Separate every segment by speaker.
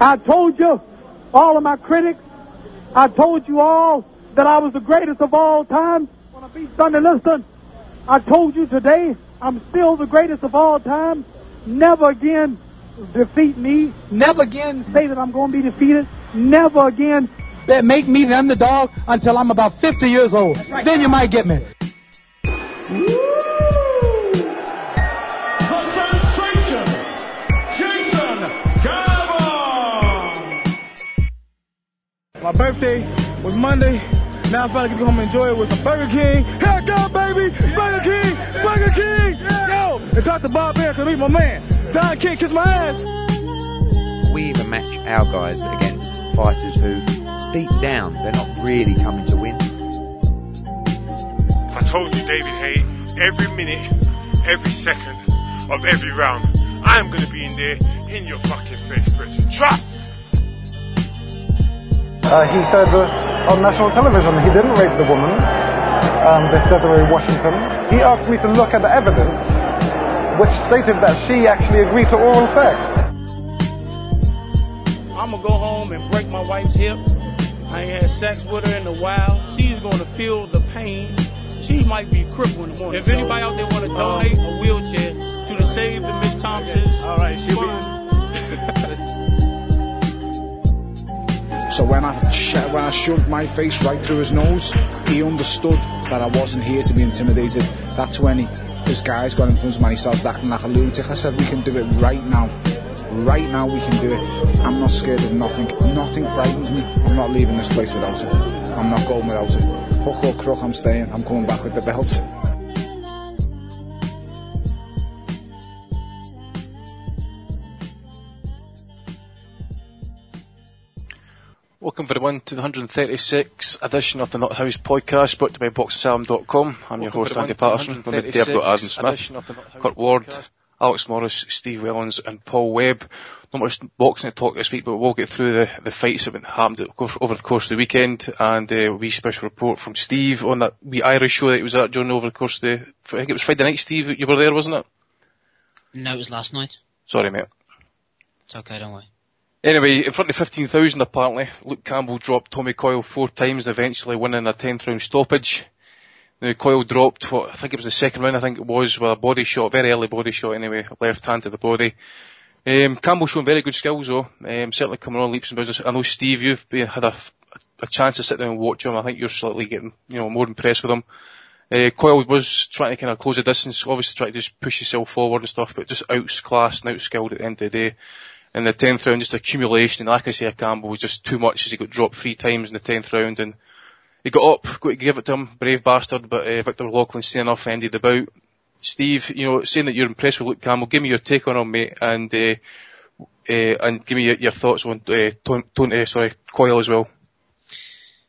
Speaker 1: I told you, all of my critics, I told you all that I was the greatest of all time when I beat Sonny Liston. I told you today I'm still the greatest of all time. Never again defeat me. Never again say that I'm going to be defeated. Never again that make me the underdog until I'm about 50 years old. Right. Then you might get me.
Speaker 2: My birthday was Monday. Now I'm finally get to go home and enjoy it with some Burger King. Heck yeah, baby! Burger King! Burger King! Yo! And Dr. Bob Bear to meet my man. Don King kiss my ass.
Speaker 3: We even match our guys against fighters who, deep down, they're not really coming to win.
Speaker 4: I told you, David Haye, every minute, every second of every round, I am going to be in there in your fucking face, Bridget. Trust!
Speaker 5: Uh, he said on national television he didn't rape the woman, um, this Desiree Washington. He asked me to look at the evidence which stated that she actually agreed to oral sex.
Speaker 6: I'm gonna go home and break my wife's hip. I ain't had sex with her in a while. She's gonna feel the pain. She might be crippled in the morning. If anybody out there wanna donate um, a wheelchair to the Save the Miss Thompsons,
Speaker 5: all right, she'll be.
Speaker 7: So when I, when I shoved my face right through his nose, he understood that I wasn't here to be intimidated. That's when he, his guys got in front of me and he started acting like a lunatic. I said, we can do it right now. Right now we can do it. I'm not scared of nothing. Nothing frightens me. I'm not leaving this place without it. I'm not going without it. Hook or crook, I'm staying. I'm coming back with the belt.
Speaker 8: Welcome everyone to the 136 edition of the Not House podcast brought to you by BoxingSalem.com. I'm your host Andy Patterson. With me today I've got Adam Smith, Kurt Ward, Alex Morris, Steve Wellens and Paul Webb. Not much boxing to talk this week but we'll get through the, the fights that have happened of course, over the course of the weekend and uh, a wee special report from Steve on that wee Irish show that he was at during over the course of the, I think it was Friday night Steve, you were there wasn't it?
Speaker 9: No, it was last night.
Speaker 8: Sorry mate.
Speaker 9: It's okay, don't worry.
Speaker 8: Anyway, in front of 15,000 apparently, Luke Campbell dropped Tommy Coyle four times, eventually winning a 10th round stoppage. Now Coyle dropped what, I think it was the second round, I think it was, with a body shot, very early body shot anyway, left hand to the body. Um, Campbell showing very good skills though, um, certainly coming on leaps and bounds. I know Steve, you've had a, a chance to sit down and watch him, I think you're slightly getting, you know, more impressed with him. Uh, Coyle was trying to kind of close the distance, obviously trying to just push yourself forward and stuff, but just outclassed and outskilled at the end of the day in the 10th round, just accumulation and accuracy of Campbell was just too much as he got dropped three times in the 10th round and he got up, got to give it to him, brave bastard, but uh, Victor Loughlin soon enough ended the bout. Steve, you know, saying that you're impressed with Luke Campbell, give me your take on him, mate, and uh, uh, and give me your, your thoughts on uh, uh, sorry, Coyle as well.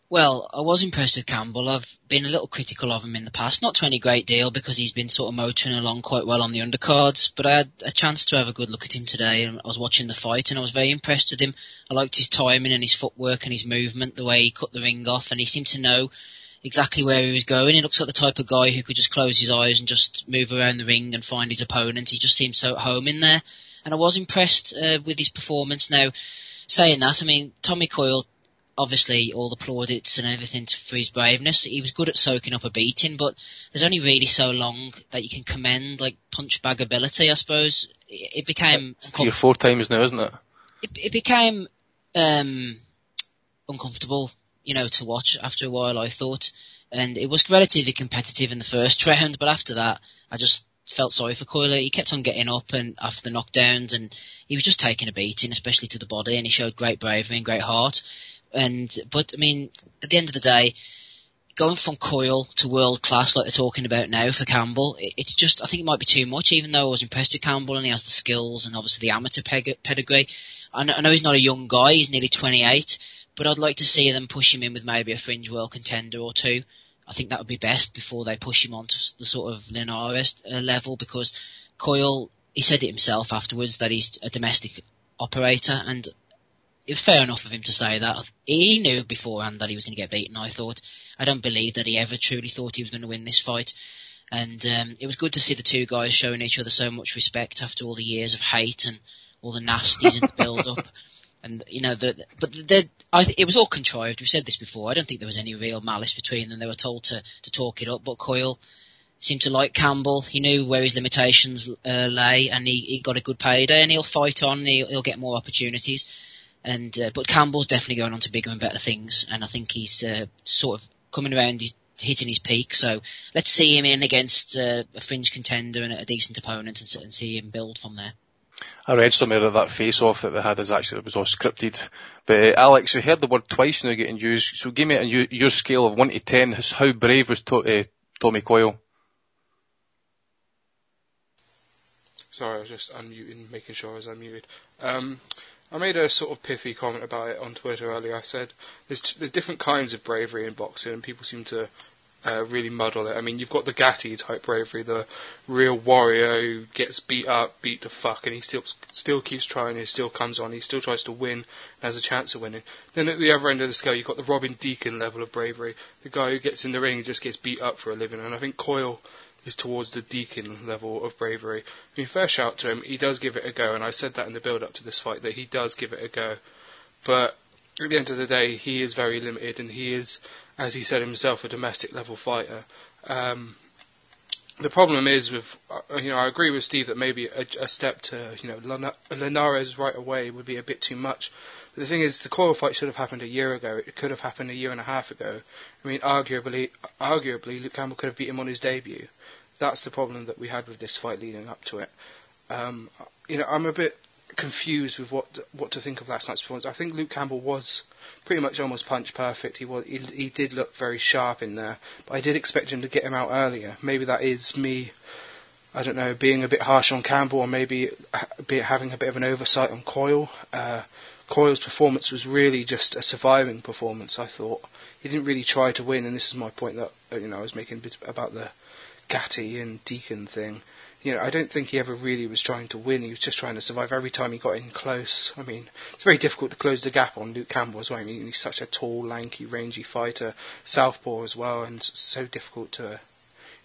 Speaker 9: Well, I was impressed with Campbell. I've been a little critical of him in the past, not to any great deal because he's been sort of motoring along quite well on the undercards, but I had a chance to have a good look at him today and I was watching the fight and I was very impressed with him. I liked his timing and his footwork and his movement, the way he cut the ring off and he seemed to know exactly where he was going. He looks like the type of guy who could just close his eyes and just move around the ring and find his opponent. He just seemed so at home in there and I was impressed uh, with his performance. Now, saying that, I mean, Tommy Coyle obviously all the plaudits and everything for his braveness. He was good at soaking up a beating, but there's only really so long that you can commend like punch bag ability. I suppose it became
Speaker 8: or four times now, isn't it?
Speaker 9: It, it became um, uncomfortable, you know, to watch after a while. I thought, and it was relatively competitive in the first round, but after that, I just felt sorry for Coyle. He kept on getting up and after the knockdowns, and he was just taking a beating, especially to the body, and he showed great bravery and great heart. And but I mean, at the end of the day, going from Coyle to world class like they're talking about now for Campbell, it's just I think it might be too much. Even though I was impressed with Campbell and he has the skills and obviously the amateur pedigree, I know he's not a young guy; he's nearly 28. But I'd like to see them push him in with maybe a fringe world contender or two. I think that would be best before they push him onto the sort of Linares uh, level because Coyle, he said it himself afterwards that he's a domestic operator and it was fair enough of him to say that. He knew beforehand that he was going to get beaten, I thought. I don't believe that he ever truly thought he was going to win this fight. And um, it was good to see the two guys showing each other so much respect after all the years of hate and all the nasties and the build-up. And you know, the, but the, I th- it was all contrived. We've said this before. I don't think there was any real malice between them. They were told to to talk it up, but Coyle seemed to like Campbell. He knew where his limitations uh, lay, and he, he got a good payday. And he'll fight on. And he'll, he'll get more opportunities. And uh, but Campbell's definitely going on to bigger and better things, and I think he's uh, sort of coming around. He's hitting his peak. So let's see him in against uh, a fringe contender and a decent opponent, and, and see him build from there.
Speaker 8: I read somewhere that that face-off that they had is actually it was all scripted. But uh, Alex, you heard the word twice now getting used. So give me a, your scale of one to ten. How brave was to, uh, Tommy Coyle?
Speaker 10: Sorry, I was just unmuting, making sure I was unmuted. Um, I made a sort of pithy comment about it on Twitter earlier. I said there's, t- there's different kinds of bravery in boxing, and people seem to uh, really muddle it. I mean, you've got the Gatti type bravery, the real warrior who gets beat up, beat to fuck, and he still still keeps trying. He still comes on. He still tries to win, and has a chance of winning. Then at the other end of the scale, you've got the Robin Deacon level of bravery, the guy who gets in the ring and just gets beat up for a living. And I think Coyle is towards the Deacon level of bravery. I mean, fair shout to him. He does give it a go, and I said that in the build-up to this fight that he does give it a go. But at the end of the day, he is very limited, and he is as he said himself, a domestic level fighter. Um, the problem is with, uh, you know, I agree with Steve that maybe a, a step to, you know, Linares right away would be a bit too much. But the thing is, the Coyle fight should have happened a year ago. It could have happened a year and a half ago. I mean, arguably, arguably, Luke Campbell could have beat him on his debut. That's the problem that we had with this fight leading up to it. Um, you know, I'm a bit confused with what what to think of last night's performance. I think Luke Campbell was pretty much almost punch perfect. He was he, he did look very sharp in there, but I did expect him to get him out earlier. Maybe that is me. I don't know, being a bit harsh on Campbell, or maybe be having a bit of an oversight on Coyle. Uh, Coyle's performance was really just a surviving performance. I thought he didn't really try to win, and this is my point that you know I was making about the Gatti and Deacon thing you know, I don't think he ever really was trying to win. He was just trying to survive. Every time he got in close, I mean, it's very difficult to close the gap on Luke Campbell as well. I mean, he's such a tall, lanky, rangy fighter, southpaw as well, and so difficult to,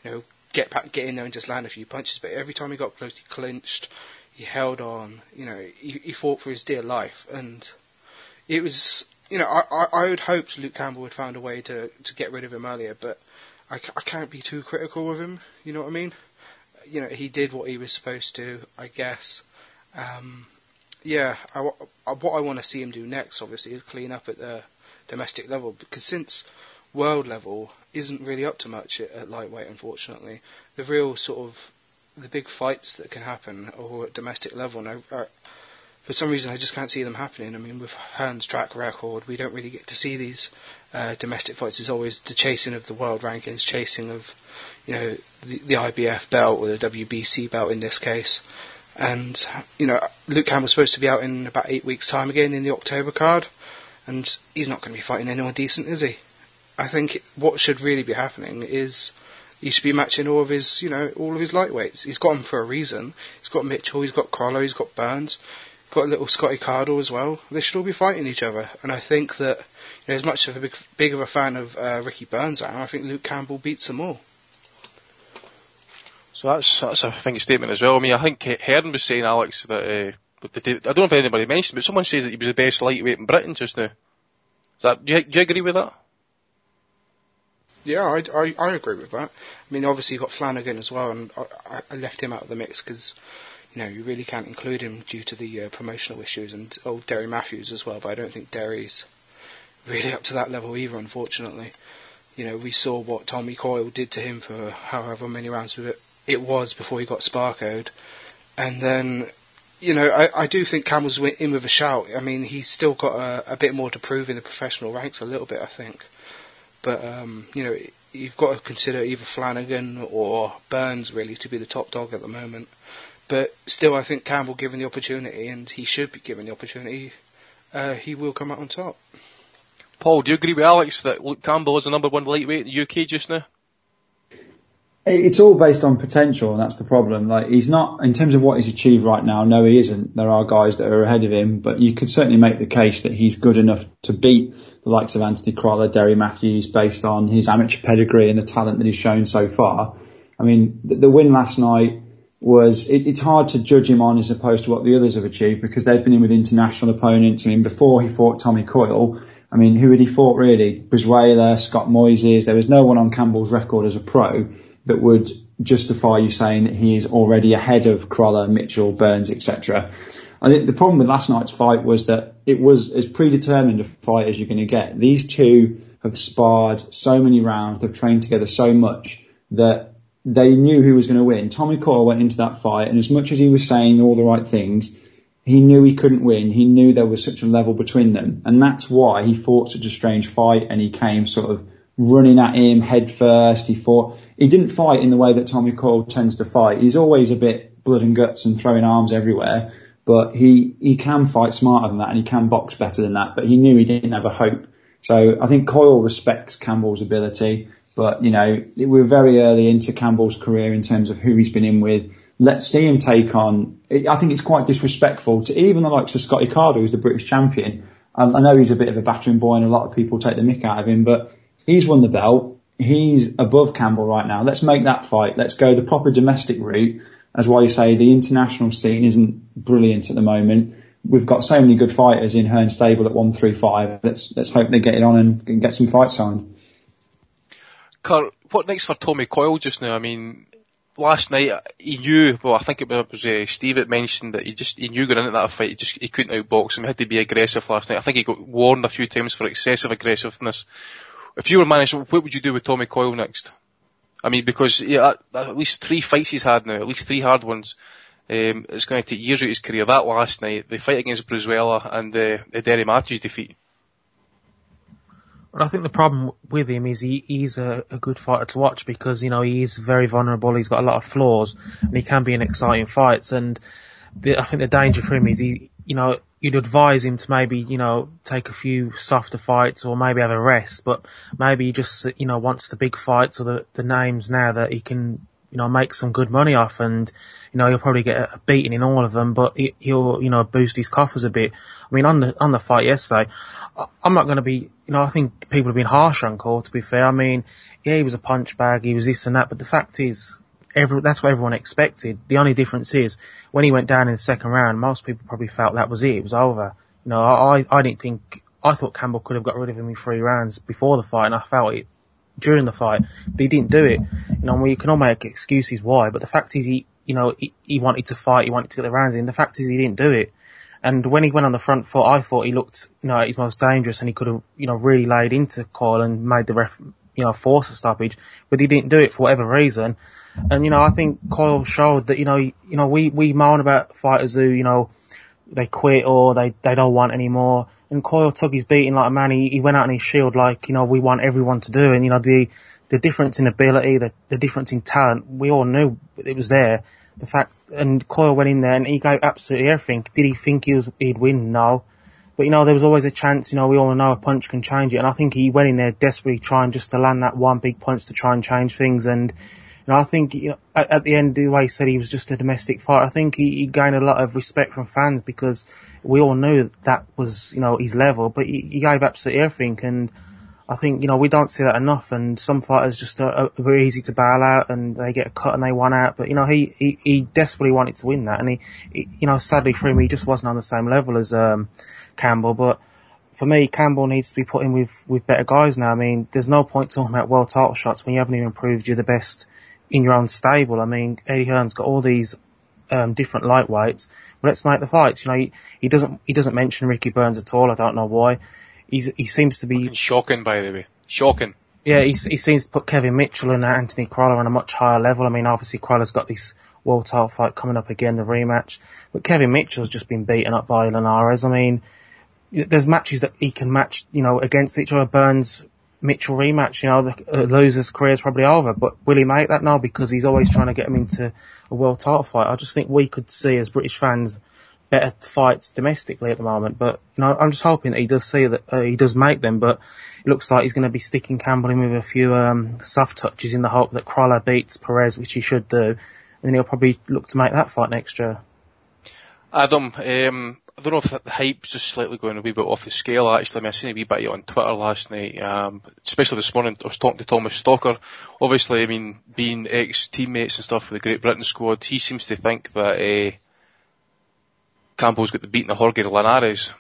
Speaker 10: you know, get back, get in there and just land a few punches. But every time he got close, he clinched, he held on. You know, he, he fought for his dear life, and it was, you know, I, I, I had hoped Luke Campbell would found a way to to get rid of him earlier, but I, I can't be too critical of him. You know what I mean? you know, he did what he was supposed to, I guess. Um, yeah, I, I, what I want to see him do next, obviously, is clean up at the domestic level because since world level isn't really up to much at, at lightweight, unfortunately, the real sort of the big fights that can happen are at domestic level. And I, I, for some reason, I just can't see them happening. I mean, with Hearn's track record, we don't really get to see these uh, domestic fights. It's always the chasing of the world rankings, chasing of you know, the, the IBF belt or the WBC belt in this case. And, you know, Luke Campbell's supposed to be out in about eight weeks' time again in the October card, and he's not going to be fighting anyone decent, is he? I think what should really be happening is he should be matching all of his, you know, all of his lightweights. He's got them for a reason. He's got Mitchell, he's got Carlo, he's got Burns, got a little Scotty Cardle as well. They should all be fighting each other, and I think that, you know, as much of a big, big of a fan of uh, Ricky Burns I am, I think Luke Campbell beats them all.
Speaker 8: So that's that's a think statement as well. I mean, I think Hearn was saying Alex that uh, I don't know if anybody mentioned, but someone says that he was the best lightweight in Britain just now. Is that do you, do you agree with that?
Speaker 10: Yeah, I, I, I agree with that. I mean, obviously you've got Flanagan as well, and I, I left him out of the mix because you know you really can't include him due to the uh, promotional issues, and old Derry Matthews as well. But I don't think Derry's really up to that level either, unfortunately. You know, we saw what Tommy Coyle did to him for however many rounds it was before he got Sparkoed. And then, you know, I, I do think Campbell's in with a shout. I mean, he's still got a, a bit more to prove in the professional ranks, a little bit, I think. But, um, you know, you've got to consider either Flanagan or Burns, really, to be the top dog at the moment. But still, I think Campbell, given the opportunity, and he should be given the opportunity, uh, he will come out on top.
Speaker 8: Paul, do you agree with Alex that Luke Campbell is the number one lightweight in the UK just now?
Speaker 11: it's all based on potential, and that's the problem. Like he's not in terms of what he's achieved right now. No, he isn't. There are guys that are ahead of him, but you could certainly make the case that he's good enough to beat the likes of Anthony Crolla, Derry Matthews, based on his amateur pedigree and the talent that he's shown so far. I mean, the, the win last night was it, it's hard to judge him on as opposed to what the others have achieved because they've been in with international opponents. I mean, before he fought Tommy Coyle, I mean, who had he fought really? Brizuela, Scott Moises. There was no one on Campbell's record as a pro that would justify you saying that he is already ahead of Crolla, Mitchell, Burns, etc. I think the problem with last night's fight was that it was as predetermined a fight as you're going to get. These two have sparred so many rounds, they've trained together so much that they knew who was going to win. Tommy Coyle went into that fight, and as much as he was saying all the right things, he knew he couldn't win. He knew there was such a level between them, and that's why he fought such a strange fight. And he came sort of running at him head first. He fought. He didn't fight in the way that Tommy Coyle tends to fight. He's always a bit blood and guts and throwing arms everywhere, but he he can fight smarter than that, and he can box better than that. But he knew he didn't have a hope. So I think Coyle respects Campbell's ability. But, you know, we're very early into Campbell's career in terms of who he's been in with. Let's see him take on, I think it's quite disrespectful to even the likes of Scotty Cardle, who's the British champion. I know he's a bit of a battering boy and a lot of people take the mick out of him, but he's won the belt. He's above Campbell right now. Let's make that fight. Let's go the proper domestic route. As why you say the international scene isn't brilliant at the moment. We've got so many good fighters in Hearn Stable at 135. Let's, let's hope they get it on and, and get some fights signed.
Speaker 8: Kurt, what next for Tommy Coyle just now? I mean, last night he knew. Well, I think it was uh, Steve that mentioned that he just he knew going into that fight he just he couldn't outbox him. He had to be aggressive last night. I think he got warned a few times for excessive aggressiveness. If you were manager, what would you do with Tommy Coyle next? I mean, because yeah, at, at least three fights he's had now, at least three hard ones. Um, it's going to take years out of his career. That last night, the fight against Brizuela and uh, the Derry Matthews defeat.
Speaker 12: But I think the problem with him is he, he's a, a, good fighter to watch because, you know, he's very vulnerable, he's got a lot of flaws, and he can be in exciting fights, and the, I think the danger for him is he, you know, you'd advise him to maybe, you know, take a few softer fights or maybe have a rest, but maybe he just, you know, wants the big fights or the, the names now that he can, you know, make some good money off. And, you know, he'll probably get a beating in all of them, but he, will you know, boost his coffers a bit. I mean, on the, on the fight yesterday, I'm not going to be, you know, I think people have been harsh on Cole, to be fair. I mean, yeah, he was a punch bag, he was this and that, but the fact is, every, that's what everyone expected. The only difference is, when he went down in the second round, most people probably felt that was it, it was over. You know, I, I didn't think, I thought Campbell could have got rid of him in three rounds before the fight, and I felt it during the fight, but he didn't do it. You know, we can all make excuses why, but the fact is he, you know, he, he wanted to fight, he wanted to get the rounds in. The fact is he didn't do it. And when he went on the front foot, I thought he looked, you know, at his most dangerous and he could have, you know, really laid into Coyle and made the ref, you know, force a stoppage, but he didn't do it for whatever reason. And, you know, I think Coyle showed that, you know, you know, we, we moan about fighters who, you know, they quit or they, they don't want anymore. And Coyle took his beating like a man. He, he went out on his shield like, you know, we want everyone to do. And, you know, the, the difference in ability, the, the difference in talent, we all knew it was there the fact, and Coyle went in there and he gave absolutely everything. Did he think he was, he'd win? No. But you know, there was always a chance, you know, we all know a punch can change it. And I think he went in there desperately trying just to land that one big punch to try and change things. And, you know, I think, you know, at, at the end, the way he said he was just a domestic fighter, I think he, he gained a lot of respect from fans because we all knew that, was, you know, his level, but he, he gave absolutely everything. And, I think, you know, we don't see that enough and some fighters just are, very easy to bail out and they get a cut and they won out. But, you know, he, he, he desperately wanted to win that and he, he, you know, sadly for him, he just wasn't on the same level as, um, Campbell. But for me, Campbell needs to be put in with, with better guys now. I mean, there's no point talking about world title shots when you haven't even proved you're the best in your own stable. I mean, Eddie Hearn's got all these, um, different lightweights. Let's make the fights. You know, he, he doesn't, he doesn't mention Ricky Burns at all. I don't know why he's, he seems to be
Speaker 8: Fucking shocking, by the way, shocking.
Speaker 12: Yeah, he, he seems to put Kevin Mitchell and Anthony Crolla on a much higher level. I mean, obviously Crolla's got this world title fight coming up again, the rematch, but Kevin Mitchell's just been beaten up by Linares. I mean, there's matches that he can match, you know, against each other. Burns Mitchell rematch, you know, the uh, loser's career is probably over, but will he make that now? Because he's always trying to get him into a world title fight. I just think we could see as British fans better fights domestically at the moment. But you know, I'm just hoping that he does see that uh, he does make them. But it looks like he's going to be sticking Campbell in with a few um, soft touches in the hope that Crolla beats Perez, which he should do, and then he'll probably look to make that fight next year.
Speaker 8: Adam, um, I don't know if the hype's just slightly going a wee bit off the scale actually. I mean, I seen a wee bit on Twitter last night, um, especially this morning, I was talking to Thomas Stalker. Obviously, I mean, being ex-teammates and stuff with the Great Britain squad, he seems to think that, uh, Campbell's got the beating the Jorge Linares.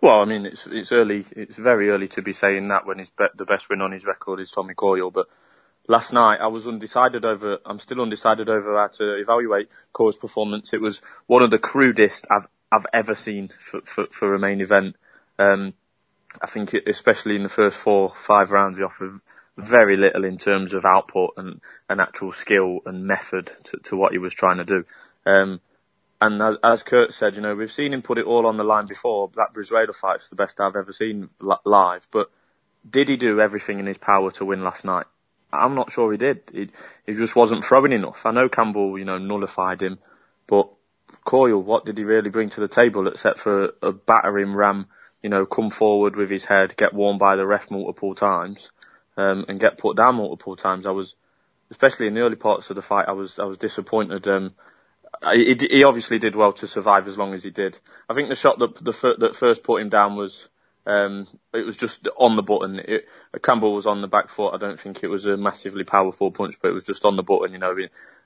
Speaker 13: Well, I mean, it's it's early. It's very early to be saying that when his be- the best win on his record is Tommy Coyle. But last night I was undecided over. I'm still undecided over how to evaluate Coyle's performance. It was one of the crudest I've I've ever seen for for, for a main event. Um, I think it, especially in the first four five rounds, he offered very little in terms of output and, and actual skill and method to, to what he was trying to do. Um, and as, as Kurt said, you know, we've seen him put it all on the line before. That Brizuela fight's the best I've ever seen live. But did he do everything in his power to win last night? I'm not sure he did. He, he just wasn't throwing enough. I know Campbell, you know, nullified him, but Coyle, what did he really bring to the table except for a, a battering ram, you know, come forward with his head, get warned by the ref multiple times, um, and get put down multiple times. I was, especially in the early parts of the fight, I was, I was disappointed, um, he, he obviously did well to survive as long as he did. I think the shot that the that first put him down was um, it was just on the button. It, Campbell was on the back foot. I don't think it was a massively powerful punch, but it was just on the button, you know.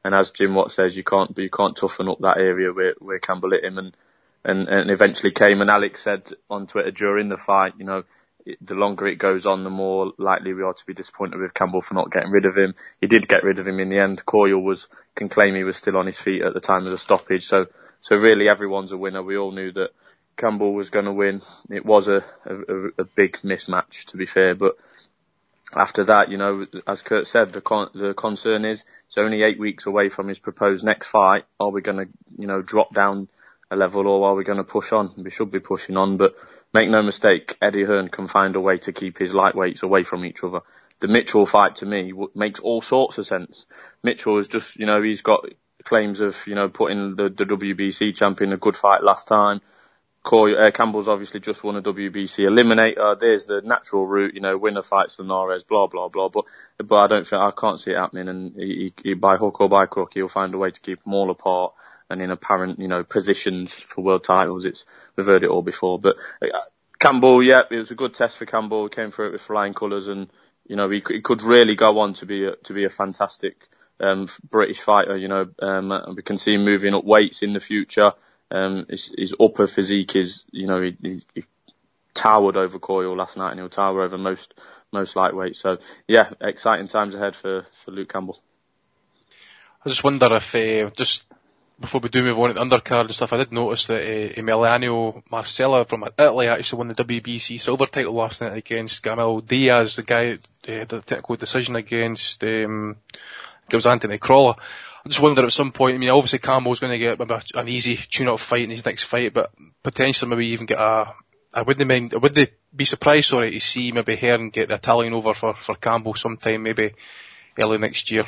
Speaker 13: And as Jim Watt says, you can't you can't toughen up that area where where Campbell hit him, and and and eventually came. And Alex said on Twitter during the fight, you know, the longer it goes on, the more likely we are to be disappointed with Campbell for not getting rid of him. He did get rid of him in the end. Coyle was can claim he was still on his feet at the time of the stoppage. So so really everyone's a winner. We all knew that Campbell was going to win. It was a, a, a big mismatch to be fair, but after that, you know, as Kurt said, the con- the concern is it's only eight weeks away from his proposed next fight. Are we going to, you know, drop down a level or are we going to push on? We should be pushing on, but make no mistake, Eddie Hearn can find a way to keep his lightweights away from each other. The Mitchell fight to me makes all sorts of sense. Mitchell is just, you know, he's got claims of, you know, putting the, the WBC champion a good fight last time. Corey, uh, Campbell's obviously just won a WBC eliminator. There's the natural route, you know, winner fights Linares, blah, blah, blah. But, but I don't think, I can't see it happening. And he, he, by hook or by crook, he'll find a way to keep them all apart and in apparent, you know, positions for world titles. It's we've heard it all before. But uh, Campbell, yeah, it was a good test for Campbell. He came through it with flying colours, and you know, he, he could really go on to be a, to be a fantastic um, British fighter. You know, um, we can see him moving up weights in the future. Um, his, his upper physique is, you know, he, he, he towered over Coyle last night, and he'll tower over most most lightweight. So yeah, exciting times ahead for for Luke Campbell.
Speaker 8: I just wonder if uh, just before we do move on to the undercard and stuff, I did notice that uh, Emiliano Marsili from Italy actually won the WBC silver title last night against Gamil Diaz, the guy uh, had the technical decision against, um, it was Anthony Crolla. I just wonder at some point, I mean, obviously Campbell's going to get maybe an easy tune-up fight in his next fight, but potentially maybe even get a, I wouldn't mind, I wouldn't be surprised, sorry, to see maybe Hearn get the Italian over for, for Campbell sometime, maybe early next year.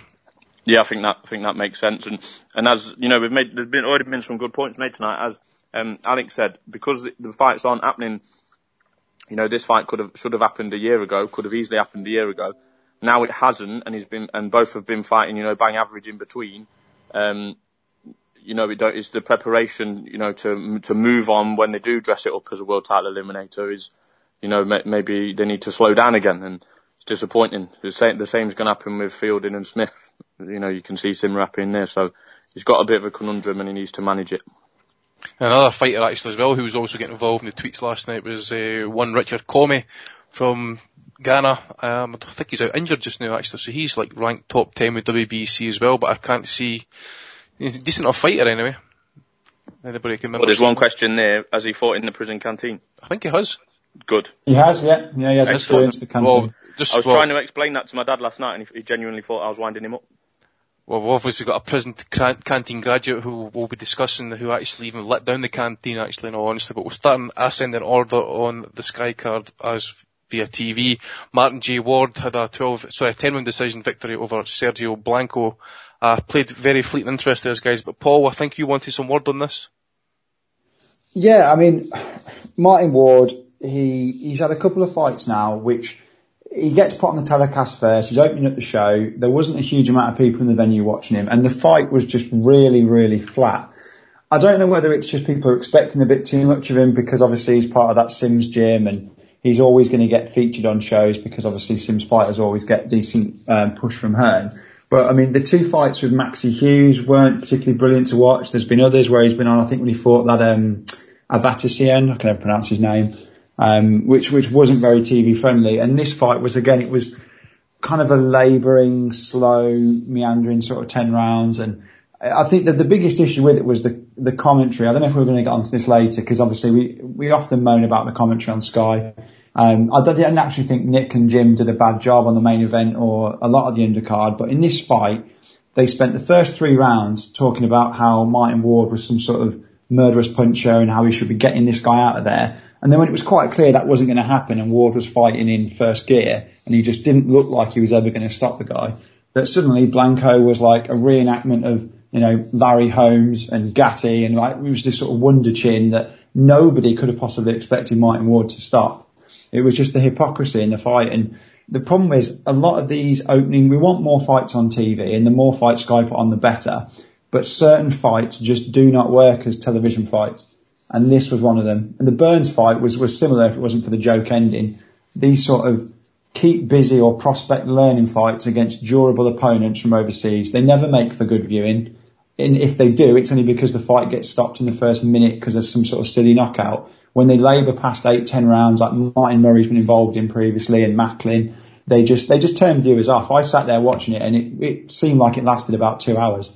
Speaker 13: Yeah, I think that I think that makes sense. And and as you know, we've made there's been already been some good points made tonight. As um, Alex said, because the, the fights aren't happening, you know, this fight could have should have happened a year ago, could have easily happened a year ago. Now it hasn't, and he's been and both have been fighting, you know, bang average in between. Um, you know, it it's the preparation, you know, to to move on when they do dress it up as a world title eliminator is, you know, maybe they need to slow down again and it's disappointing. The same, the same's going to happen with Fielding and Smith. You know, you can see Simrap in there, so he's got a bit of a conundrum and he needs to manage it.
Speaker 8: Another fighter actually as well who was also getting involved in the tweets last night was uh, one Richard Commey from Ghana. Um, I think he's out injured just now actually, so he's like ranked top 10 with WBC as well, but I can't see, he's a decent enough fighter anyway. Anybody can remember.
Speaker 13: Well, there's one question there. Has he fought in the prison canteen?
Speaker 8: I think he has.
Speaker 13: Good.
Speaker 11: He has, yeah. Yeah, he has experience the canteen. Well,
Speaker 13: just, I was well, trying to explain that to my dad last night, and he, he genuinely thought I was winding him up.
Speaker 8: Well, we've obviously got a prison canteen graduate who will be discussing who actually even let down the canteen, actually, in all honesty. But we'll start in ascending order on the Sky card as via TV. Martin J. Ward had a 12, sorry, 10 round decision victory over Sergio Blanco. Uh, played very fleeting interest there, guys. But Paul, I think you wanted some word on this.
Speaker 11: Yeah, I mean, Martin Ward, he, he's had a couple of fights now, which he gets put on the telecast first. He's opening up the show. There wasn't a huge amount of people in the venue watching him, and the fight was just really, really flat. I don't know whether it's just people are expecting a bit too much of him because obviously he's part of that Sims gym and he's always going to get featured on shows because obviously Sims fighters always get decent um, push from Hearn. But I mean, the two fights with Maxi Hughes weren't particularly brilliant to watch. There's been others where he's been on. I think when he fought that um, I can never pronounce his name, um, which which wasn't very TV friendly. And this fight was again, it was kind of a labouring, slow, meandering sort of ten rounds. And I think that the biggest issue with it was the the commentary. I don't know if we're going to get onto this later because obviously we we often moan about the commentary on Sky. Um, I didn't actually think Nick and Jim did a bad job on the main event or a lot of the undercard, but in this fight, they spent the first three rounds talking about how Martin Ward was some sort of murderous puncher and how he should be getting this guy out of there. And then when it was quite clear that wasn't going to happen and Ward was fighting in first gear and he just didn't look like he was ever going to stop the guy, that suddenly Blanco was like a reenactment of, you know, Larry Holmes and Gatti and like, it was this sort of wonder chin that nobody could have possibly expected Martin Ward to stop. It was just the hypocrisy in the fight. And the problem is a lot of these opening, we want more fights on TV and the more fights Sky put on, the better. But certain fights just do not work as television fights. And this was one of them. And the Burns fight was, was similar if it wasn't for the joke ending. These sort of keep busy or prospect learning fights against durable opponents from overseas. They never make for good viewing. And if they do, it's only because the fight gets stopped in the first minute because of some sort of silly knockout when they labour past eight, ten rounds, like Martin Murray's been involved in previously and Macklin, they just they just turn viewers off. I sat there watching it, and it, it seemed like it lasted about two hours.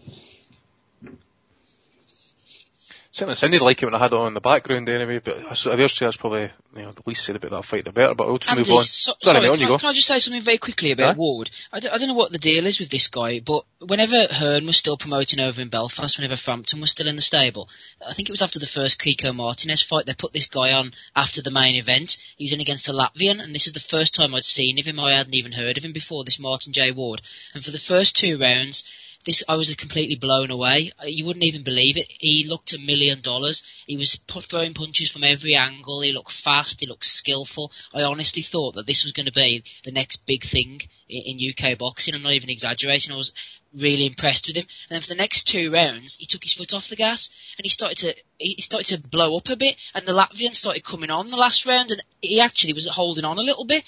Speaker 8: Certainly sounded like it when I had it on in the background anyway, but I dare say that's probably, you know, the least said about that fight the better, but we'll just
Speaker 9: Andy,
Speaker 8: move on.
Speaker 9: So,
Speaker 8: sorry,
Speaker 9: sorry
Speaker 8: on
Speaker 9: can,
Speaker 8: you go.
Speaker 9: can I just say something very quickly about Ward? I don't, don't know what the deal is with this guy, but whenever Hearn was still promoting over in Belfast, whenever Frampton was still in the stable, I think it was after the first Kiko Martinez fight, they put this guy on after the main event. He was in against a Latvian, and this is the first time I'd seen of him. I hadn't even heard of him before, this Martin J. Ward. And for the first two rounds, this I was completely blown away. Uh, You wouldn't even believe it. He looked a million dollars. He was throwing punches from every angle. He looked fast. He looked skillful. I honestly thought that this was going to be the next big thing in, in UK boxing. I'm not even exaggerating. I was really impressed with him. And then for the next two rounds, he took his foot off the gas and he started to he started to blow up a bit. And the Latvian started coming on the last round, and he actually was holding on a little bit.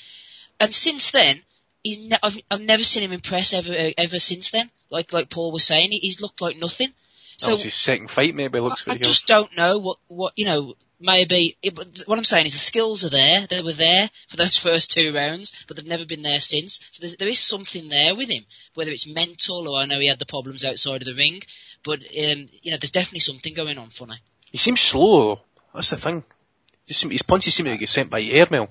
Speaker 9: And since then, he's ne- I've, I've never seen him impress ever ever since then. Like like Paul was saying, he's looked like nothing.
Speaker 8: that
Speaker 9: So
Speaker 8: was his second fight, maybe, looks
Speaker 9: I
Speaker 8: it
Speaker 9: just don't know what what you know. Maybe it, what I'm saying is the skills are there. They were there for those first two rounds, but they've never been there since. So there's, there is something there with him, whether it's mental or I know he had the problems outside of the ring, but um, you know there's definitely something going on. Funny.
Speaker 8: He seems slow. That's the thing. His punches seem to get sent by airmail.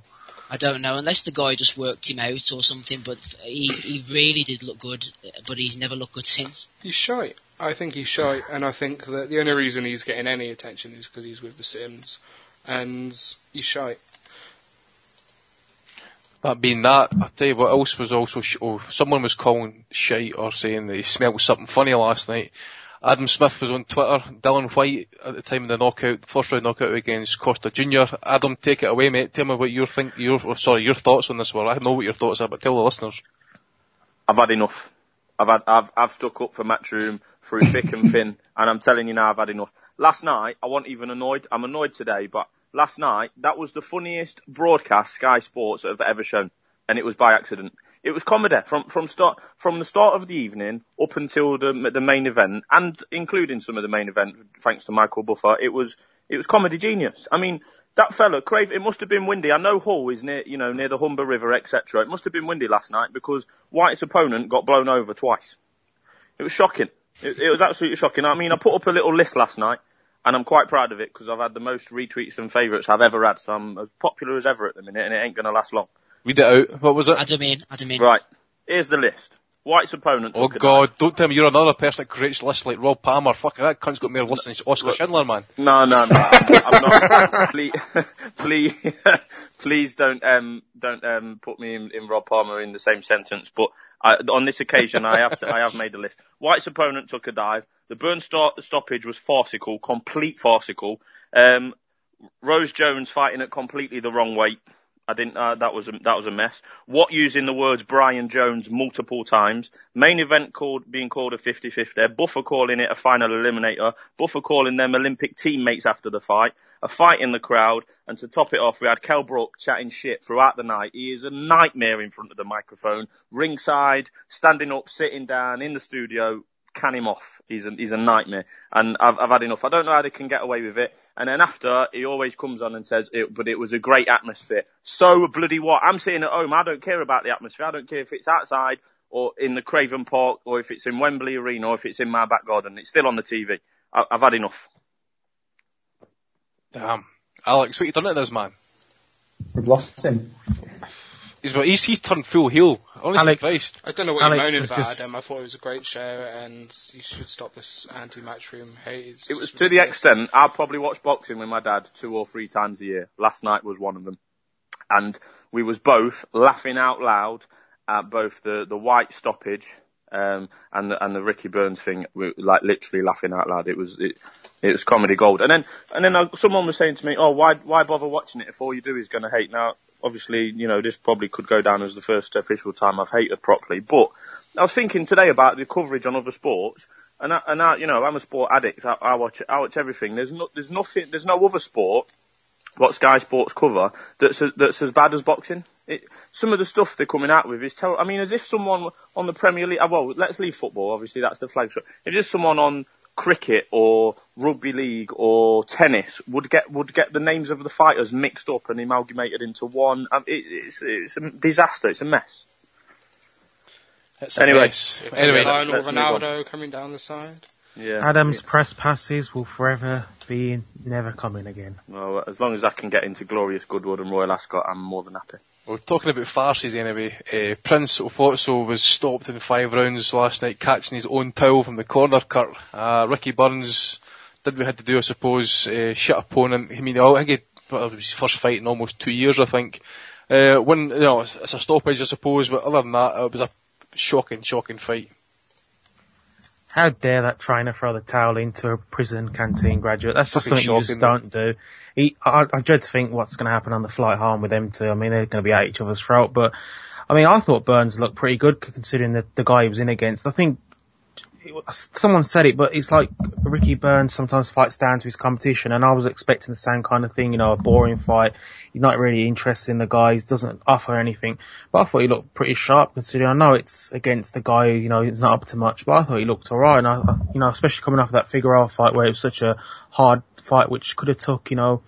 Speaker 9: I don't know unless the guy just worked him out or something, but he he really did look good, but he's never looked good since.
Speaker 10: He's shy. I think he's shy, and I think that the only reason he's getting any attention is because he's with the Sims, and he's shy.
Speaker 8: That being that, I tell you what else was also, sh- oh, someone was calling shite or saying that he smelled something funny last night. Adam Smith was on Twitter, Dillian Whyte at the time of the knockout, first round knockout against Costa Jr. Adam, take it away mate, tell me what your think, your, sorry, your thoughts on this one. I know what your thoughts are, but tell the listeners.
Speaker 13: I've had enough. I've had, I've, I've stuck up for Matchroom through thick and thin, and I'm telling you now, I've had enough. Last night, I wasn't even annoyed. I'm annoyed today, but last night, that was the funniest broadcast Sky Sports have ever shown, and it was by accident. It was comedy from from start from the start of the evening up until the the main event, and including some of the main event, thanks to Michael Buffer. It was it was comedy genius. I mean, that fella, Crave, it must have been windy. I know Hull is near, you know, near the Humber River, etc. It must have been windy last night because Whyte's opponent got blown over twice. It was shocking. It, it was absolutely shocking. I mean, I put up a little list last night, and I'm quite proud of it because I've had the most retweets and favourites I've ever had. So I'm as popular as ever at the minute, and it ain't going to last long.
Speaker 8: Read it out. What was it?
Speaker 9: Adamine, Adamine.
Speaker 13: Right. Here's the list. Whyte's opponent.
Speaker 8: Oh
Speaker 13: took a
Speaker 8: god, don't tell me you're another person that creates lists like Rob Palmer. Fuck that cunt's got more listeners than Oscar Schindler, man.
Speaker 13: No, no, no. I'm not. please, please, please don't um don't um put me in, in Rob Palmer in the same sentence. But I, on this occasion, I have to, I have made a list. Whyte's opponent took a dive. The burn start, stoppage was farcical, complete farcical. Um, Rose Jones fighting at completely the wrong weight. I didn't. Uh, that was a, that was a mess. What using the words Brian Jones multiple times? Main event called being called a 50-50. Buffer calling it a final eliminator. Buffer calling them Olympic teammates after the fight. A fight in the crowd, and to top it off, we had Kel Brook chatting shit throughout the night. He is a nightmare in front of the microphone, ringside, standing up, sitting down, in the studio can him off. He's a, he's a nightmare. And I've, I've had enough. I don't know how they can get away with it. And then after, he always comes on and says, it, but it was a great atmosphere. So bloody what? I'm sitting at home. I don't care about the atmosphere. I don't care if it's outside or in the Craven Park or if it's in Wembley Arena or if it's in my back garden. It's still on the TV. I, I've had enough.
Speaker 8: Damn. Alex, what you done to this man?
Speaker 11: We've lost him.
Speaker 8: He's, he's, he's turned full heel. Honestly
Speaker 12: Alex-
Speaker 8: Christ.
Speaker 10: I don't know what
Speaker 12: Alex
Speaker 10: you're moaning about,
Speaker 12: just-
Speaker 10: Adam. I thought it was a great show, and you should stop this anti-matchroom hate. It's
Speaker 13: It was to the extent I probably watch boxing with my dad two or three times a year. Last night was one of them, and we was both laughing out loud at both the the Whyte stoppage um, and the and the Ricky Burns thing. We, like literally laughing out loud. It was it, it was comedy gold. And then and then uh, someone was saying to me, "Oh, why why bother watching it if all you do is going to hate?" Now, obviously, you know this probably could go down as the first official time I've hated properly, but I was thinking today about the coverage on other sports. And I, and I, you know, I'm a sport addict. I, I watch, I watch everything. There's no, there's nothing, there's no other sport what Sky Sports cover that's as, that's as bad as boxing. It, some of the stuff they're coming out with is terrible. I mean, as if someone on the Premier League, well, let's leave football. Obviously, that's the flagship. If just someone on cricket or rugby league or tennis would get would get the names of the fighters mixed up and amalgamated into one. Um, it, it's it's a disaster. It's a mess.
Speaker 8: It's a
Speaker 13: Anyway,
Speaker 8: mess.
Speaker 10: Yeah,
Speaker 8: Anyway,
Speaker 10: Lionel
Speaker 13: let's move on.
Speaker 10: Ronaldo coming down the side.
Speaker 13: Yeah.
Speaker 12: Adam's press passes will forever be never coming again.
Speaker 13: Well, as long as I can get into Glorious Goodwood and Royal Ascot, I'm more than happy.
Speaker 8: Well, talking about farces anyway, uh, Prince Ofotsu was stopped in five rounds last night catching his own towel from the corner, Kurt. Uh, Ricky Burns did what he had to do, I suppose, uh, shit opponent. I mean, I think it was his first fight in almost two years, I think. Uh, when, you know, it's a stoppage, I suppose, but other than that, it was a shocking, shocking fight.
Speaker 12: How dare that trainer throw the towel into a prison canteen graduate? That's just something you just don't do. He, I, I dread to think what's going to happen on the flight home with them two. I mean, they're going to be at each other's throat. But I mean, I thought Burns looked pretty good considering the, the guy he was in against. I think someone said it, but it's like Ricky Burns sometimes fights down to his competition, and I was expecting the same kind of thing. You know, a boring fight. He's not really interested in the guy. He doesn't offer anything. But I thought he looked pretty sharp considering. I know it's against the guy. You know, he's not up to much, but I thought he looked alright. And I, you know, especially coming off that Figueroa fight where it was such a hard fight, which could have took you know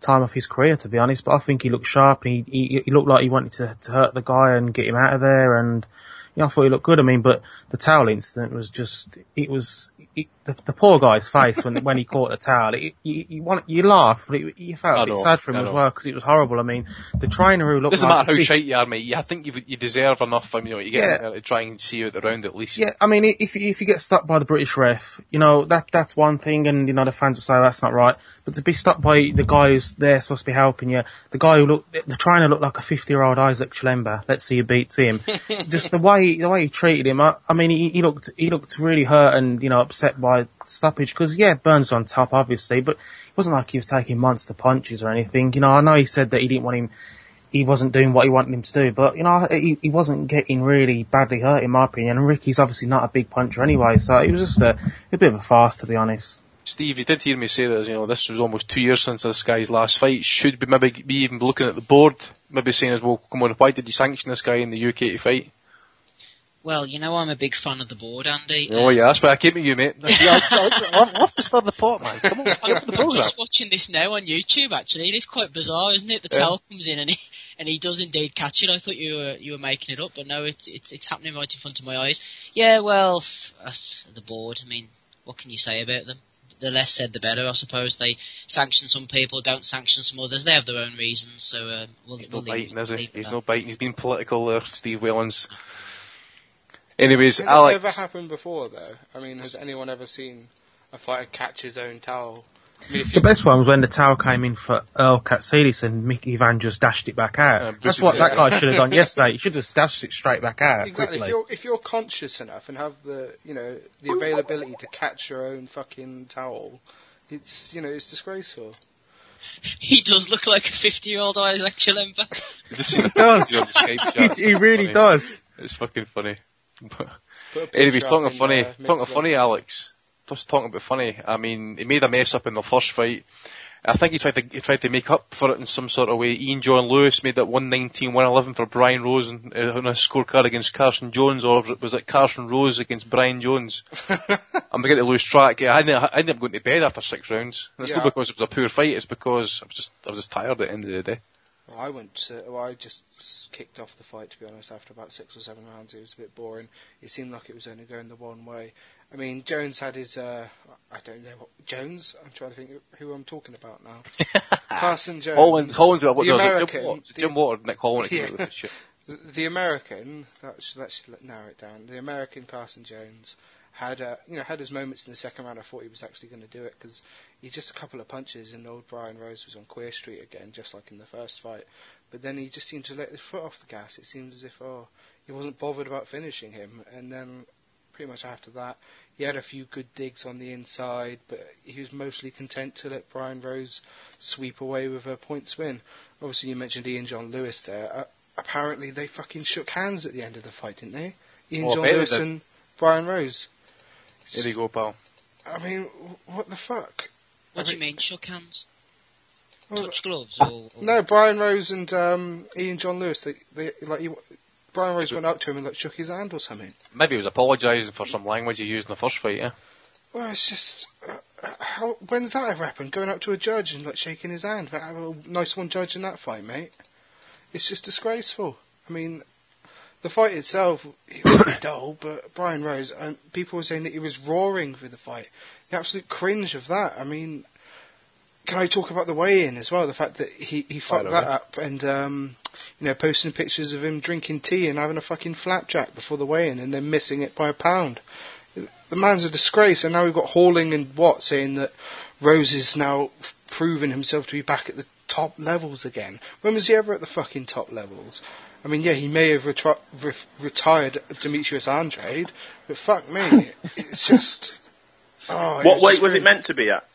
Speaker 12: time off his career to be honest. But I think he looked sharp. He he, he looked like he wanted to, to hurt the guy and get him out of there. And know, I thought he looked good. I mean, but the towel incident was just it was. It, the, the poor guy's face when when he caught the towel, it, you, you want you laugh, but it, you felt a bit sad for him as well because it was horrible. I mean, the trainer who looked
Speaker 8: Doesn't
Speaker 12: like
Speaker 8: matter how
Speaker 12: a
Speaker 8: shite you are, mate. I think you you deserve enough. I mean, you, know, you get
Speaker 12: Yeah.
Speaker 8: there to try and see out the round at least.
Speaker 12: Yeah, I mean, if if you get stopped by the British ref, you know that that's one thing, and you know the fans will say oh, that's not right. But to be stopped by the guy who's there supposed to be helping you, the guy who looked, the trainer looked like a fifty-year-old Isaac Chilemba. Let's see who beats him. Just the way the way he treated him. I, I mean, he, he looked he looked really hurt and you know upset by stoppage because yeah, Burns on top obviously, but it wasn't like he was taking monster punches or anything. You know, I know he said that he didn't want him he wasn't doing what he wanted him to do. But you know, he, he wasn't getting really badly hurt in my opinion. And Ricky's obviously not a big puncher anyway, so it was just a, a bit of a farce to be honest.
Speaker 8: Steve, you did hear me say that, you know, this was almost two years since this guy's last fight. Should be maybe be even looking at the board, maybe saying as well, come on, why did you sanction this guy in the UK to fight?
Speaker 9: Well, you know I'm a big fan of the board, Andy.
Speaker 8: Oh yeah, that's why I came to you, mate. I'll have to stir the pot, man. Come on, get
Speaker 9: I'm
Speaker 8: up to the program.
Speaker 9: just watching this now on YouTube. Actually, it is quite bizarre, isn't it? The
Speaker 8: Yeah.
Speaker 9: towel comes in and he and he does indeed catch it. I thought you were you were making it up, but no, it's it's it's happening right in front of my eyes. Yeah, well, f- us, the board. I mean, what can you say about them? The less said, the better, I suppose. They sanction some people, don't sanction some others. They have their own reasons, so uh, we'll,
Speaker 8: He's
Speaker 9: we'll
Speaker 8: not
Speaker 9: leave,
Speaker 8: biting, is he? He's
Speaker 9: that.
Speaker 8: not biting. He's been political there, Steve Wellens. Anyways,
Speaker 10: Has
Speaker 8: Alex.
Speaker 10: it ever happened before, though? I mean, has anyone ever seen a fighter catch his own towel? I mean,
Speaker 12: The best one was when the towel came in for Earl Katsidis and Mickey Van just dashed it back out.
Speaker 8: Uh,
Speaker 12: That's
Speaker 8: Bruce-
Speaker 12: what that guy should have done yesterday. He should have just dashed it straight back out
Speaker 10: exactly, if you're if you're conscious enough and have the you know the availability to catch your own fucking towel, it's you know it's disgraceful.
Speaker 9: He does look like a 50 year old Isaac Chilemba.
Speaker 8: Just see the
Speaker 12: does.
Speaker 8: pictures on the Skype chat.
Speaker 12: He- he really
Speaker 8: funny.
Speaker 12: does.
Speaker 8: It's fucking funny.
Speaker 10: Put a
Speaker 8: Anyways, talking
Speaker 10: up
Speaker 8: of
Speaker 10: in,
Speaker 8: funny,
Speaker 10: uh,
Speaker 8: talking funny, Alex. Just talking about funny. I mean, he made a mess up in the first fight. I think he tried to he tried to make up for it in some sort of way. Ian John Lewis made that 119, 111 for Brian Rose uh, on a scorecard against Carson Jones, or was it Carson Rose against Brian Jones? I'm beginning to lose track. I ended, I ended up going to bed after six rounds. And it's not because it was a poor fight. It's because I was just I was just tired at the end of the day.
Speaker 10: I went. To, well, I just kicked off the fight. To be honest, after about six or seven rounds, it was a bit boring. It seemed like it was only going the one way. I mean, Jones had his. Uh, I don't know what Jones. I'm trying to think who I'm talking about now. Carson Jones.
Speaker 8: Holland, Holland, what
Speaker 10: the?
Speaker 8: Jim,
Speaker 10: American. The-
Speaker 8: Jim Water, Nick Holland
Speaker 10: Yeah. the American, that should, that should narrow it down. The American Carson Jones had, uh, you know, had his moments in the second round. I thought he was actually going to do it because he just a couple of punches and old Brian Rose was on Queer Street again, just like in the first fight. But then he just seemed to let his foot off the gas. It seemed as if, oh, he wasn't bothered about finishing him. And then pretty much after that, he had a few good digs on the inside, but he was mostly content to let Brian Rose sweep away with a points win. Obviously, you mentioned Ian John Lewis there. Uh, apparently, they fucking shook hands at the end of the fight, didn't they? Ian
Speaker 8: I
Speaker 10: John Lewis and Brian Rose.
Speaker 8: Go, pal.
Speaker 10: I mean, what the fuck?
Speaker 9: What do you mean, shook hands?
Speaker 10: Well,
Speaker 9: Touch gloves or, or
Speaker 10: No, Brian Rose and um, Ian John Lewis. They, they like he, Brian Rose went up to him and like shook his hand or something.
Speaker 8: Maybe he was apologising for some language he used in the first fight, yeah?
Speaker 10: Well, it's just uh, uh, how when's that ever happened? Going up to a judge and like shaking his hand. Have a nice one judge in that fight, mate. It's just disgraceful. I mean, the fight itself it was dull, but Brian Rose and people were saying that he was roaring for the fight. The absolute cringe of that. I mean, can I talk about the weigh-in as well? The fact that he he fucked that
Speaker 8: away.
Speaker 10: up and um, you know posting pictures of him drinking tea and having a fucking flapjack before the weigh-in and then missing it by a pound. The man's a disgrace, and now we've got Halling and Watt saying that Rose is now proven himself to be back at the top levels again. When was he ever at the fucking top levels? I mean, yeah, he may have retri- re- retired Demetrius Andrade, but fuck me, it's just. Oh,
Speaker 13: What
Speaker 10: was
Speaker 13: weight
Speaker 10: just
Speaker 13: was
Speaker 10: really-
Speaker 13: it meant to be at?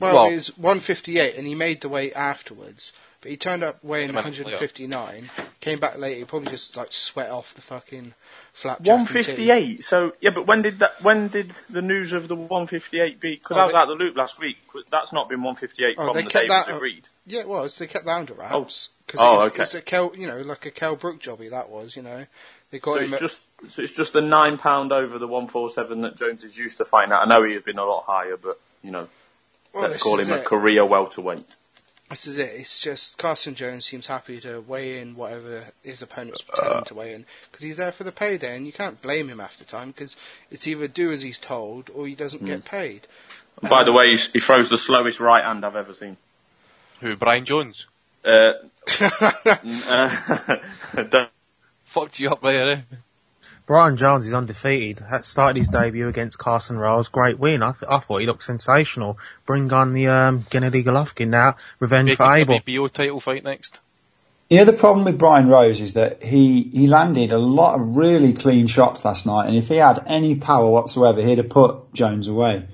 Speaker 10: Well,
Speaker 8: Well-
Speaker 10: it was 158, and he made the weight afterwards. But he turned up weighing
Speaker 8: Yeah, man,
Speaker 10: 159, came back later, he probably just like sweat off the fucking flapjack.
Speaker 13: One
Speaker 10: and tea.
Speaker 13: fifty eight. So yeah, but when did that? When did the news of the one fifty eight be? Because
Speaker 10: Oh,
Speaker 13: I was oh,
Speaker 10: they-
Speaker 13: out of the loop last week. That's not been one fifty eight
Speaker 10: Oh,
Speaker 13: from
Speaker 10: they
Speaker 13: the
Speaker 10: kept
Speaker 13: day it
Speaker 10: that
Speaker 13: was agreed.
Speaker 10: Yeah, it was. They kept that under oh. wraps. Cause
Speaker 13: Oh,
Speaker 10: it
Speaker 13: okay.
Speaker 10: It was a Kel, you know, like a Kel Brook jobby that was, you know. They got
Speaker 13: So
Speaker 10: him
Speaker 13: it's just so it's just the nine pound over the one four seven that Jones is used to fighting at. I know he has been a lot higher, but you know,
Speaker 10: well,
Speaker 13: let's call him a
Speaker 10: it.
Speaker 13: career welterweight.
Speaker 10: This is it. It's just Carson Jones seems happy to weigh in whatever his opponents tell him to weigh in because he's there for the payday, and you can't blame him after time because it's either do as he's told or he doesn't
Speaker 13: Hmm.
Speaker 10: get paid.
Speaker 13: And by the way, he throws the slowest right hand I've ever seen.
Speaker 8: Who, Brian Jones?
Speaker 13: Uh, uh, don't-
Speaker 8: Fucked you up there, eh?
Speaker 12: Brian Jones is undefeated. Had started his debut against Carson Rose. Great win. I, th- I thought he looked sensational. Bring on the um, Gennady Golovkin now. Revenge for
Speaker 8: Making
Speaker 12: Abel.
Speaker 8: the BO title fight next.
Speaker 11: You know, the problem with Brian Rose is that he, he landed a lot of really clean shots last night, and if he had any power whatsoever, he'd have put Jones away.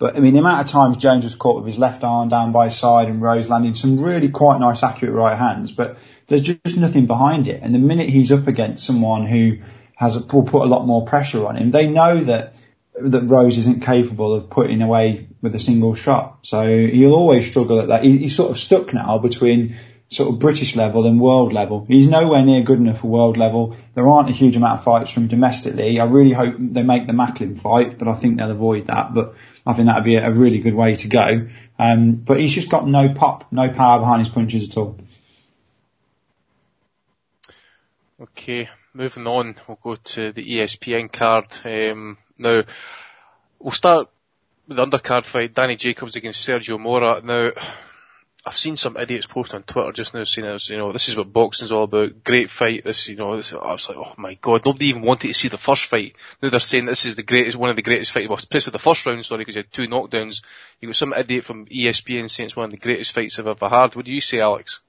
Speaker 11: But I mean, the amount of times Jones was caught with his left arm down by his side, and Rose landing some really quite nice, accurate right hands, but there's just nothing behind it. And the minute he's up against someone who has will put a lot more pressure on him, they know that that Rose isn't capable of putting away with a single shot. So he'll always struggle at that. He, he's sort of stuck now between sort of British level and world level. He's nowhere near good enough for world level. There aren't a huge amount of fights from domestically. I really hope they make the Macklin fight, but I think they'll avoid that. But I think that would be a, a really good way to go. Um, but he's just got no pop, no power behind his punches at all.
Speaker 8: Okay, moving on, we'll go to the ESPN card. Um, now, we'll start with the undercard fight, Danny Jacobs against Sergio Mora. Now, I've seen some idiots post on Twitter just now saying, you know, this is what boxing's all about. Great fight. This, you know, this, I was like, oh my god, nobody even wanted to see the first fight. Now they're saying this is the greatest, one of the greatest fights. Well, pissed with the first round, sorry, because you had two knockdowns. You got some idiot from ESPN saying it's one of the greatest fights I've ever had. What do you say, Alex?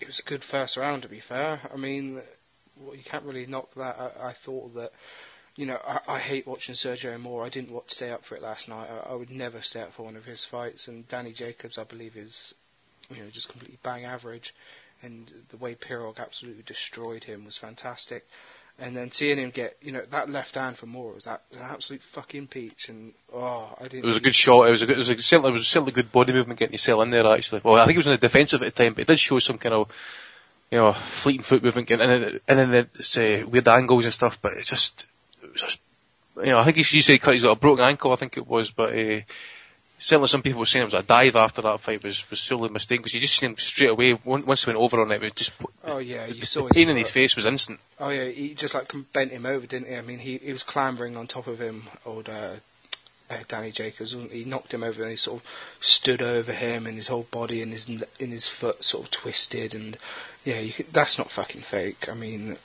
Speaker 10: It was a good first round, to be fair. I mean, well, you can't really knock that. I, I thought that, you know, I, I hate watching Sergio Mora. I didn't watch, stay up for it last night. I, I would never stay up for one of his fights. And Danny Jacobs, I believe, is you know just completely bang average, and the way Pirog absolutely destroyed him was fantastic. And then seeing him get, you know, that left hand from Mora was that an absolute fucking peach. And oh, I didn't.
Speaker 8: It was a good shot. It was a good, it was a, certainly, it was certainly good body movement getting yourself in there actually. Well, I think it was in the defensive at the time, but it did show some kind of, you know, fleeting foot movement getting in, and then it's uh, weird angles and stuff. But it just, it was just, you know, I think he, you said he's got a broken ankle. I think it was, but. Uh, certainly some people were saying it was a dive after that fight was was solely a mistake because you just seen him straight away once he went over on it, it just
Speaker 10: oh yeah you saw
Speaker 8: the pain in his face was instant.
Speaker 10: Oh yeah, he just like bent him over, didn't he? I mean, he he was clambering on top of him, old uh, uh, Danny Jacobs. He knocked him over and he sort of stood over him, and his whole body and his in his foot sort of twisted, and yeah, you could, that's not fucking fake. I mean,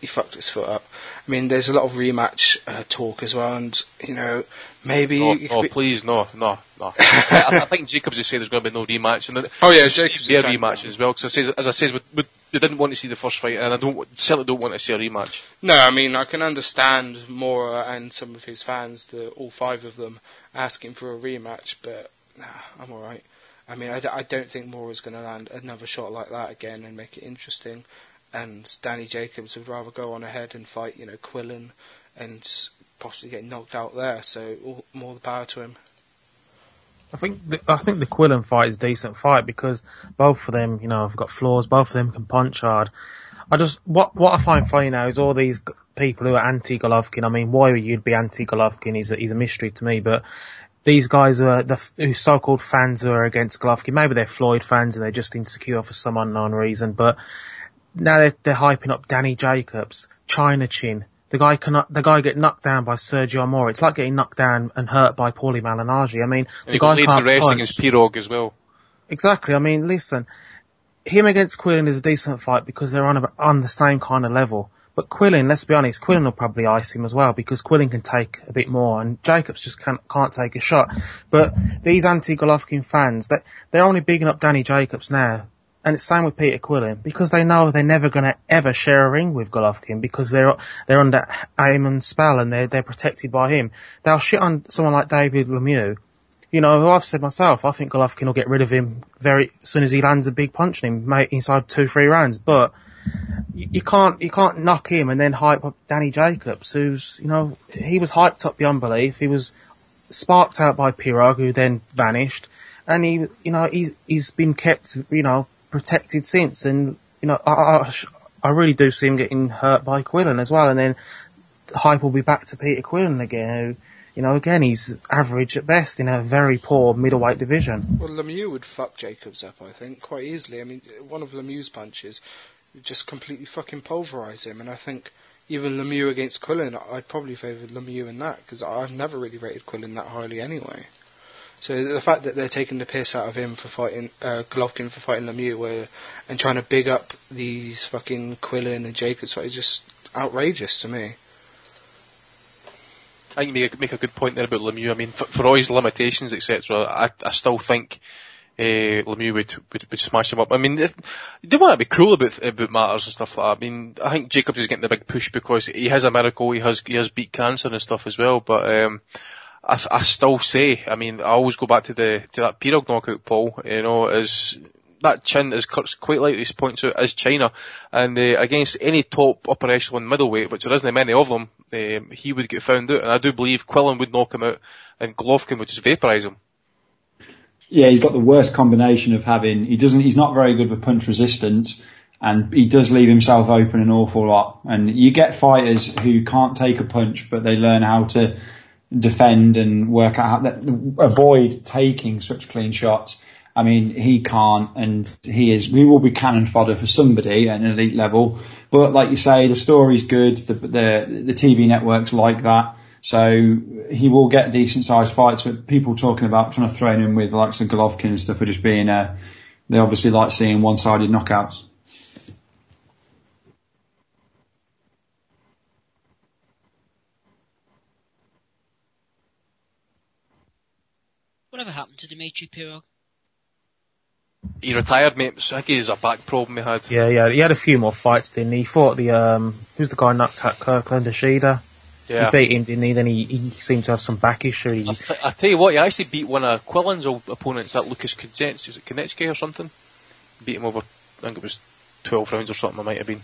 Speaker 10: he fucked his foot up. I mean, there's a lot of rematch uh, talk as well, and you know, maybe.
Speaker 8: Oh, no, please, no, no, no. I, I, think Jacobs has said there's going to be no rematch, and
Speaker 10: oh yeah, Jacobs
Speaker 8: be a rematch as well. Because as I says, we, we, we, didn't want to see the first fight, and I don't certainly don't want to see a rematch.
Speaker 10: No, I mean, I can understand Mora and some of his fans, the, all five of them, asking for a rematch, but nah, I'm all right. I mean, I d- I don't think Mora's going to land another shot like that again and make it interesting and Danny Jacobs would rather go on ahead and fight, you know, Quillin and possibly get knocked out there. So all, more the power to him.
Speaker 12: I think the, I think the Quillin fight is a decent fight because both of them, you know, have got flaws. Both of them can punch hard. I just what what I find funny now is all these people who are anti Golovkin. I mean, why would you'd be anti Golovkin is a, a mystery to me. But these guys are the who so-called fans who are against Golovkin. Maybe they're Floyd fans and they're just insecure for some unknown reason. But now they're, they're hyping up Danny Jacobs, China Chin. The guy can, the guy get knocked down by Sergio Mora. It's like getting knocked down and hurt by Paulie Malignaggi. I mean,
Speaker 8: the guy can't the punch. against Pirog as well.
Speaker 12: Exactly. I mean, listen, him against Quillin is a decent fight because they're on a, on the same kind of level. But Quillin, let's be honest, Quillin will probably ice him as well because Quillin can take a bit more and Jacobs just can't, can't take a shot. But these anti-Golovkin fans, they, they're only bigging up Danny Jacobs now and it's same with Peter Quillin because they know they're never going to ever share a ring with Golovkin because they're they're under Haymon's spell and they're they're protected by him. They'll shit on someone like David Lemieux. You know, I've said myself, I think Golovkin will get rid of him very soon as he lands a big punch on him, inside two three rounds. But you, you can't you can't knock him and then hype up Danny Jacobs, who's you know he was hyped up beyond belief. He was sparked out by Pirog, who then vanished, and he you know he he's been kept you know protected since. And, you know, I, I, I really do see him getting hurt by Quillin as well. And then hype will be back to Peter Quillin again, who, you know, again, he's average at best in a very poor middleweight division.
Speaker 10: Well, Lemieux would fuck Jacobs up, I think, quite easily. I mean, one of Lemieux's punches just completely fucking pulverise him, and I think even Lemieux against Quillin, I'd probably favour Lemieux in that, because I've never really rated Quillin that highly anyway. So the fact that they're taking the piss out of him for fighting uh, Golovkin for fighting Lemieux, and trying to big up these fucking Quillin and Jacobs is just outrageous to me.
Speaker 8: I think you make a, make a good point there about Lemieux. I mean, for, for all his limitations, etc., I, I still think uh, Lemieux would, would, would smash him up. I mean, if, don't want to be cruel about about matters and stuff like that. I mean, I think Jacobs is getting the big push because he has a miracle. He has he has beat cancer and stuff as well. But um, I, I still say, I mean, I always go back to the to that Pirog knockout, Paul. You know, is that chin, is quite likely points out, is China, and uh, against any top upper echelon middleweight, which there isn't many of them, um, he would get found out, and I do believe Quillin would knock him out, and Golovkin would just vaporise him.
Speaker 11: Yeah, he's got the worst combination of having. He doesn't. He's not very good with punch resistance, and he does leave himself open an awful lot. And you get fighters who can't take a punch, but they learn how to defend and work out that avoid taking such clean shots. I mean, he can't, and he is. We will be cannon fodder for somebody at an elite level. But like you say, the story's good. The the the TV networks like that, so he will get decent sized fights. But people talking about trying to throw him with like some Golovkin and stuff are just being. Uh, they obviously like seeing one sided knockouts.
Speaker 9: Whatever happened to Dimitri Pirog?
Speaker 8: He retired, mate. I think he's a back problem he had.
Speaker 12: Yeah, yeah. He had a few more fights, didn't he? He fought the, um, who's the guy knocked out Kirkland Ishida? Yeah. He beat him, didn't he? Then he, he seemed to have some back issues.
Speaker 8: I, th- I tell you what, he actually beat one of Quillin's old opponents, that Lucas Konecki, is it Konecki or something? beat him over. I think it was twelve rounds or something. It might have been. I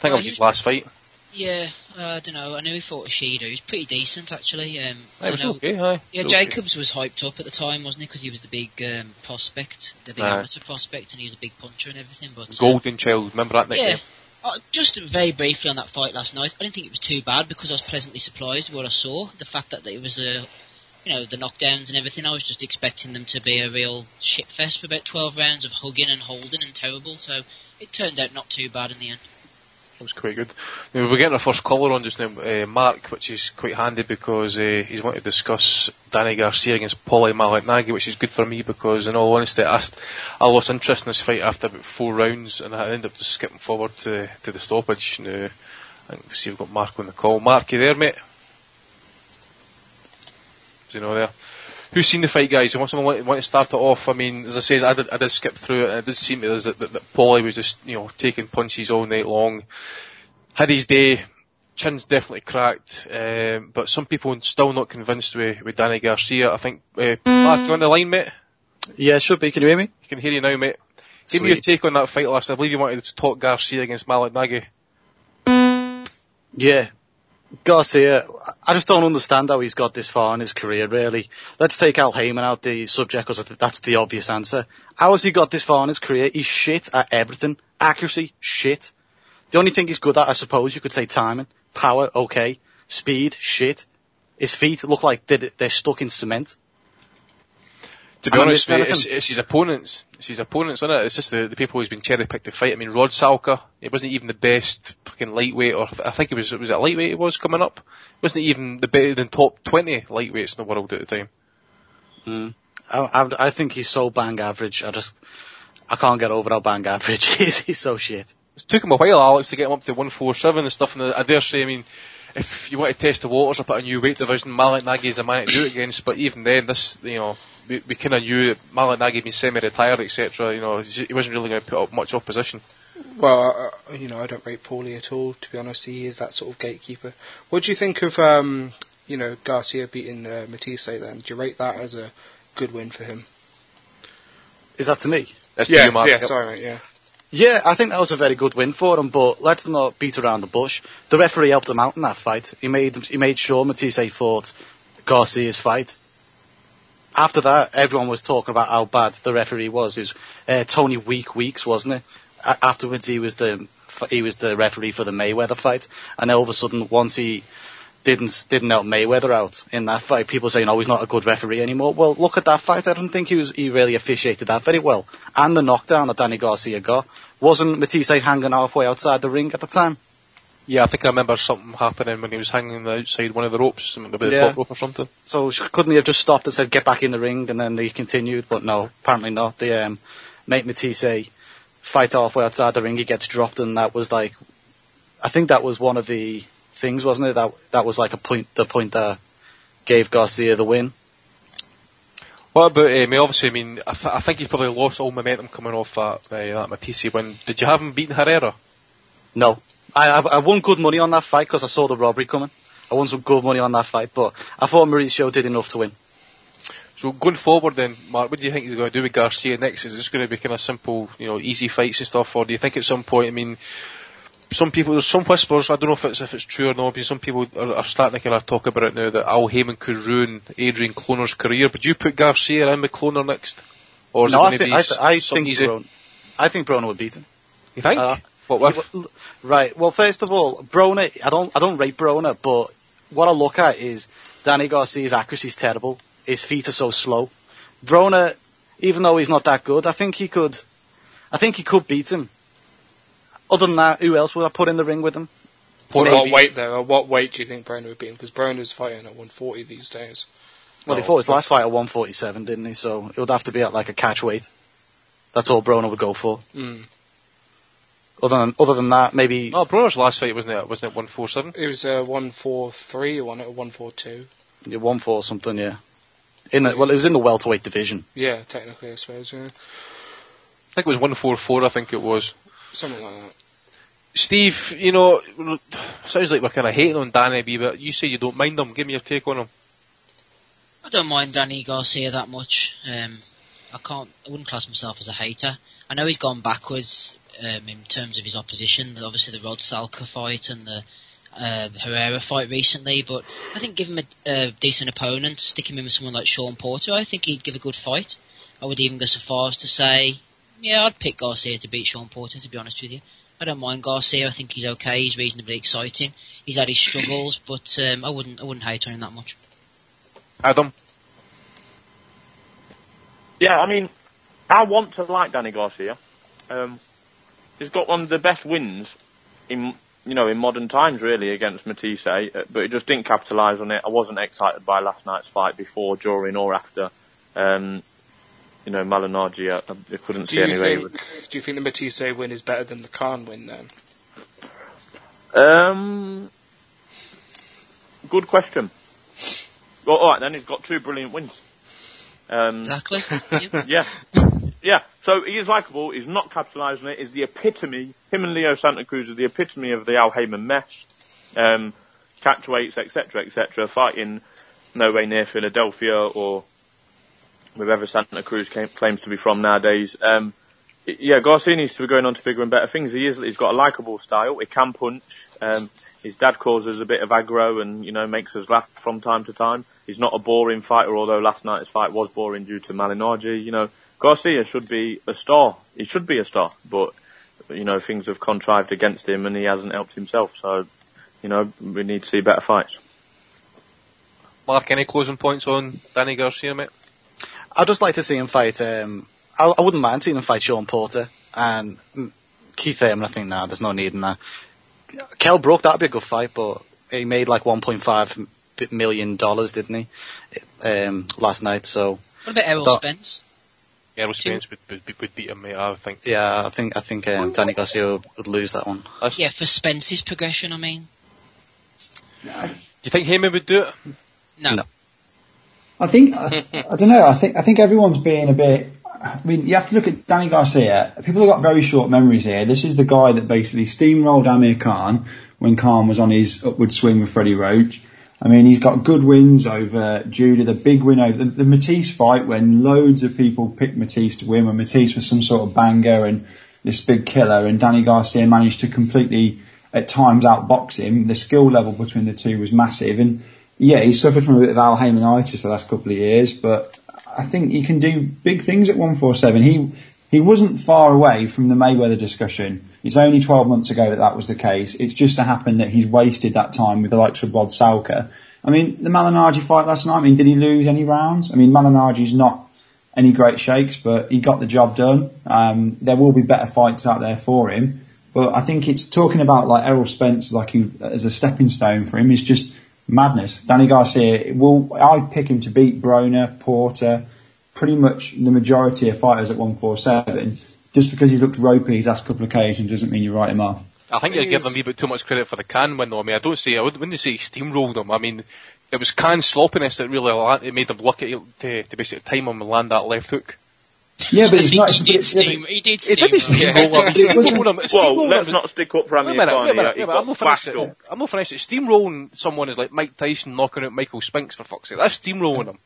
Speaker 8: think
Speaker 9: Well,
Speaker 8: it was
Speaker 9: he-
Speaker 8: his last fight.
Speaker 9: Yeah, uh, I don't know. I knew he fought Ishida. He was pretty decent, actually. Um,
Speaker 8: It was
Speaker 9: know-
Speaker 8: okay, aye.
Speaker 9: Yeah,
Speaker 8: It was okay.
Speaker 9: Jacobs was hyped up at the time, wasn't he? Because he was the big um, prospect, the big
Speaker 8: Aye.
Speaker 9: amateur prospect, and he was a big puncher and everything. But uh,
Speaker 8: Golden Child, remember that
Speaker 9: yeah, uh, just very briefly on that fight last night. I didn't think it was too bad because I was pleasantly surprised with what I saw. The fact that it was a, you know, the knockdowns and everything. I was just expecting them to be a real shit fest for about twelve rounds of hugging and holding and terrible. So it turned out not too bad in the end.
Speaker 8: Was quite good. Now, we're getting our first caller on just now, uh, Mark, which is quite handy because uh, he's wanting to discuss Danny Garcia against Paulie Malignaggi, which is good for me because, in all honesty, I, I lost interest in this fight after about four rounds and I ended up just skipping forward to, to the stoppage. Now, I think we see we've got Mark on the call. Mark, you there, mate? Is he not there? Who's seen the fight, guys? You want someone want, want to start it off? I mean, as I say, I did, I did skip through it, and it did seem to us that, that, that Paulie was just, you know, taking punches all night long. Had his day, chin's definitely cracked, um, but some people still not convinced with, with Danny Garcia. I think, uh, Mark, you on the line, mate?
Speaker 14: Yeah, should be. Can you hear me?
Speaker 8: I can hear you now, mate. Give me your take on that fight last. I believe you wanted to talk Garcia against Malignaggi.
Speaker 14: Yeah. Garcia, I just don't understand how he's got this far in his career, really. Let's take Al Haymon out the subject because that's the obvious answer. How has he got this far in his career? He's shit at everything. Accuracy, shit. The only thing he's good at, I suppose, you could say timing. Power, okay. Speed, shit. His feet look like they're, they're stuck in cement.
Speaker 8: To be
Speaker 14: Am
Speaker 8: honest,
Speaker 14: missing
Speaker 8: mate, it's, it's his opponents. It's his opponents, isn't it? It's just the, the people who's been cherry picked to fight. I mean, Rod Salka, he wasn't even the best fucking lightweight, or I think it was was it lightweight he was coming up. wasn't even the better than top twenty lightweights in the world at the time.
Speaker 14: Mm. I, I, I think he's so bang average. I just, I can't get over how bang average he is. He's so shit.
Speaker 8: It took him a while, Alex, to get him up to one four seven and stuff. And I dare say, I mean, if you want to test the waters or put a new weight division, Malignaggi is a man to do it against. But even then, this, you know, we, we kind of knew that Malignaggi had been semi-retired, etc. You know, he wasn't really going to put up much opposition.
Speaker 10: Well, uh, you know, I don't rate Paulie at all. To be honest, he is that sort of gatekeeper. What do you think of, um, you know, Garcia beating uh, Matthysse? Then, do you rate that as a good win for him?
Speaker 14: Is that to me?
Speaker 8: That's
Speaker 10: yeah,
Speaker 8: you, Mark.
Speaker 10: yeah. Sorry, mate. Yeah.
Speaker 14: Yeah, I think that was a very good win for him, but let's not beat around the bush. The referee helped him out in that fight. He made he made sure Matthysse fought Garcia's fight. After that, everyone was talking about how bad the referee was. It was uh, Tony Week Weeks, wasn't it? A- afterwards, he was the he was the referee for the Mayweather fight, and all of a sudden, once he didn't didn't help Mayweather out in that fight, people saying, "Oh, he's not a good referee anymore." Well, look at that fight. I don't think he was he really officiated that very well, and the knockdown that Danny Garcia got wasn't Matthysse hanging halfway outside the ring at the time.
Speaker 8: Yeah, I think I remember something happening when he was hanging outside one of the ropes, maybe the
Speaker 14: Yeah.
Speaker 8: top rope or something.
Speaker 14: So couldn't he have just stopped and said, "Get back in the ring," and then they continued? But no, apparently not. They um, make Matthysse fight halfway outside the ring. He gets dropped, and that was like, I think that was one of the things, wasn't it? That that was like a point, the point that gave Garcia the win.
Speaker 8: What about uh, me? Obviously, I mean, I, th- I think he's probably lost all momentum coming off that uh, that Matthysse win. Did you have him beating Herrera?
Speaker 14: No, I I, I won good money on that fight because I saw the robbery coming. I won some good money on that fight, but I thought Mauricio did enough to win.
Speaker 8: So going forward, then, Mark, what do you think he's going to do with Garcia next? Is this going to be kind of simple, you know, easy fights and stuff, or do you think at some point? I mean, some people, there's some whispers. I don't know if it's if it's true or not. But some people are, are starting to kind of talk about it now that Al Haymon could ruin Adrien Broner's career. But do you put Garcia in with Broner next, or is
Speaker 14: no,
Speaker 8: it
Speaker 14: I,
Speaker 8: going to
Speaker 14: thi-
Speaker 8: be
Speaker 14: I, th- I think? I think Broner would beat him.
Speaker 8: You think?
Speaker 14: Uh,
Speaker 8: what with?
Speaker 14: Yeah, well, Right. Well, first of all, Broner. I don't. I don't rate Broner, but what I look at is Danny Garcia's accuracy is terrible. His feet are so slow. Broner, even though he's not that good, I think he could. I think he could beat him. Other than that, who else would I put in the ring with him?
Speaker 10: What, what weight though? Or what weight do you think Broner would be him? Because Broner's fighting at 140 these days.
Speaker 14: Well, he fought his last fight at 147, didn't he? So it would have to be at like a catch weight. That's all Broner would go for.
Speaker 10: Mm.
Speaker 14: Other than other than that, maybe
Speaker 8: Oh, Broner's last fight wasn't it? Wasn't it one four seven?
Speaker 10: It was uh, 143, or one at 142.
Speaker 14: yeah, one four something. Yeah. In the, well, it was in the welterweight division.
Speaker 10: Yeah, technically, I suppose. Yeah.
Speaker 8: I think it was one four four. I think it was.
Speaker 10: Something like that.
Speaker 8: Steve, you know, sounds like we're kind of hating on Danny B, but you say you don't mind him. Give me your take on him.
Speaker 9: I don't mind Danny Garcia that much. Um, I can't, I wouldn't class myself as a hater. I know he's gone backwards um, in terms of his opposition. Obviously, the Rod Salka fight and the uh, Herrera fight recently, but I think give him a, a decent opponent, stick him in with someone like Sean Porter. I think he'd give a good fight. I would even go so far as to say, yeah, I'd pick Garcia to beat Sean Porter. To be honest with you, I don't mind Garcia. I think he's okay. He's reasonably exciting. He's had his struggles, but um, I wouldn't, I wouldn't hate on him that much.
Speaker 8: Adam.
Speaker 13: Yeah, I mean, I want to like Danny Garcia. Um, he's got one of the best wins in you know in modern times really against Matthysse, uh, but he just didn't capitalise on it. I wasn't excited by last night's fight before, during, or after. Um, you know, Malignaggi, I, I couldn't
Speaker 10: Do
Speaker 13: see any way.
Speaker 10: do you think the Matthysse win is better than the Khan win then?
Speaker 13: Um, good question. Well, all right, then he's got two brilliant wins. Um,
Speaker 9: Exactly.
Speaker 13: yeah, yeah. So he is likable. He's not capitalising it. He's the epitome. Him and Leo Santa Cruz are the epitome of the Al Haymon mesh. Um, catch weights, etc., etc. Fighting nowhere near Philadelphia or wherever Santa Cruz came, claims to be from nowadays. Um, yeah, Garcia needs to be going on to bigger and better things. He is, he's got a likable style. He can punch. Um, his dad causes a bit of aggro and, you know, makes us laugh from time to time. He's not a boring fighter, although last night's fight was boring due to Malignaggi. You know, Garcia should be a star. He should be a star, but, you know, things have contrived against him and he hasn't helped himself. So, you know, we need to see better fights.
Speaker 8: Mark, any closing points on Danny Garcia, mate?
Speaker 14: I'd just like to see him fight. Um, I, I wouldn't mind seeing him fight Sean Porter and Keith Thurman. I think now there's no need in that. Kel Brook, that'd be a good fight, but he made like 1.5 million dollars, didn't he, um, last night? So
Speaker 9: What about Errol Spence?
Speaker 8: Errol Spence would, would, would beat him, mate, I think.
Speaker 14: yeah, I think I think um, Danny Garcia would lose that one.
Speaker 9: Yeah, for Spence's progression, I mean.
Speaker 8: Do you think Haymon would do it?
Speaker 9: No.
Speaker 11: I think I, I don't know. I think I think everyone's being a bit. I mean, you have to look at Danny Garcia. People have got very short memories here. This is the guy that basically steamrolled Amir Khan when Khan was on his upward swing with Freddie Roach. I mean, he's got good wins over Judah, the big win over the, the Matthysse fight when loads of people picked Matthysse to win when Matthysse was some sort of banger and this big killer and Danny Garcia managed to completely at times outbox him. The skill level between the two was massive and yeah, he suffered from a bit of Al the last couple of years, but I think he can do big things at 147. He he wasn't far away from the Mayweather discussion. It's only 12 months ago that that was the case. It's just to happen that he's wasted that time with the likes of Rod Salka. I mean, the Malignaggi fight last night, I mean, did he lose any rounds? I mean, Malignaggi's not any great shakes, but he got the job done. Um, there will be better fights out there for him. But I think it's talking about like Errol Spence, like he, as a stepping stone for him, is just madness. Danny Garcia, will I'd pick him to beat Broner, Porter, pretty much the majority of fighters at 147. Just because he's looked ropey his last couple of occasions doesn't mean you write him off.
Speaker 8: I think you're giving
Speaker 10: is-
Speaker 8: him a bit too much credit for the Khan win, though. I mean, I don't say, I wouldn't wouldn't say he steamrolled him. I mean, it was Khan's sloppiness that really it made him look at it to, to basically time him and land that left hook.
Speaker 11: Yeah, but it's not.
Speaker 9: he did steam. He did
Speaker 8: He
Speaker 9: steam.
Speaker 8: didn't steamroll him. He
Speaker 11: It
Speaker 8: him.
Speaker 13: Well, let's not stick up for
Speaker 8: Wait a minute, wait a minute, wait a minute. I'm not finished
Speaker 13: bashed
Speaker 8: it.
Speaker 13: up.
Speaker 8: I'm not finished it. Steamrolling someone is like Mike Tyson knocking out Michael Spinks for fuck's sake. That's steamrolling him.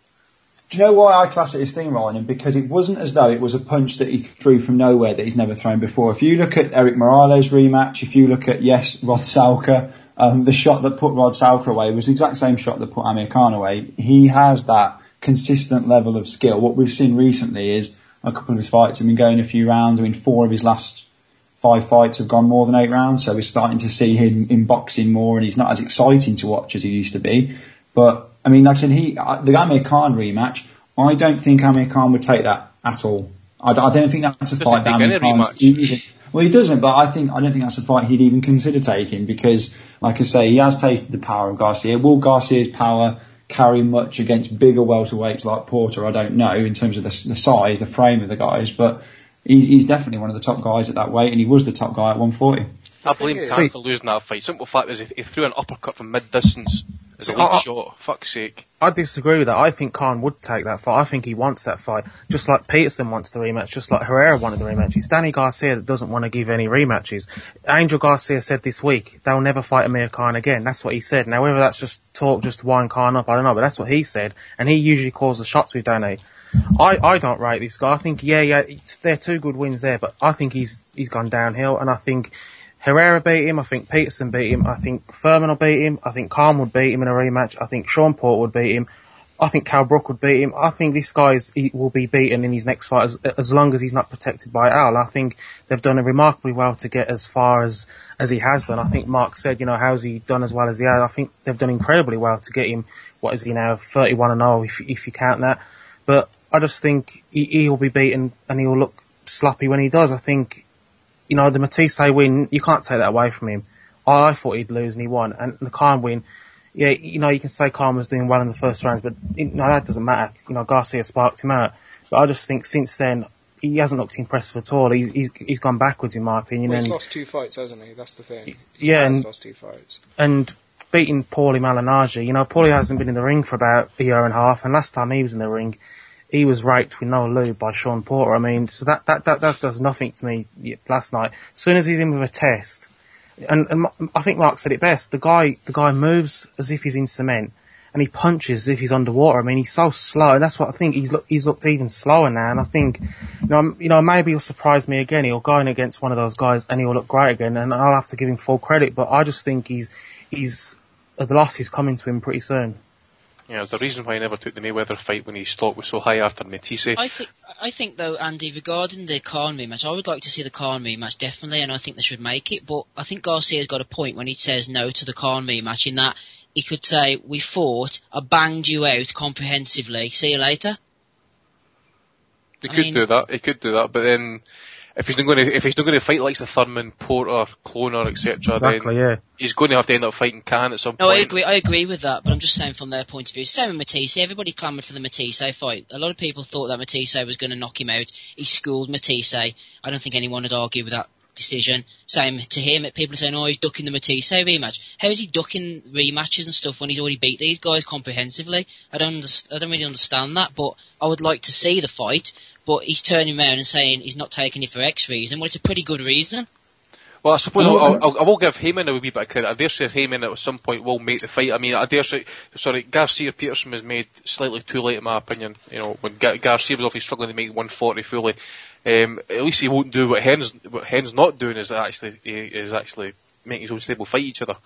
Speaker 11: Do you know why I class it as steamrolling him? Because it wasn't as though it was a punch that he threw from nowhere that he's never thrown before. If you look at Erik Morales' rematch, if you look at, yes, Rod Salka, um, the shot that put Rod Salka away was the exact same shot that put Amir Khan away. He has that consistent level of skill. What we've seen recently is a couple of his fights have been going a few rounds. I mean, four of his last five fights have gone more than eight rounds, so we're starting to see him in boxing more, and he's not as exciting to watch as he used to be. But I mean, like I said, he uh, the Amir Khan rematch. I don't think Amir Khan would take that at all. I don't think that's a
Speaker 8: Doesn't
Speaker 11: fight that
Speaker 8: take
Speaker 11: Amir
Speaker 8: any
Speaker 11: Khan's
Speaker 8: rematch.
Speaker 11: even- Well, he doesn't, but I think I don't think that's a fight he'd even consider taking because, like I say, he has tasted the power of Garcia. Will Garcia's power carry much against bigger welterweights like Porter? I don't know in terms of the, the size, the frame of the guys, but he's, he's definitely one of the top guys at that weight, and he was the top guy at 140.
Speaker 8: I blame
Speaker 10: is-
Speaker 8: Khan for losing that fight. Simple fact is, he, he threw an uppercut from mid distance as a
Speaker 12: I- I-
Speaker 8: shot. Fuck's sake.
Speaker 12: I disagree with that. I think Khan would take that fight. I think he wants that fight. Just like Peterson wants the rematch, just like Herrera wanted the rematch. It's Danny Garcia that doesn't want to give any rematches. Angel Garcia said this week, they'll never fight Amir Khan again. That's what he said. Now whether that's just talk, just to wind Khan up, I don't know, but that's what he said. And he usually calls the shots with Danny. I, I don't rate this guy. I think yeah, yeah, they're two good wins there, but I think he's he's gone downhill, and I think Herrera beat him. I think Peterson beat him. I think Thurman will beat him. I think Khan would beat him in a rematch. I think Sean Porter would beat him. I think Kel Brook would beat him. I think this guy he will be beaten in his next fight as, as long as he's not protected by Al. I think they've done remarkably well to get as far as, as he has done. I think Mark said, you know, how's he done as well as he has? I think they've done incredibly well to get him, what is he now, 31 and 0 if, if you count that. But I just think he, he'll be beaten and he'll look sloppy when he does. I think, you know, the Matthysse win, you can't take that away from him. I, I thought he'd lose and he won. And the Khan win, yeah, you know, you can say Khan was doing well in the first rounds, but you know, that doesn't matter. You know, Garcia sparked him out. But I just think since then, he hasn't looked impressive at all. He's, he's, he's gone backwards in my opinion.
Speaker 10: Well, he's
Speaker 12: and,
Speaker 10: lost two fights, hasn't he? That's the thing.
Speaker 12: yeah,
Speaker 10: He has
Speaker 12: and,
Speaker 10: lost two fights.
Speaker 12: and beating Paulie Malignaggi, you know, Paulie hasn't been in the ring for about a year and a half, and last time he was in the ring, he was raped with no lube by Sean Porter. I mean, so that, that, that, that does nothing to me last night. As soon as he's in with a test, and, and I think Mark said it best, the guy, the guy moves as if he's in cement, and he punches as if he's underwater. I mean, he's so slow, and that's what I think. He's look, he's looked even slower now, and I think, you know, you know, maybe he'll surprise me again. He'll go in against one of those guys, and he'll look great again, and I'll have to give him full credit. But I just think he's, he's, the loss is coming to him pretty soon.
Speaker 8: Yeah, there's the reason why he never took the Mayweather fight when his stock was so high after Matthysse.
Speaker 9: I think I think though, Andy, regarding the Khan rematch, I would like to see the Khan rematch definitely, and I think they should make it. But I think Garcia's got a point when he says no to the Khan rematch. In that he could say, "We fought, I banged you out comprehensively. See you later."
Speaker 8: He
Speaker 9: I
Speaker 8: could
Speaker 9: mean-
Speaker 8: do that. He could do that, but then if he's not going to if he's not going to fight like the Thurman, Porter, Broner, etc.,
Speaker 12: Exactly,
Speaker 8: then
Speaker 12: yeah.
Speaker 8: he's going to have to end up fighting Khan at some
Speaker 9: No,
Speaker 8: point.
Speaker 9: I agree. I agree with that, but I'm just saying from their point of view. Same with Matthysse. Everybody clamoured for the Matthysse fight. A lot of people thought that Matthysse was going to knock him out. He schooled Matthysse. I don't think anyone would argue with that decision. Same to him. People are saying, "Oh, he's ducking the Matthysse rematch." How is he ducking rematches and stuff when he's already beat these guys comprehensively? I don't. Underst- I don't really understand that. But I would like to see the fight. But he's turning around and saying he's not taking it for X reason. Well, it's a pretty good reason.
Speaker 8: Well, I suppose
Speaker 9: No,
Speaker 8: I'll,
Speaker 9: no.
Speaker 8: I'll, I will give Haymon a wee bit of credit. I dare say Haymon at some point will make the fight. I mean, I dare say, sorry, Garcia Peterson was made slightly too late in my opinion. You know, when Gar- Garcia was obviously struggling to make 140 fully. Um, at least he won't do what Hen's, what Hen's not doing is actually, is actually making his own stable fight each other.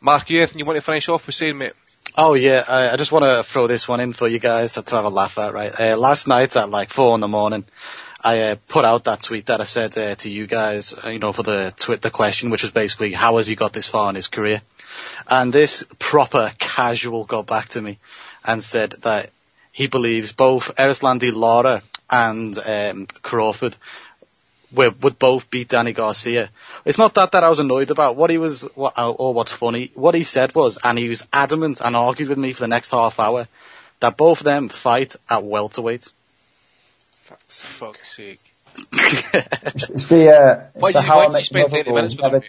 Speaker 8: Mark, you anything you want to finish off with saying, mate?
Speaker 14: Oh yeah, I, I just want to throw this one in for you guys to, to have a laugh at. Right, uh, last night at like four in the morning, I uh, put out that tweet that I said uh, to you guys, uh, you know, for the twi- the question, which was basically how has he got this far in his career? And this proper casual got back to me and said that he believes both Erislandy Lara and um, Crawford would, would both beat Danny Garcia. It's not that that I was annoyed about. What he was, what, or what's funny, what he said was, and he was adamant and argued with me for the next half hour, that both of them fight at welterweight.
Speaker 8: Fuck's sake.
Speaker 11: It's, it's the, uh, it's
Speaker 8: Why
Speaker 11: the
Speaker 8: did you-
Speaker 11: how
Speaker 8: why
Speaker 11: I
Speaker 8: did you spend 30 minutes with
Speaker 11: Never,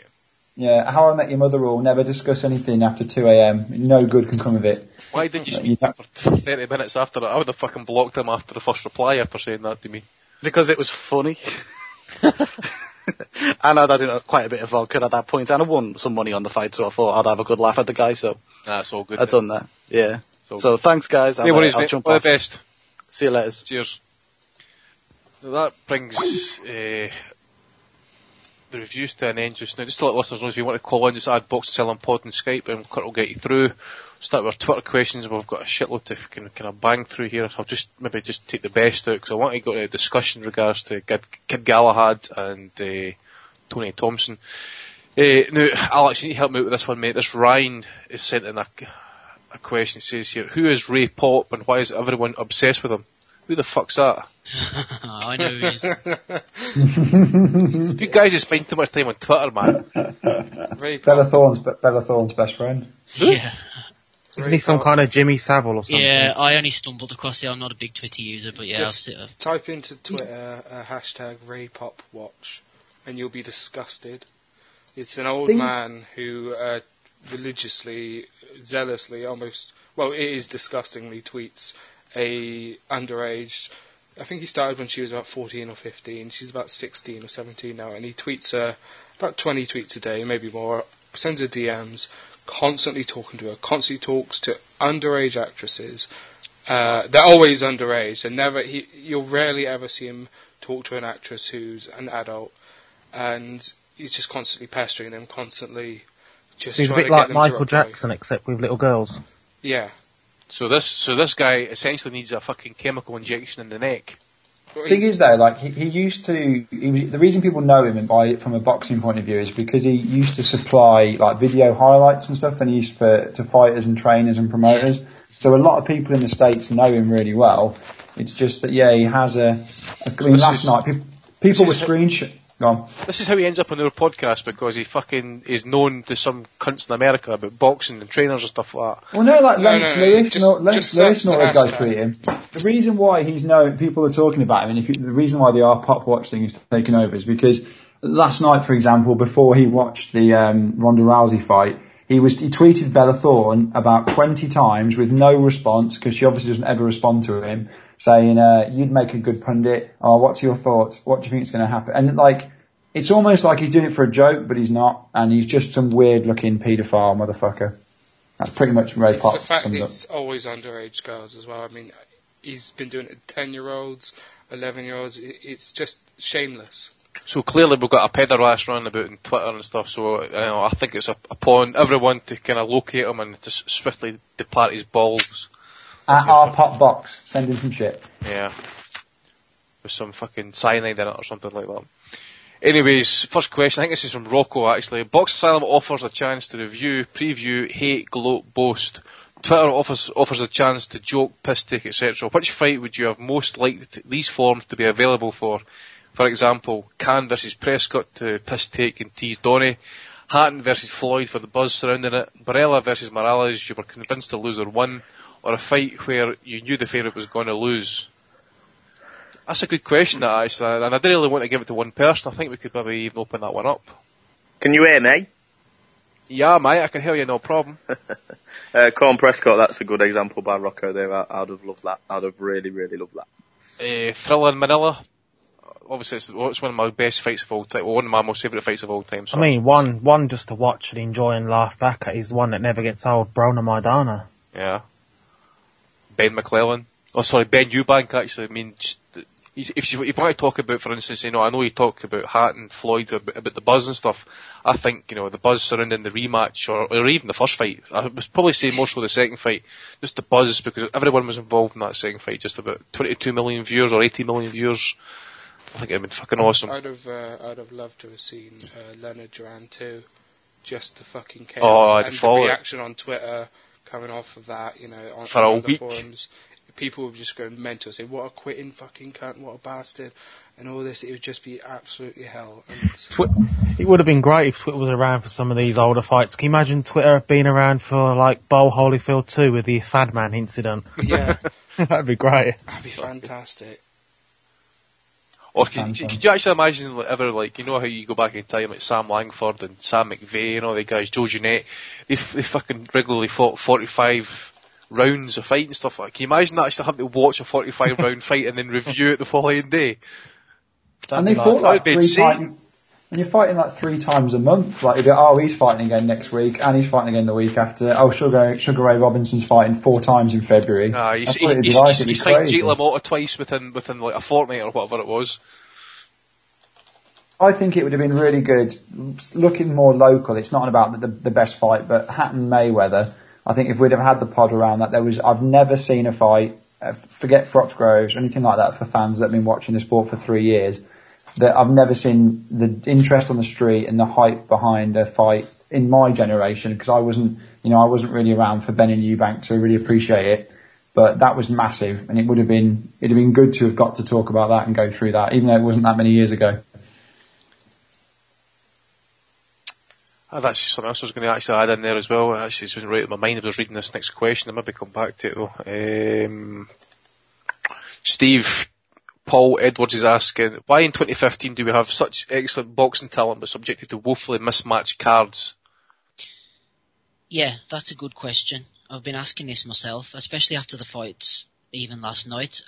Speaker 11: yeah, how I met your mother rule. Never discuss anything after 2 a.m. No good can come of it.
Speaker 8: Why did you
Speaker 11: Uh,
Speaker 8: speak to for 30 minutes after that? I would have fucking blocked him after the first reply after saying that to me.
Speaker 14: Because it was funny. and I'd had quite a bit of vodka at that point, and I won some money on the fight, so I thought I'd have a good laugh at the guy, so
Speaker 8: Nah, all good.
Speaker 14: I've done that. Yeah.
Speaker 8: So-
Speaker 14: So thanks guys.
Speaker 8: No
Speaker 14: uh,
Speaker 8: worries,
Speaker 14: I'll
Speaker 8: mate.
Speaker 14: jump
Speaker 8: All
Speaker 14: off.
Speaker 8: the best.
Speaker 14: See you later.
Speaker 8: Cheers. So that brings uh, the reviews to an end just now. Just to let listeners know if you want to call in, just add Box Asylum Pod on Skype and Kurt will get you through. Start with our Twitter questions. We've got a shitload to kind of, kind of bang through here. So I'll just maybe just take the best out because I want to go to a discussion in regards to Kid, Kid Galahad and uh, Tony Thompson. Uh, now, Alex, you need to help me out with this one, mate. This Ryan is sent in a, a question. It says here, who is Ray Pop and why is everyone obsessed with him? Who the fuck's that?
Speaker 9: I know who he is.
Speaker 8: you guys just spend too much time on Twitter, man.
Speaker 11: Bella Thorne's, Bella Thorne's best friend.
Speaker 9: Yeah.
Speaker 12: Isn't he some kind of Jimmy Savile or something?
Speaker 9: Yeah, I only stumbled across it. I'm not a big Twitter user, but yeah,
Speaker 10: Just
Speaker 9: I've seen
Speaker 10: type into Twitter uh, hashtag RayPopWatch and you'll be disgusted. It's an old
Speaker 11: Things-
Speaker 10: man who uh, religiously, zealously, almost well, it is disgustingly tweets a underage. I think he started when she was about 14 or 15. She's about 16 or 17 now, and he tweets her about 20 tweets a day, maybe more. Sends her DMs, constantly talking to her, constantly talks to underage actresses, Uh, they're always underage, and never he, you'll rarely ever see him talk to an actress who's an adult, and he's just constantly pestering them, constantly just
Speaker 12: So he's a bit like Michael
Speaker 10: to reply.
Speaker 12: Jackson, except with little girls.
Speaker 10: Yeah.
Speaker 8: So this, so this guy essentially needs a fucking chemical injection in the neck.
Speaker 11: Thing is though, like he, he used to. He, was- the reason people know him and by from a boxing point of view is because he used to supply like video highlights and stuff, and he used for to fighters and trainers and promoters. So a lot of people in the states know him really well. It's just that yeah, he has a. a I mean, last
Speaker 8: is-
Speaker 11: night people, people were screenshot. Go on.
Speaker 8: This is how he ends up on our podcast because he fucking is known to some cunts in America about boxing and trainers and stuff like that.
Speaker 11: Well, no, like
Speaker 8: No,
Speaker 11: Lennox
Speaker 8: no,
Speaker 11: Lewis,
Speaker 8: just-
Speaker 11: and all, Lennox
Speaker 8: just
Speaker 11: Lewis
Speaker 8: search
Speaker 11: and
Speaker 8: the
Speaker 11: those guys
Speaker 8: hashtag.
Speaker 11: tweet him. The reason why he's known, people are talking about him, and if you, the reason why the R pop watch thing is taken over is because last night, for example, before he watched the um, Ronda Rousey fight, he was he tweeted Bella Thorne about 20 times with no response because she obviously doesn't ever respond to him, saying, uh, "You'd make a good pundit. Oh, what's your thoughts? What do you think is going to happen?" And like. It's almost like he's doing it for a joke, but he's not, and he's just some weird looking paedophile motherfucker. That's pretty much Ray
Speaker 10: It's
Speaker 11: Pop
Speaker 10: the fact
Speaker 11: summed up.
Speaker 10: it's always underage girls as well. I mean, he's been doing it to ten year olds, eleven year olds. It's just shameless.
Speaker 8: So clearly we've got a pederast running about on Twitter and stuff. So you know, I think it's upon everyone to kind of locate him and just swiftly depart his balls.
Speaker 11: At our pop box, send him some shit.
Speaker 8: Yeah. With some fucking cyanide in it or something like that. Anyways, first question, I think this is from Rocco actually. Box Asylum offers a chance to review, preview, hate, gloat, boast. Twitter offers offers a chance to joke, piss take, etc. Which fight would you have most liked these forms to be available for? For example, Khan versus Prescott to piss take and tease Donny. Hatton versus Floyd for the buzz surrounding it. Barella versus Morales, you were convinced the loser won. Or a fight where you knew the favourite was going to lose. That's a good question, that actually, and I didn't really want to give it to one person. I think we could maybe even open that one up.
Speaker 13: Can you hear me?
Speaker 8: Yeah, mate, I can hear you, no problem.
Speaker 13: Uh, Khan Prescott, that's a good example by Rocco there. I, I'd have loved that. I'd have really, really loved that.
Speaker 8: uh, Thriller in Manila. Obviously, it's, it's one of my best fights of all time. Well, one of my most favourite fights of all time. So.
Speaker 12: I mean, one one just to watch and enjoy and laugh back at is the one that never gets old. Broner Maidana.
Speaker 8: Yeah. Benn McClellan. Oh, sorry, Benn Eubank, actually. I mean, just, if you, if you want to talk about, for instance, you know, I know you talk about Hart and Floyd, about, about the buzz and stuff. I think, you know, the buzz surrounding the rematch, or, or even the first fight, I would probably say more so the second fight, just the buzz, because everyone was involved in that second fight, just about 22 million viewers or 80 million viewers. I think it'd been fucking awesome.
Speaker 10: I'd have, uh, I'd have loved to have seen uh, Leonard Duran too. Just the fucking chaos
Speaker 8: Oh, I'd
Speaker 10: and the reaction on Twitter coming off of that. You know, on,
Speaker 8: For
Speaker 10: on the
Speaker 8: week.
Speaker 10: forums, people would just go mental, saying, "What a quitting fucking cunt! What a bastard!" and all this. It would just be absolutely hell. And
Speaker 12: it would have been great if Twitter was around for some of these older fights. Can you imagine Twitter being around for like Bowe Holyfield 2 with the Fan Man incident?
Speaker 10: Yeah.
Speaker 12: That'd be great.
Speaker 10: that'd be fantastic.
Speaker 8: Or could, could, could you actually imagine ever like you know how you go back in time like Sam Langford and Sam McVey and all the guys, Joe Jeannette, they f- they fucking regularly fought forty five rounds of fight and stuff like. Can you imagine that? Actually having to watch a forty five round fight and then review it the following day.
Speaker 11: and they
Speaker 8: That'd
Speaker 11: fought like
Speaker 8: that'd be
Speaker 11: three
Speaker 8: insane.
Speaker 11: And you're fighting like three times a month. Like, you go, oh, he's fighting again next week, and he's fighting again the week after. Oh, Sugar Sugar Ray Robinson's fighting four times in February.
Speaker 8: Nah, he's,
Speaker 11: That's what it'd be
Speaker 8: he's, he's, he's fighting
Speaker 11: crazy.
Speaker 8: Jake LaMotta twice within within like a fortnight or whatever it was.
Speaker 11: I think it would have been really good. Looking more local, it's not about the, the, the best fight, but Hatton Mayweather. I think if we'd have had the pod around that, there was. I've never seen a fight. Uh, forget Frochgroves or anything like that for fans that have been watching the sport for three years. That I've never seen the interest on the street and the hype behind a fight in my generation because I wasn't, you know, I wasn't really around for Benn and Eubank to really appreciate it. But that was massive, and it would have been it'd have been good to have got to talk about that and go through that, even though it wasn't that many years ago.
Speaker 8: Oh, that's something else I was going to actually add in there as well. Actually, it's been right in my mind. I was reading this next question. I maybe come back to it though. Um, Steve Paul Edwards is asking, why in 2015 do we have such excellent boxing talent but subjected to woefully mismatched cards?
Speaker 9: Yeah, that's a good question. I've been asking this myself, especially after the fights, even last night.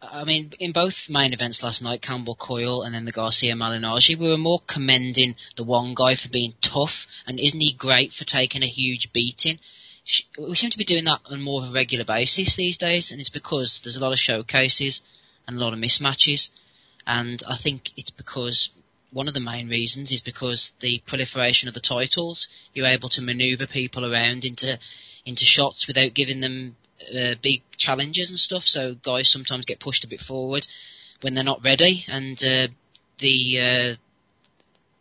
Speaker 9: I mean, in both main events last night, Campbell Coyle and then the Garcia Malignaggi, we were more commending the one guy for being tough, and isn't he great for taking a huge beating? we seem to be doing that on more of a regular basis these days, and it's because there's a lot of showcases and a lot of mismatches, and I think it's because one of the main reasons is because the proliferation of the titles, you're able to maneuver people around into into shots without giving them uh, big challenges and stuff. So guys sometimes get pushed a bit forward when they're not ready, and uh, the uh,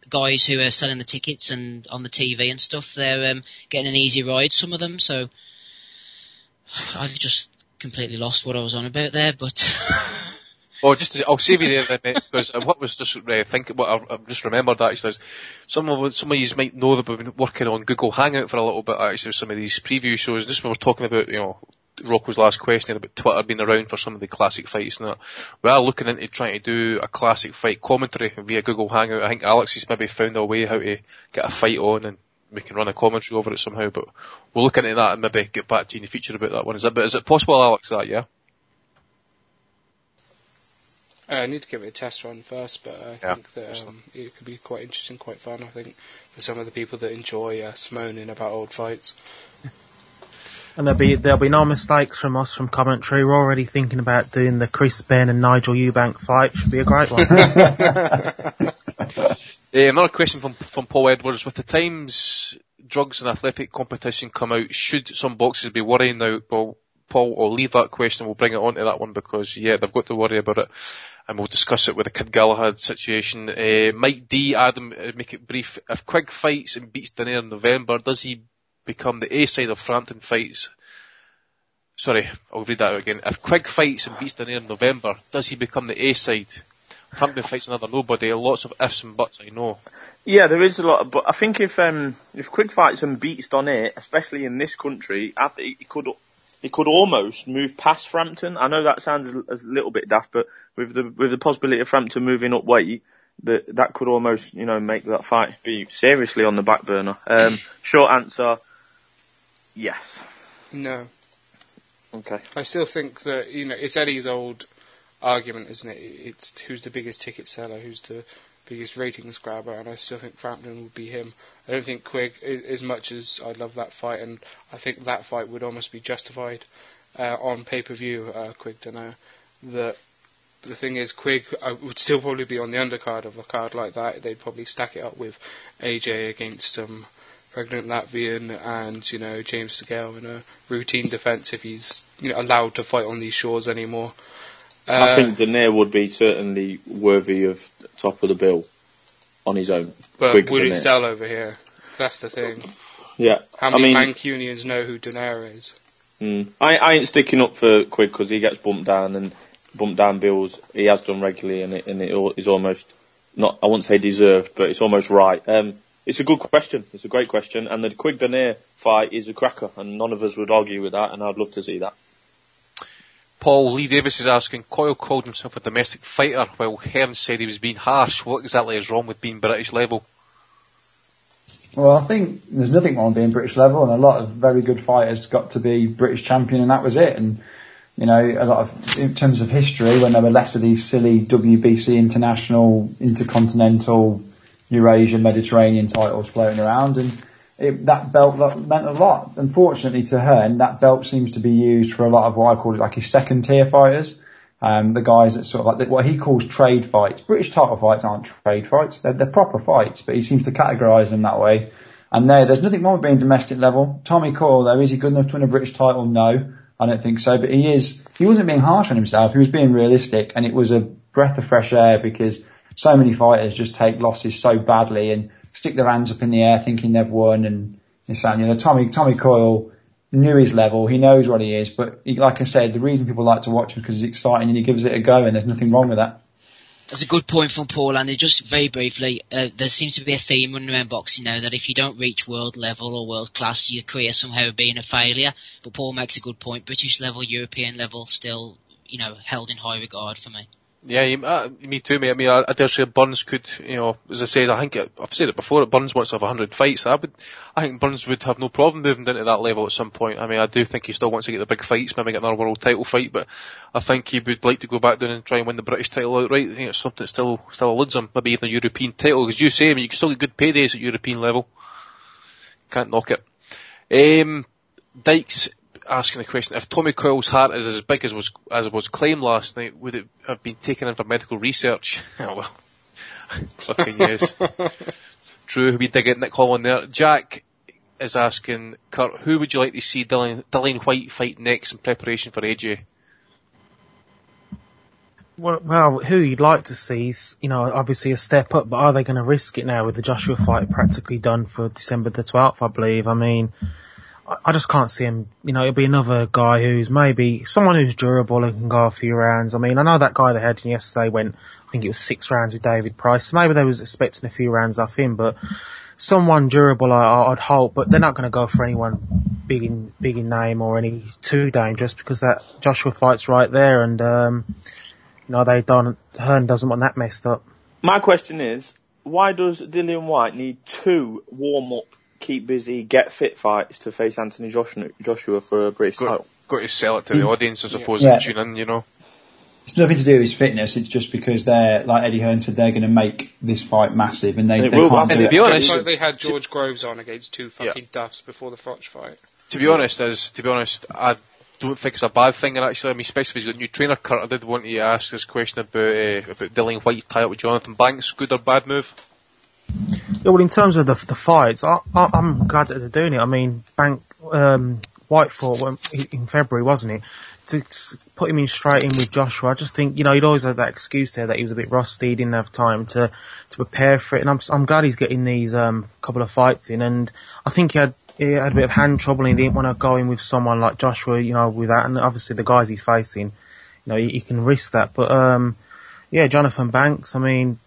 Speaker 9: guys who are selling the tickets and on the TV and stuff, they're um, getting an easy ride. Some of them, so I've just completely lost what I was on about there, but.
Speaker 8: Well, just to, I'll save you there then, because what was just uh, thinking, what I, I've just remembered actually is some of some of you might know that we've been working on Google Hangout for a little bit actually with some of these preview shows. Just when we're talking about you know Rocco's last question about Twitter being around for some of the classic fights and that. We are looking into trying to do a classic fight commentary via Google Hangout. I think Alex has maybe found a way how to get a fight on and we can run a commentary over it somehow, but we'll look into that and maybe get back to you in the future about that one. Is that, but is it possible, Alex, that, yeah?
Speaker 10: Uh, I need to give it a test run first, but I
Speaker 8: Yeah,
Speaker 10: think that um, it could be quite interesting, quite fun. I think for some of the people that enjoy us moaning about old fights.
Speaker 12: And there'll be there'll be no mistakes from us from commentary. We're already thinking about doing the Chris Benn and Nigel Eubank fight. Should be a great one.
Speaker 8: Uh, another question from from Paul Edwards: With the times drugs and athletic competition come out, should some boxers be worrying now? Well, Paul, I'll leave that question. We'll bring it on to that one because yeah, they've got to worry about it, and we'll discuss it with the Kid Galahad situation. Uh, Mike D, Adam, uh, make it brief. If Quigg fights and beats Donaire in November, does he become the A side of Frampton fights? Sorry, I'll read that out again. If Quigg fights and beats Donaire in November, does he become the A side? Frampton fights another nobody. Lots of ifs and buts, I know.
Speaker 13: Yeah, there is a lot, of, but I think if um, if Quigg Fights and beats Donaire, especially in this country, he could he could almost move past Frampton. I know that sounds a, a little bit daft, but with the with the possibility of Frampton moving up weight, that that could almost you know make that fight be seriously on the back burner. Um, short answer, yes.
Speaker 10: No.
Speaker 13: Okay.
Speaker 10: I still think that you know it's Eddie's old argument, isn't it? It's who's the biggest ticket seller, who's the biggest ratings grabber, and I still think Frampton would be him. I don't think Quigg, as much as I love that fight, and I think that fight would almost be justified uh, on pay per view. Uh, Quigg, know that. The thing is, Quigg uh, would still probably be on the undercard of a card like that. They'd probably stack it up with AJ against um, pregnant Latvian and you know James DeGale in a routine defence if he's you know allowed to fight on these shores anymore.
Speaker 13: I
Speaker 10: Uh,
Speaker 13: think Donaire would be certainly worthy of top of the bill on his own.
Speaker 10: But
Speaker 13: Quigg
Speaker 10: would it sell over here? That's the thing.
Speaker 13: Yeah.
Speaker 10: How
Speaker 13: I
Speaker 10: many
Speaker 13: mean,
Speaker 10: Mancunians know who Donaire is?
Speaker 13: Mm. I, I ain't sticking up for Quigg because he gets bumped down and bumped down bills. He has done regularly, and it, and it is almost not. I wouldn't say deserved, but it's almost right. Um, it's a good question. It's a great question, and the Quigg Donaire fight is a cracker, and none of us would argue with that, and I'd love to see that.
Speaker 8: Paul Lee Davis is asking, Coyle called himself a domestic fighter while Hearn said he was being harsh. What exactly is wrong with being British level?
Speaker 11: Well, I think there's nothing wrong with being British level, and a lot of very good fighters got to be British champion, and that was it. And you know, a lot of in terms of history, when there were less of these silly WBC international, intercontinental, Eurasian, Mediterranean titles floating around, and it, that belt meant a lot. Unfortunately, to Hearn, that belt seems to be used for a lot of what I call it like his second tier fighters. Um, the guys that sort of like what he calls trade fights. British title fights aren't trade fights; they're, they're proper fights. But he seems to categorise them that way. And there, there's nothing wrong with being domestic level. Tommy Coyle, though, is he good enough to win a British title? No, I don't think so. But he is. He wasn't being harsh on himself. He was being realistic, and it was a breath of fresh air because so many fighters just take losses so badly and stick their hands up in the air thinking they've won. And this and the other. Tommy Tommy Coyle knew his level. He knows what he is. But he, like I said, the reason people like to watch him because he's exciting and he gives it a go, and there's nothing wrong with that.
Speaker 9: That's a good point from Paul, and Just very briefly, uh, there seems to be a theme around boxing now that if you don't reach world level or world class, your career somehow being a failure. But Paul makes a good point. British level, European level, still, you know, held in high regard for me.
Speaker 8: Yeah, uh, me too, mate. I mean, I, I dare say Burns could, you know, as I said, I think it, I've said it before. Burns wants to have hundred fights. I would, I think Burns would have no problem moving down to that level at some point. I mean, I do think he still wants to get the big fights, maybe get another world title fight, but I think he would like to go back down and try and win the British title outright. I think it's something that still still eludes him. Maybe even a European title, because you say, I mean, you can still get good paydays at European level. Can't knock it. Um, Dykes asking the question: If Tommy Coyle's heart is as big as was as was claimed last night, would it have been taken in for medical research? Oh well, fucking yes. True, we dig it. Nick Hall on there. Jack is asking Kurt, who would you like to see Dillian, Dillian Whyte fight next in preparation for AJ?
Speaker 12: Well, well, who you'd like to see is, you know, obviously a step up, but are they going to risk it now with the Joshua fight practically done for December the 12th, I believe? I mean, I, just can't see him, you know, it'll be another guy who's maybe someone who's durable and can go a few rounds. I mean, I know that guy they had yesterday went, I think it was six rounds with David Price. Maybe they was expecting a few rounds off him, but someone durable, I, I'd hope, but they're not going to go for anyone big in big in name or any too dangerous because that Joshua fight's right there, and um, you know they don't. Hearn doesn't want that messed up.
Speaker 13: My question is, why does Dillian Whyte need two warm up, keep busy, get fit fights to face Anthony Joshua, Joshua for a British title?
Speaker 8: Got to sell it to the
Speaker 11: Mm.
Speaker 8: audience as opposed
Speaker 11: Yeah.
Speaker 8: to tune in, you know.
Speaker 11: It's nothing to do with his fitness. It's just because they're like Eddie Hearn said they're going to make this fight massive, and they,
Speaker 13: It
Speaker 11: they
Speaker 13: will
Speaker 11: can't
Speaker 8: And to
Speaker 11: it.
Speaker 8: be honest,
Speaker 10: like they had George Groves on against two fucking duffs before the Froch fight.
Speaker 8: To be honest, as to be honest, I don't think it's a bad thing. And actually, I mean, especially if he's got a new trainer, Kurt, I did want to ask this question about uh, about Dillian Whyte's tie up with Jonathan Banks. Good or bad move?
Speaker 12: Yeah, well, in terms of the the fights, I, I, I'm glad that they're doing it. I mean, Bank um, fought in February, wasn't it? To put him in straight in with Joshua, I just think you know he'd always had that excuse there that he was a bit rusty, he didn't have time to to prepare for it, and I'm I'm glad he's getting these um couple of fights in, and I think he had he had a bit of hand trouble and he didn't want to go in with someone like Joshua, you know, with that, and obviously the guys he's facing, you know, he, he can risk that, but um, yeah, Jonathan Banks, I mean,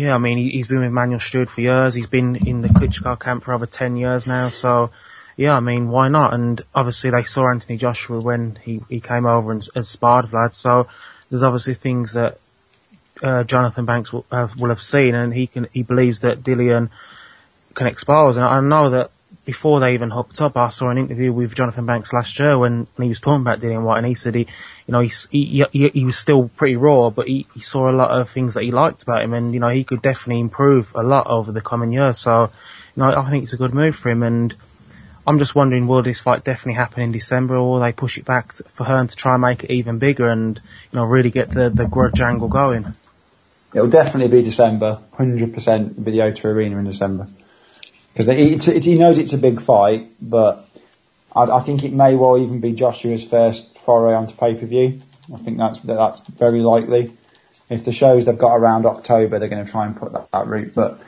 Speaker 12: yeah, I mean, he, he's been with Emanuel Steward for years. He's been in the Klitschko camp for over 10 years now. So, yeah, I mean, why not? And obviously they saw Anthony Joshua when he, he came over and, and sparred Vlad. So there's obviously things that, uh, Jonathan Banks will have, will have seen and he can, he believes that Dillian can expose. And I know that before they even hooked up, I saw an interview with Jonathan Banks last year when, when he was talking about Dillian Whyte and he said he, you know, he, he, he, he was still pretty raw, but he, he saw a lot of things that he liked about him and, you know, he could definitely improve a lot over the coming years. So, you know, I think it's a good move for him and I'm just wondering will this fight definitely happen in December or will they push it back t- for Hearn to try and make it even bigger and, you know, really get the, the grudge angle going?
Speaker 11: It'll definitely be December, 100% be the O2 Arena in December. Because he knows it's a big fight, but I, I think it may well even be Joshua's first foray onto pay-per-view. I think that's, that's very likely. If the shows they've got around October, they're going to try and put that, that route, but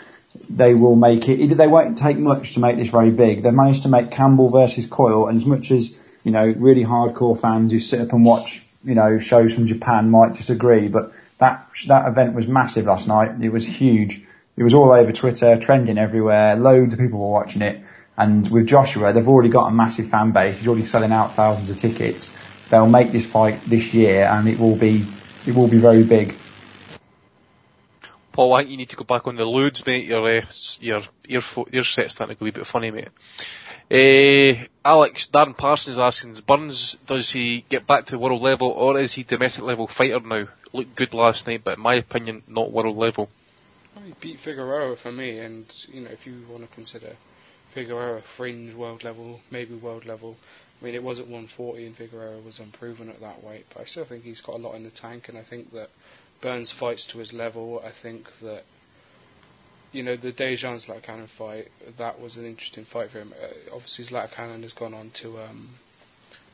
Speaker 11: they will make it, they won't take much to make this very big. They've managed to make Campbell versus Coyle, and as much as, you know, really hardcore fans who sit up and watch, you know, shows from Japan might disagree, but that, that event was massive last night. It was huge. It was all over Twitter, trending everywhere. Loads of people were watching it. And with Joshua, they've already got a massive fan base. He's already selling out thousands of tickets. They'll make this fight this year, and it will be, it will be very big.
Speaker 8: Paul, I think you need to go back on the loads, mate. Your uh, your ear ear set's starting to go a bit funny, mate. Uh, Alex Darren Parsons is asking, Burns does he get back to world level or is he domestic level fighter now? Looked good last night, but in my opinion, not world level.
Speaker 10: Well, he beat Figueroa for me, and you know if you want to consider Figueroa fringe world level, maybe world level. I mean, it was at 140, and Figueroa was unproven at that weight, but I still think he's got a lot in the tank, and I think that Burns fights to his level. I think that you know the Dejan Zlatičanin fight that was an interesting fight for him. Uh, obviously, Zlatičanin has gone on to um,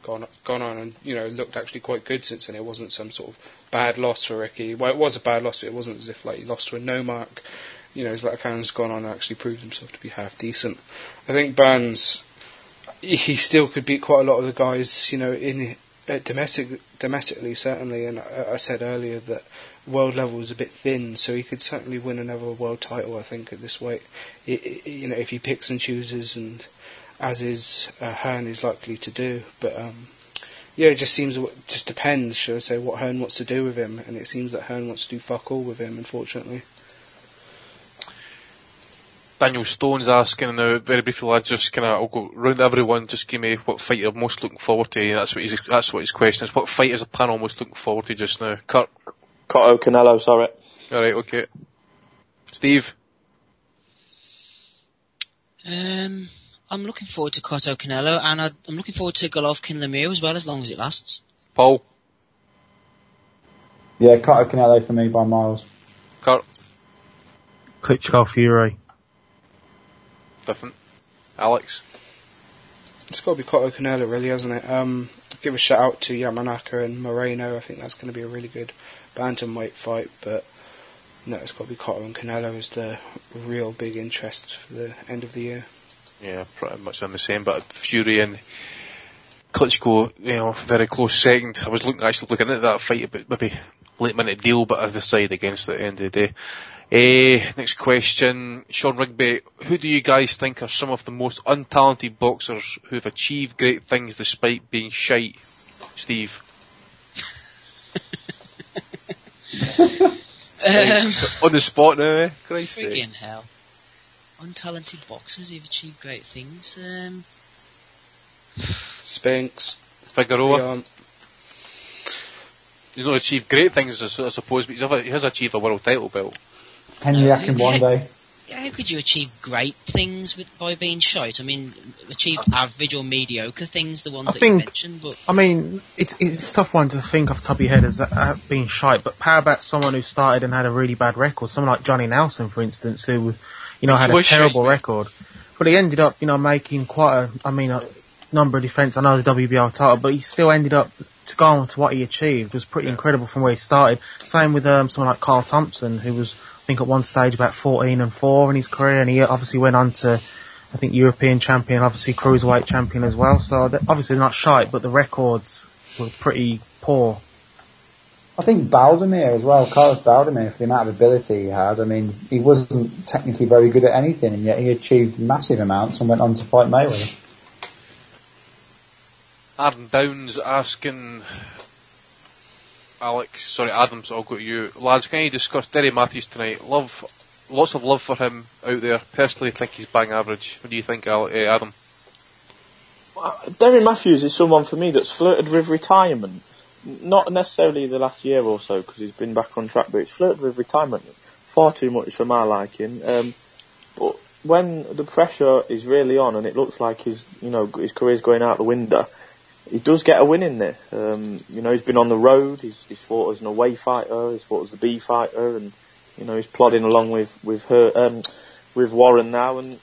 Speaker 10: gone gone on and you know looked actually quite good since then. It wasn't some sort of bad loss for Ricky. Well, it was a bad loss, but it wasn't as if like he lost to a no mark. You know, Zlatičanin's gone on and actually proved himself to be half decent. I think Burns, he still could beat quite a lot of the guys. You know, in uh, domestic domestically certainly. And I, I said earlier that world level is a bit thin, so he could certainly win another world title. I think at this weight, I I you know, if he picks and chooses and as is uh, Hearn is likely to do. But um, yeah, it just seems it just depends, shall I say, what Hearn wants to do with him, and it seems that Hearn wants to do fuck all with him, unfortunately.
Speaker 8: Daniel Stone's asking now, very briefly, lads, just kind of, I'll go round everyone, just give me what fight you're most looking forward to. That's what his, that's what his question is. What fight is a panel most looking forward to just now? Kurt?
Speaker 13: Cotto Canelo, sorry.
Speaker 8: Alright, okay. Steve?
Speaker 9: Um, I'm looking forward to Cotto Canelo, and I, I'm looking forward to Golovkin Lemieux as well, as long as it lasts.
Speaker 8: Paul,
Speaker 11: Yeah, Cotto Canelo for me by miles.
Speaker 8: Kurt,
Speaker 12: Klitschko Fury.
Speaker 8: different. Alex,
Speaker 10: It's got to be Cotto Canelo, really, hasn't it? Um, give a shout out to Yamanaka and Moreno. I think that's going to be a really good bantamweight fight, but no, it's got to be Cotto and Canelo as the real big interest for the end of the year.
Speaker 8: Yeah, pretty much I'm the same, but Fury and Klitschko, you know, very close second. I was looking, actually looking at that fight, but maybe late minute deal, but I've decided against it at the end of the day. Eh, next question, Sean Rigby, who do you guys think are some of the most untalented boxers who've achieved great things despite being shite? Steve.
Speaker 9: Um,
Speaker 8: On the spot now, eh? Christ's sake.
Speaker 9: Hell. Untalented boxers who've achieved great things. Um,
Speaker 10: Spinks,
Speaker 8: Figueroa.
Speaker 10: Leon.
Speaker 8: He's not achieved great things, I suppose, but he's ever- he has achieved a world title belt.
Speaker 11: Henry Akinwande.
Speaker 9: how could you achieve great things with by being shite? I mean, achieve average or mediocre things, the ones
Speaker 12: I
Speaker 9: that you
Speaker 12: think-
Speaker 9: mentioned, but
Speaker 12: I mean, it's it's a tough one to think off the top of your head as uh, being shite, but how about someone who started and had a really bad record? Someone like Johnny Nelson, for instance, who, you know, had a terrible record, but he ended up, you know, making quite a, I mean, a number of defense. I know the WBR title, but he still ended up to go on to what he achieved was pretty incredible from where he started. Same with um, someone like Carl Thompson, who was, I think, at one stage about 14 and 4 in his career, and he obviously went on to, I think, European champion, obviously cruiserweight champion as well. So obviously not shite, but the records were pretty poor.
Speaker 11: I think Baldomir as well, Carlos Baldomir, for the amount of ability he had. I mean, he wasn't technically very good at anything, and yet he achieved massive amounts and went on to fight Mayweather.
Speaker 8: Adam Downs asking Alex, sorry, Adams, I'll go to you. Lads, can you discuss Derry Matthews tonight? Love, lots of love for him out there. Personally, I think he's bang average. What do you think, uh, Adam?
Speaker 13: Derry Matthews is someone for me that's flirted with retirement. Not necessarily the last year or so because he's been back on track, but he's flirted with retirement far too much for my liking. Um, but when the pressure is really on and it looks like his, you know, his career's going out the window, he does get a win in there. Um, you know, he's been on the road. He's, he's fought as an away fighter. He's fought as the B fighter, and you know, he's plodding along with with her, um, with Warren now. And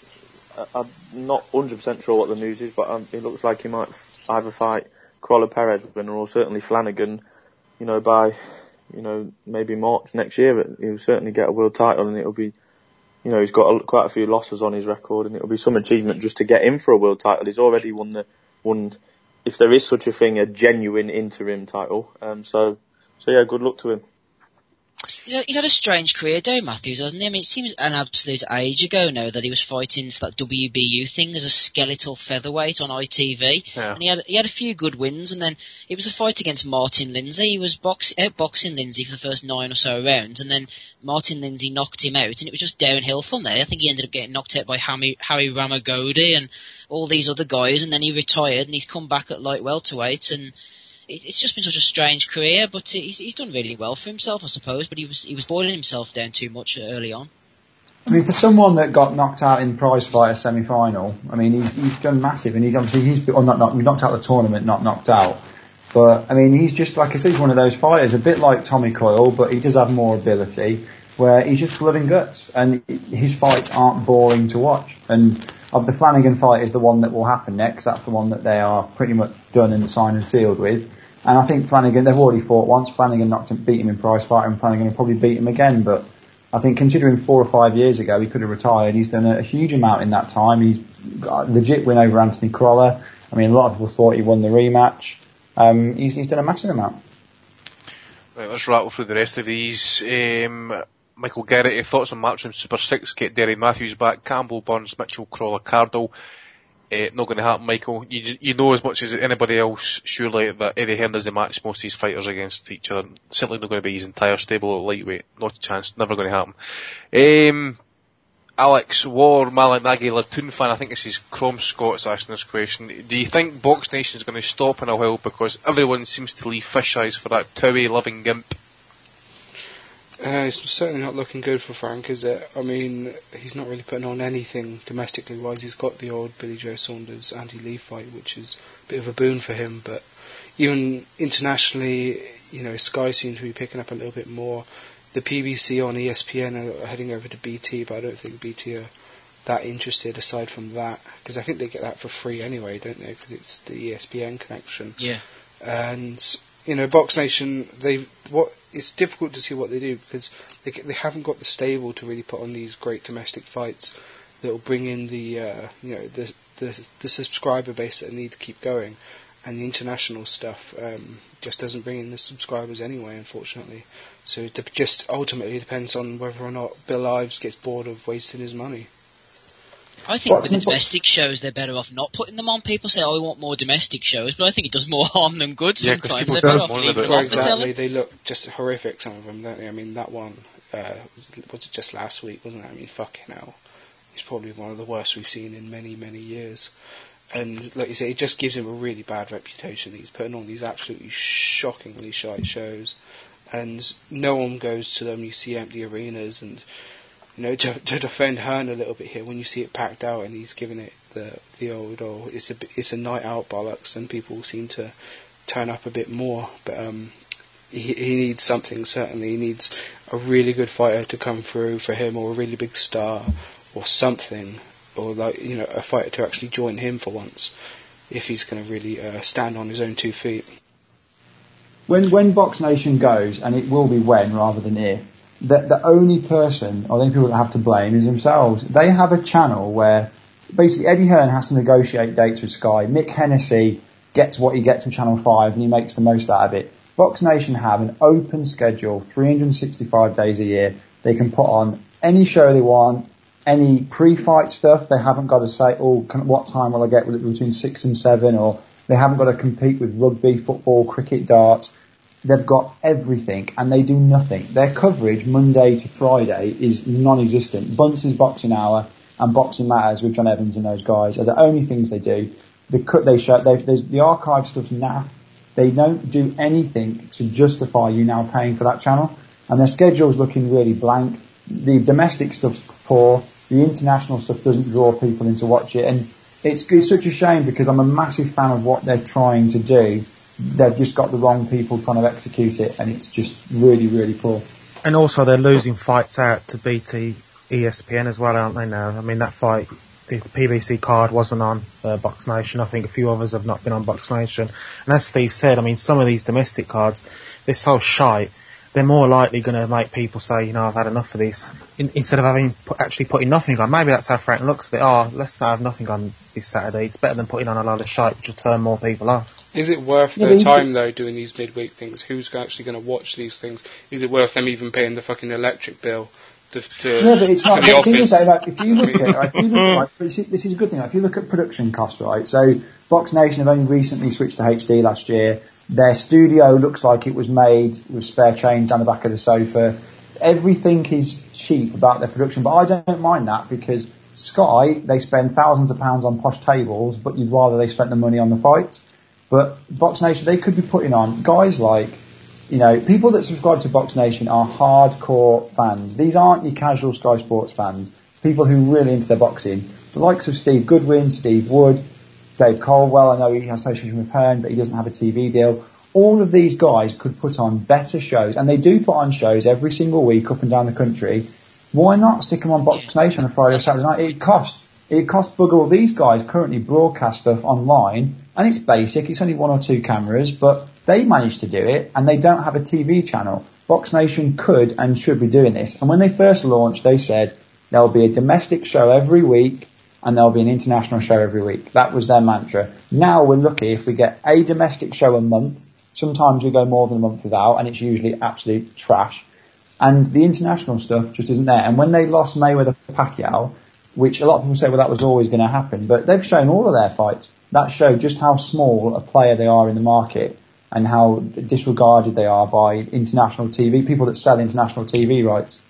Speaker 13: I- I'm not 100% sure what the news is, but um, it looks like he might either fight Crolla Perez winner or certainly Flanagan. You know, by you know maybe March next year, he'll certainly get a world title, and it'll be. You know, he's got a, quite a few losses on his record, and it'll be some achievement just to get in for a world title. He's already won the won if there is such a thing, a genuine interim title. Um, so, so yeah, good luck to him.
Speaker 9: He's had, he's had a strange career, Dave Matthews, hasn't he? I mean, it seems an absolute age ago now that he was fighting for that WBU thing as a skeletal featherweight on ITV,
Speaker 8: Yeah.
Speaker 9: and he had he had a few good wins, and then it was a fight against Martin Lindsay. He was box outboxing Lindsay for the first nine or so rounds, and then Martin Lindsay knocked him out, and it was just downhill from there. I think he ended up getting knocked out by Harry, Harry Ramogoadi and all these other guys, and then he retired, and he's come back at light welterweight, and it's just been such a strange career. But he's, he's done really well for himself, I suppose. But he was he was boiling himself down too much early on.
Speaker 11: I mean, for someone that got knocked out in prize fighter semi-final, I mean, he's he's done massive, and he's obviously he's well, not not knocked out the tournament, not knocked out. But I mean, he's just like I said, he's one of those fighters, a bit like Tommy Coyle, but he does have more ability. Where he's just and guts, and his fights aren't boring to watch. And of the Flanagan fight is the one that will happen next. That's the one that they are pretty much done and signed and sealed with. And I think Flanagan, they've already fought once. Flanagan knocked him, beat him in prize fighter, and Flanagan will probably beat him again. But I think considering four or five years ago he could have retired, he's done a, a huge amount in that time. He's got a legit win over Anthony Crolla. I mean, a lot of people thought he won the rematch. Um, he's, he's done a massive amount.
Speaker 8: Right, let's rattle through the rest of these. Um, Michael Garrity, thoughts on Matchroom Super 6, get Derry Matthews back, Campbell, Burns, Mitchell, Crolla, Cardle. Uh, not going to happen, Michael. You, you know as much as anybody else, surely, that Eddie Hearn doesn't match most of his fighters against each other. Certainly not going to be his entire stable at lightweight. Not a chance. Never going to happen. Um, Alex War, Malignaggi, Latoon fan, I think this is Chrome Scott's asking this question. Do you think Box Nation is going to stop in a while because everyone seems to leave fish eyes for that Towie loving gimp?
Speaker 10: Uh, it's certainly not looking good for Frank, is it? I mean, he's not really putting on anything domestically wise. He's got the old Billy Joe Saunders Andy Lee fight, which is a bit of a boon for him. But even internationally, you know, Sky seems to be picking up a little bit more. The PBC on ESPN are heading over to BT, but I don't think BT are that interested aside from that because I think they get that for free anyway, don't they? Because it's the ESPN connection.
Speaker 9: Yeah.
Speaker 10: And you know, Box Nation, they what it's difficult to see what they do because they they haven't got the stable to really put on these great domestic fights that will bring in the uh, you know the, the the subscriber base that need to keep going, and the international stuff um, just doesn't bring in the subscribers anyway, unfortunately. So it just ultimately depends on whether or not Bill Ives gets bored of wasting his money.
Speaker 9: I think with the domestic shows, they're better off not putting them on. People say, "Oh, we want more domestic shows," but I think it does more harm than good.
Speaker 10: Yeah, 'cause
Speaker 9: sometimes
Speaker 10: people
Speaker 9: they're
Speaker 10: don't
Speaker 9: better off
Speaker 10: want
Speaker 9: leaving
Speaker 10: it.
Speaker 9: them off
Speaker 10: exactly.
Speaker 9: telly.
Speaker 10: They look just horrific. Some of them, don't they? I mean, that one uh, was, was it just last week, wasn't it? I mean, fucking hell, it's probably one of the worst we've seen in many, many years. And like you say, it just gives him a really bad reputation. He's putting on these absolutely shockingly shite shows, and no one goes to them. You see empty arenas, and you know to, to defend Hearn a little bit here, when you see it packed out and he's giving it the the old oh it's a it's a night out bollocks, and people seem to turn up a bit more. But um, he he needs something certainly. He needs a really good fighter to come through for him, or a really big star, or something, or like you know a fighter to actually join him for once, if he's going to really uh, stand on his own two feet.
Speaker 11: when when Box Nation goes, and it will be when rather than if, the the only person or the only people that have to blame is themselves. They have a channel where basically Eddie Hearn has to negotiate dates with Sky. Mick Hennessy gets what he gets from Channel Five, and he makes the most out of it. Box Nation have an open schedule, 365 days a year. They can put on any show they want, any pre-fight stuff. They haven't got to say, oh, can, what time will I get? Between six and seven? Or they haven't got to compete with rugby, football, cricket, darts. They've got everything and they do nothing. Their coverage Monday to Friday is non-existent. Bunce's Boxing Hour and Boxing Matters with John Evans and those guys are the only things they do. The cut they show, there's the archive stuff's naff. They don't do anything to justify you now paying for that channel. And their schedule's looking really blank. The domestic stuff's poor. The international stuff doesn't draw people in to watch it. And it's, it's such a shame because I'm a massive fan of what they're trying to do. They've just got the wrong people trying to execute it and it's just really, really poor.
Speaker 12: And also they're losing fights out to BT ESPN as well, aren't they now? I mean that fight, the PBC card wasn't on uh, Box Nation. I think a few others have not been on Box Nation. And as Steve said, I mean some of these domestic cards, they're so shite. They're more likely going to make people say, you know, I've had enough of this. In, instead of having put, actually putting nothing on. Maybe that's how Frank looks at it. Oh, let's not have nothing on this Saturday. It's better than putting on a lot of shite, which will turn more people off.
Speaker 10: Is it worth
Speaker 12: Yeah,
Speaker 10: their time though doing these midweek things? Who's actually going to watch these things? Is it worth them even paying the fucking electric bill to, to
Speaker 11: Yeah, but it's
Speaker 10: to
Speaker 11: not.
Speaker 10: the
Speaker 11: The thing
Speaker 10: office?
Speaker 11: is, though, like, if you look at, right, if you look at, like, this is- this is a good thing. Like, if you look at production costs, right? So Box Nation have only recently switched to HD last year. Their studio looks like it was made with spare change down the back of the sofa. Everything is cheap about their production, but I don't mind that because Sky they spend thousands of pounds on posh tables, but you'd rather they spent the money on the fights. But Box Nation, they could be putting on guys like, you know, people that subscribe to Box Nation are hardcore fans. These aren't your casual Sky Sports fans. People who are really into their boxing. The likes of Steve Goodwin, Steve Wood, Dave Coldwell. I know he has association with Hearn, but he doesn't have a TV deal. All of these guys could put on better shows, and they do put on shows every single week up and down the country. Why not stick them on Box Nation on a Friday or Saturday night? It costs it costs bugger all. These guys currently broadcast stuff online, and it's basic. It's only one or two cameras, but they manage to do it, and they don't have a TV channel. Box Nation could and should be doing this. And when they first launched, they said there'll be a domestic show every week, and there'll be an international show every week. That was their mantra. Now we're lucky if we get a domestic show a month. Sometimes we go more than a month without, and it's usually absolute trash. And the international stuff just isn't there. And when they lost Mayweather Pacquiao, which a lot of people say, well, that was always going to happen, but they've shown all of their fights. That showed just how small a player they are in the market and how disregarded they are by international TV, people that sell international TV rights.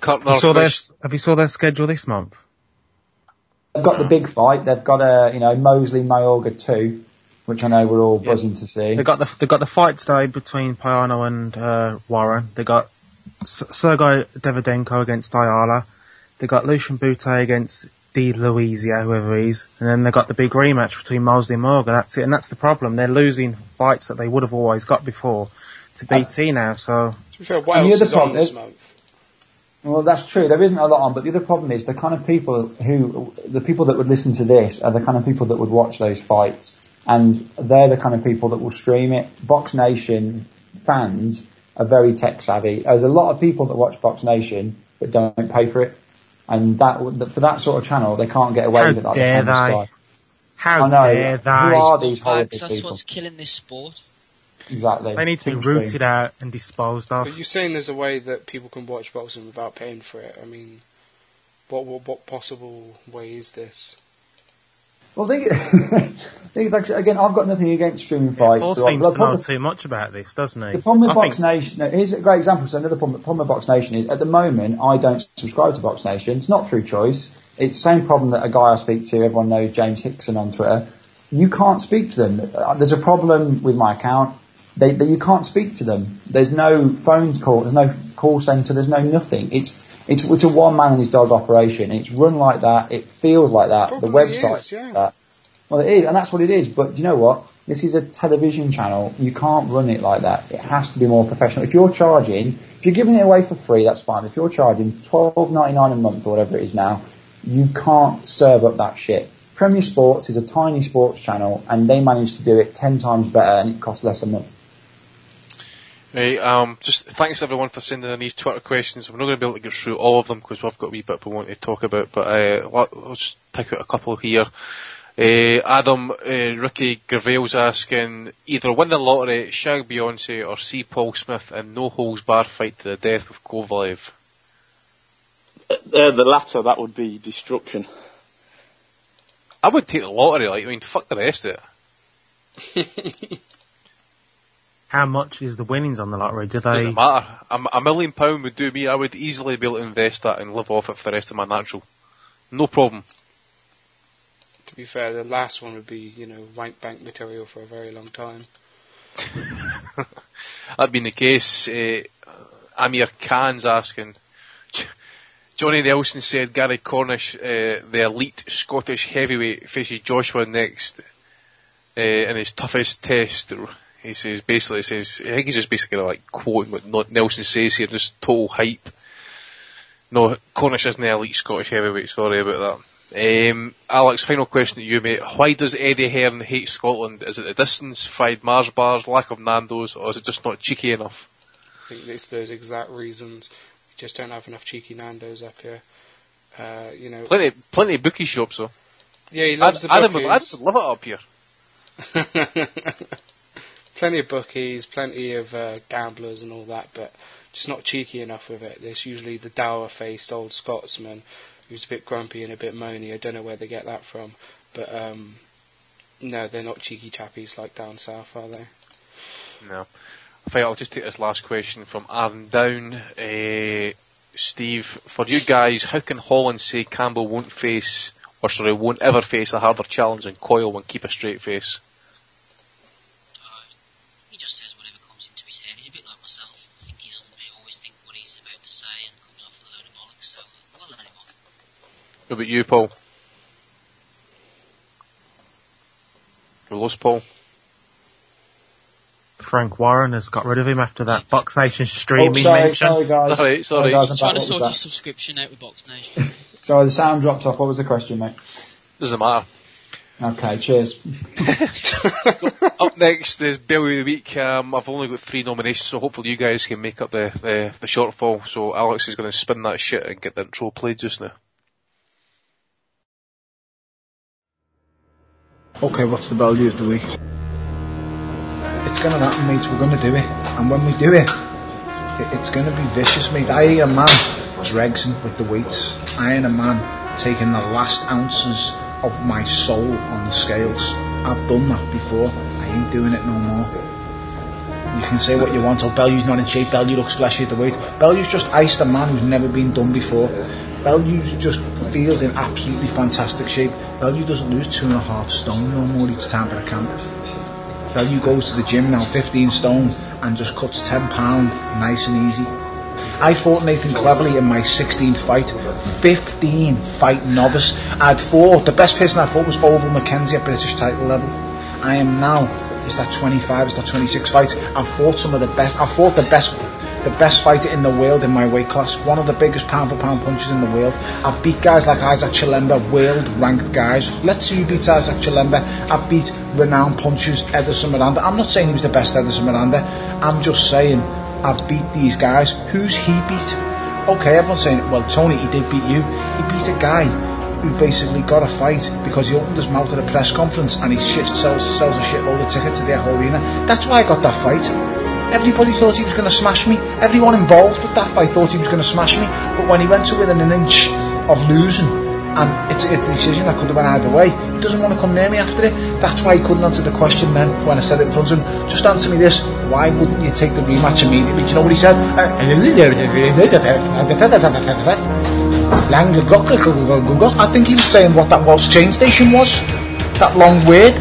Speaker 8: Kurt
Speaker 12: You saw their, have you saw their schedule this month?
Speaker 11: They've got the big fight. They've got a, you know, Mosley Mayorga 2. which I know we're all buzzing to see.
Speaker 12: They got the they got the fight today between Payano and uh, Warren. They got S- Sergey Davidenko against Ayala. They got Lucian Bute against Di Luisa, whoever he is, and then they got the big rematch between Mosley and Morgan. That's it, and that's the problem. They're losing fights that they would have always got before to uh, BT now. So
Speaker 10: To be fair, Wales
Speaker 11: the other
Speaker 10: is on
Speaker 11: problem
Speaker 10: this month.
Speaker 11: Well, that's true. There isn't a lot on, but the other problem is the kind of people who, the people that would listen to this are the kind of people that would watch those fights, and they're the kind of people that will stream it. Box Nation fans are very tech savvy. There's a lot of people that watch Box Nation but don't pay for it, and that for that sort of channel they can't get away
Speaker 12: How
Speaker 11: with it like
Speaker 12: dare
Speaker 11: they can with
Speaker 12: they?
Speaker 11: Sky.
Speaker 12: how
Speaker 11: I know.
Speaker 12: dare they?
Speaker 11: Who are these horrible
Speaker 9: Bags, that's
Speaker 11: people?
Speaker 9: what's killing this sport.
Speaker 11: Exactly.
Speaker 12: They need to be
Speaker 11: Think stream.
Speaker 12: rooted out and disposed of.
Speaker 10: But you're saying there's a way that people can watch boxing without paying for it. I mean, what what, what possible way is this?
Speaker 11: Well, they, like, again, I've got nothing against streaming fights.
Speaker 12: Paul seems to know too much about this, doesn't he?
Speaker 11: The problem with
Speaker 12: I
Speaker 11: Box
Speaker 12: think-
Speaker 11: Nation, no, here's a great example. So another problem, problem with Box Nation is at the moment I don't subscribe to Box Nation. It's not through choice. It's the same problem that a guy I speak to, everyone knows James Hickson on Twitter. You can't speak to them. Uh, There's a problem with my account. They, they, you can't speak to them. There's no phone call. There's no call centre. There's no nothing. It's it's it's a one man and his dog operation. It's run like that. It feels like that. the website
Speaker 10: is, yeah.
Speaker 11: that. Well, it is, and that's what it is. But do you know what? This is a television channel. You can't run it like that. It has to be more professional. If you're charging, if you're giving it away for free, that's fine. If you're charging twelve ninety nine a month or whatever it is now, you can't serve up that shit. Premier Sports is a tiny sports channel, and they manage to do it ten times better, and it costs less a month.
Speaker 8: Right, um, just thanks everyone for sending in these Twitter questions. We're not going to be able to get through all of them because we've got a wee bit we want to talk about, but uh, let's just pick out a couple here. Uh, Adam uh, Ricky Gravale's asking either win the lottery, shag Beyonce, or see Paul Smith in no holds bar fight to the death with Kovalev.
Speaker 13: Uh, the latter, that would be destruction.
Speaker 8: I would take the lottery. Like, I mean, fuck the rest of it.
Speaker 12: How much is the winnings on the lottery? Do they?
Speaker 8: Doesn't matter. A, a million pound would do me. I would easily be able to invest that and live off it for the rest of my natural. No problem.
Speaker 10: To be fair, the last one would be you know rank bank material for a very long time.
Speaker 8: That being the case, uh, Amir Khan's asking. Johnny Nelson said Gary Cornish, uh, the elite Scottish heavyweight, faces Joshua next uh, in his toughest test. He says basically he says I think he's just basically like quoting what Not- Nelson says here, just total hype. No, Cornish isn't the elite Scottish heavyweight. Sorry about that. Um, Alex, final question to you, mate. Why does Eddie Hearn hate Scotland? Is it the distance, fried Mars bars, lack of Nando's, or is it just not cheeky enough?
Speaker 10: I think it's those exact reasons. We just don't have enough cheeky Nando's up here. Uh, you know,
Speaker 8: Plenty, plenty of bookie shops though.
Speaker 10: yeah, he loves
Speaker 8: I'd,
Speaker 10: the
Speaker 8: I'd. I'd just love it up here.
Speaker 10: plenty of bookies, plenty of uh, gamblers and all that, but just not cheeky enough with it. There's usually the dour-faced old Scotsman who's a bit grumpy and a bit moany. I don't know where they get that from, but um, no, they're not cheeky chappies like down south, are they?
Speaker 8: No. I think I'll just take this last question from Aaron Down. Uh, Steve, for you guys, how can Halling say Campbell won't face, or sorry, won't ever face a harder challenge than Coyle and keep a straight face?
Speaker 9: He just says whatever comes into his head. He's a bit like myself. I think he doesn't really always think what he's about to say and comes off with a load of bollocks, so we'll let him on.
Speaker 8: What about you, Paul? We lost Paul.
Speaker 12: Frank Warren has got rid of him after that Box Nation streaming
Speaker 11: Oh, sorry,
Speaker 12: mention.
Speaker 11: sorry guys.
Speaker 8: Sorry, sorry.
Speaker 11: guys, I'm
Speaker 9: trying to sort
Speaker 11: was
Speaker 9: his subscription out with Box Nation.
Speaker 11: Sorry, the sound dropped off. What was the question, mate?
Speaker 8: Doesn't matter.
Speaker 11: Okay, cheers.
Speaker 8: up next is Bellew of the Week. Um, I've only got three nominations, so hopefully you guys can make up the, the, the shortfall. So Alex is going to spin that shit and get the intro played just now.
Speaker 7: Okay, what's the Bellew of the week? It's gonna happen, mate. We're gonna do it, and when we do it, it it's gonna be vicious, mate. I ain't a man dregsing with the weights. I ain't a man taking the last ounces of my soul on the scales. I've done that before. I ain't doing it no more. You can say what you want. Oh, Bellew's not in shape. Bellew looks fleshy at the weight. Bellew's just iced a man who's never been done before. Bellew just feels in absolutely fantastic shape. Bellew doesn't lose two and a half stone no more each time for a camp. Bellew goes to the gym now, 15 stone, and just cuts 10 pound, nice and easy. I fought Nathan Cleverly in my 16th fight, 15 fight novice. I'd fought, the best person I fought was Ovill McKenzie at British title level. I am now, is that 25, is that 26 fights? I've fought some of the best, I've fought the best the best fighter in the world in my weight class, one of the biggest pound for pound punchers in the world. I've beat guys like Isaac Chilemba, world ranked guys. Let's see who beats Isaac Chilemba. I've beat renowned punchers, Edison Miranda. I'm not saying he was the best Edison Miranda. I'm just saying I've beat these guys. Who's he beat? Okay, everyone's saying, well, Tony, he did beat you. He beat a guy who basically got a fight because he opened his mouth at a press conference and he shit, sells, sells a shitload of tickets to the Arena. That's why I got that fight. Everybody thought he was going to smash me. Everyone involved with that fight thought he was going to smash me. But when he went to within an inch of losing, and it's a decision that could have went either way, he doesn't want to come near me after it. That's why he couldn't answer the question then when I said it in front of him. Just answer me this. Why wouldn't you take the rematch immediately? Do you know what he said? I think he was saying what that was train station was. That long word.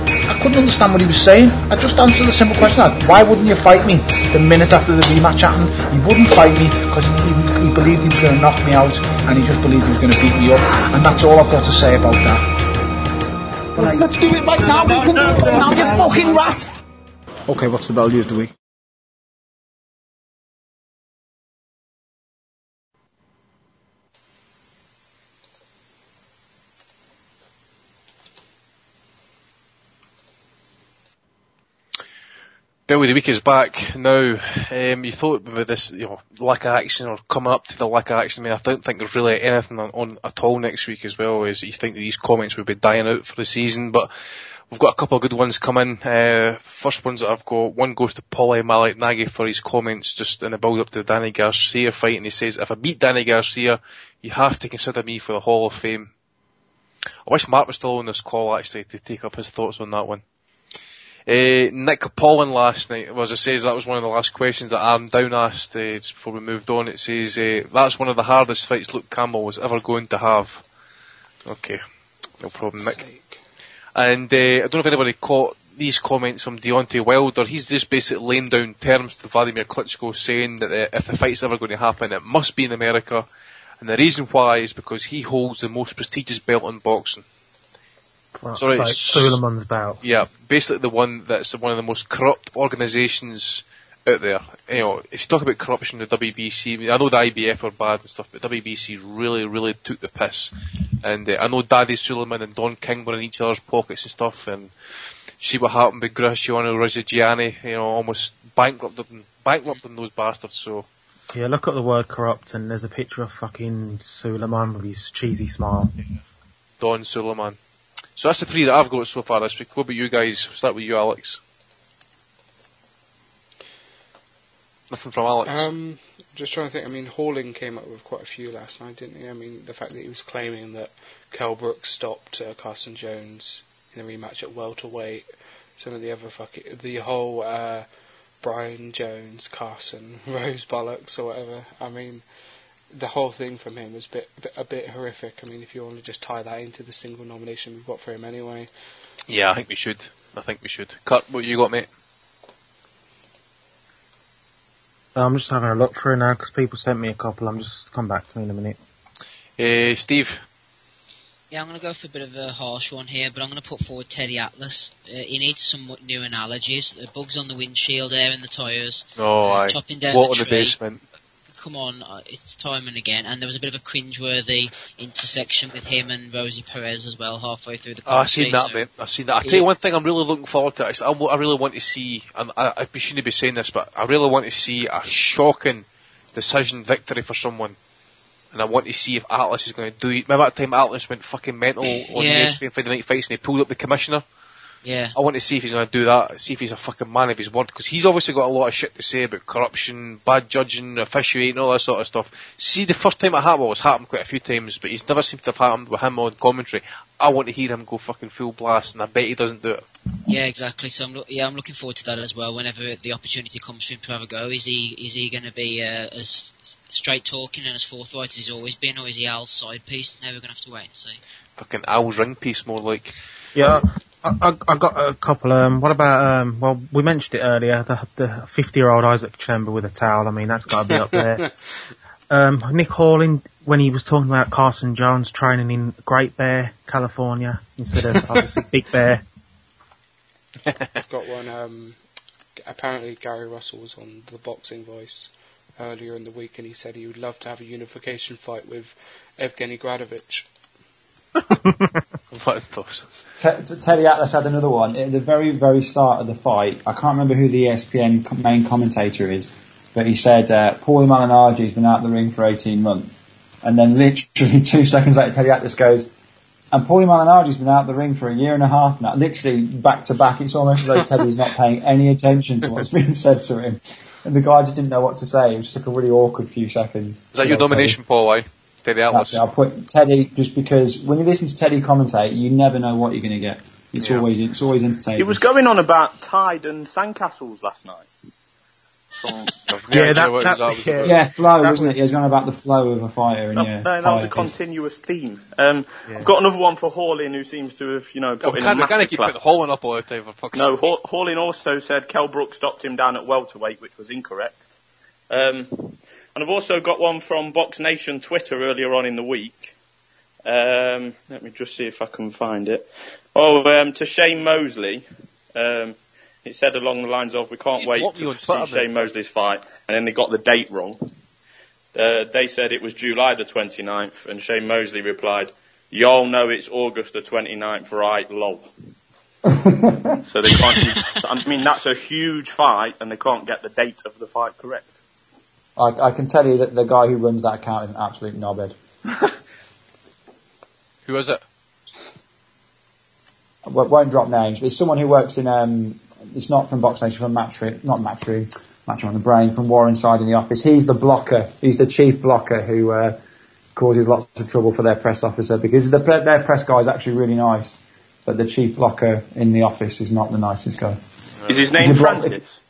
Speaker 7: I couldn't understand what he was saying. I just answered the simple question. like, Why wouldn't you fight me the minute after the rematch happened? He wouldn't fight me because he, he believed he was going to knock me out and he just believed he was going to beat me up. And that's all I've got to say about that.
Speaker 15: Well, let's do it right now. We can do it right now, you fucking rat.
Speaker 7: Okay, what's the Bellew of the week?
Speaker 8: Bellew the week is back now. Um, you thought with this, you know, lack of action or coming up to the lack of action. I mean, I don't think there's really anything on, on at all next week as well. As you think these comments would be dying out for the season, but we've got a couple of good ones coming. Uh, first ones that I've got, one goes to Paulie Malignaggi for his comments just in the build up to the Danny Garcia fight, and he says, "If I beat Danny Garcia, you have to consider me for the Hall of Fame." I wish Mark was still on this call actually to take up his thoughts on that one. Uh, Nick Paulin last night, as I says, that was one of the last questions that Aaron Down asked uh, just before we moved on. It says, uh, that's one of the hardest fights Luke Campbell was ever going to have. Okay, no problem, Nick. And uh, I don't know if anybody caught these comments from Deontay Wilder. He's just basically laying down terms to Vladimir Klitschko saying that uh, if the fight's ever going to happen, it must be in America. And the reason why is because he holds the most prestigious belt in boxing.
Speaker 12: Well,
Speaker 8: Sorry,
Speaker 12: so
Speaker 8: it's-
Speaker 12: Sulaiman's bout.
Speaker 8: Yeah, basically the one that's one of the most corrupt organisations out there. You know, if you talk about corruption, the WBC, I, know the IBF are bad and stuff, but WBC really, really took the piss. And uh, I know Daddy Sulaiman and Don King were in each other's pockets and stuff, and see what happened with Graciano Rocchigiani, you know, almost bankrupted them, bankrupted those bastards, so.
Speaker 12: Yeah, look at the word corrupt and there's a picture of fucking Sulaiman with his cheesy smile.
Speaker 8: Don Sulaiman. So that's the three that I've got so far this week. What about you guys? We'll start with you, Alex. Nothing from Alex.
Speaker 10: Um, just trying to think. I mean, Halling came up with quite a few last night, didn't he? I mean, the fact that he was claiming that Kell Brooks stopped uh, Carson Jones in the rematch at welterweight. Some of the other fucking the whole uh, Brian Jones, Carson, Rose bollocks or whatever. I mean, the whole thing from him was a bit, bit a bit horrific. I mean, if you want to just tie that into the single nomination we've got for him anyway.
Speaker 8: yeah, I think we should. I think we should. Kurt, what you got, mate?
Speaker 12: I'm just having a look through now because people sent me a couple. I'm just come back to me in a minute.
Speaker 8: Uh, Steve.
Speaker 9: Yeah, I'm going to go for a bit of a harsh one here, but I'm going to put forward Teddy Atlas. Uh, he needs some new analogies. The bugs on the windshield, air in the tyres,
Speaker 8: Oh,
Speaker 9: uh,
Speaker 8: aye.
Speaker 9: chopping down
Speaker 8: Water
Speaker 9: the
Speaker 8: in the basement.
Speaker 9: Come on, uh, it's time and again. And there was a bit of a cringeworthy intersection with him and Rosie Perez as well, halfway through the
Speaker 8: Oh, I've seen that,
Speaker 9: so-
Speaker 8: mate. I've seen that. I tell you one thing I'm really looking forward to. is I, I really want to see, and I, I shouldn't be saying this, but I really want to see a shocking decision victory for someone. And I want to see if Atlas is going to do it. Remember that time Atlas went fucking mental on
Speaker 9: Yeah.
Speaker 8: ESPN Friday Night Fights and he pulled up the commissioner?
Speaker 9: Yeah.
Speaker 8: I want to see if he's going to do that, see if he's a fucking man of his word, because he's obviously got a lot of shit to say about corruption, bad judging, officiating, all that sort of stuff. See, the first time it happened, well, it's happened quite a few times, but he's never seemed to have happened with him on commentary. I want to hear him go fucking full blast, and I bet he doesn't do it.
Speaker 9: Yeah, exactly. So I'm, loo- yeah, I'm looking forward to that as well. Whenever the opportunity comes for him to have a go, is he is he going to be uh, as straight talking and as forthright as he's always been, or is he Al's side piece? Now we're going to have to wait and see.
Speaker 8: Fucking Al's ring piece, more like.
Speaker 12: Yeah, I, I, I got a couple. Um, what about? Um, well, we mentioned it earlier. The the fifty-year-old Isaac Chilemba with a towel. I mean, that's got to be up there. Um, Nick Halling, when he was talking about Carson Jones training in Great Bear, California, instead of obviously Big Bear.
Speaker 10: I've got one. Um, apparently, Gary Russell was on the Boxing Voice earlier in the week, and he said he would love to have a unification fight with Evgeny Gradovich.
Speaker 8: what those?
Speaker 11: Te- Te- Teddy Atlas had another one at the very, very start of the fight. I can't remember who the ESPN main commentator is, but he said uh, Paulie Malignaggi's been out of the ring for 18 months, and then literally two seconds later, Teddy Atlas goes, and Paulie Malignaggi's been out of the ring for a year and a half now. Literally back to back. It's almost as though Teddy's not paying any attention to what's being said to him, and the guy just didn't know what to say. It was just like a really awkward few seconds.
Speaker 8: Is that your nomination, Paul? Aye, Teddy Atlas.
Speaker 11: That's it. I'll put Teddy just because when you listen to Teddy commentate, you never know what you're going to get. It's
Speaker 13: Yeah.
Speaker 11: always it's always entertaining.
Speaker 13: He was going on about Tide and Sandcastles last night. From-
Speaker 11: Yeah, that- that-
Speaker 8: that was
Speaker 11: yeah, yeah, flow,
Speaker 13: That
Speaker 11: wasn't
Speaker 13: was-
Speaker 11: it? He was going about the flow of a fighter, and
Speaker 13: No,
Speaker 11: yeah,
Speaker 13: no, that was a
Speaker 11: fire.
Speaker 13: continuous theme. Um,
Speaker 11: Yeah.
Speaker 13: I've got another one for Halling, who seems to have, you know,
Speaker 8: Oh,
Speaker 13: put
Speaker 8: we
Speaker 13: in
Speaker 8: can't,
Speaker 13: a
Speaker 8: we can't keep
Speaker 13: masterclass.
Speaker 8: putting Halling up all the time fuck's
Speaker 13: No,
Speaker 8: sake.
Speaker 13: Halling also said Kel Brook stopped him down at welterweight, which was incorrect. Um, and I've also got one from Box Nation Twitter earlier on in the week. Um, let me just see if I can find it. Oh, um, to Shane Mosley. Um, it said along the lines of, "We can't wait
Speaker 8: blocked
Speaker 13: to see Shane Mosley's fight," and then they got the date wrong. Uh, they said it was July the 29th, and Shane Mosley replied, "Y'all know it's August the 29th, right? Lol." So they can't. I mean, that's a huge fight, and they can't get the date of the fight correct.
Speaker 11: I, I can tell you that the guy who runs that account is an absolute knobhead.
Speaker 8: Who is it?
Speaker 11: I w- won't drop names, but it's someone who works in. Um, it's not from Box Nation, from Matchroom, not Matchroom, Matchroom on the Brain, from Warren Side in the office. He's the blocker. He's the chief blocker who uh, causes lots of trouble for their press officer because the, their press guy is actually really nice, but the chief blocker in the office is not the nicest guy.
Speaker 13: Is his name
Speaker 11: you
Speaker 13: Francis?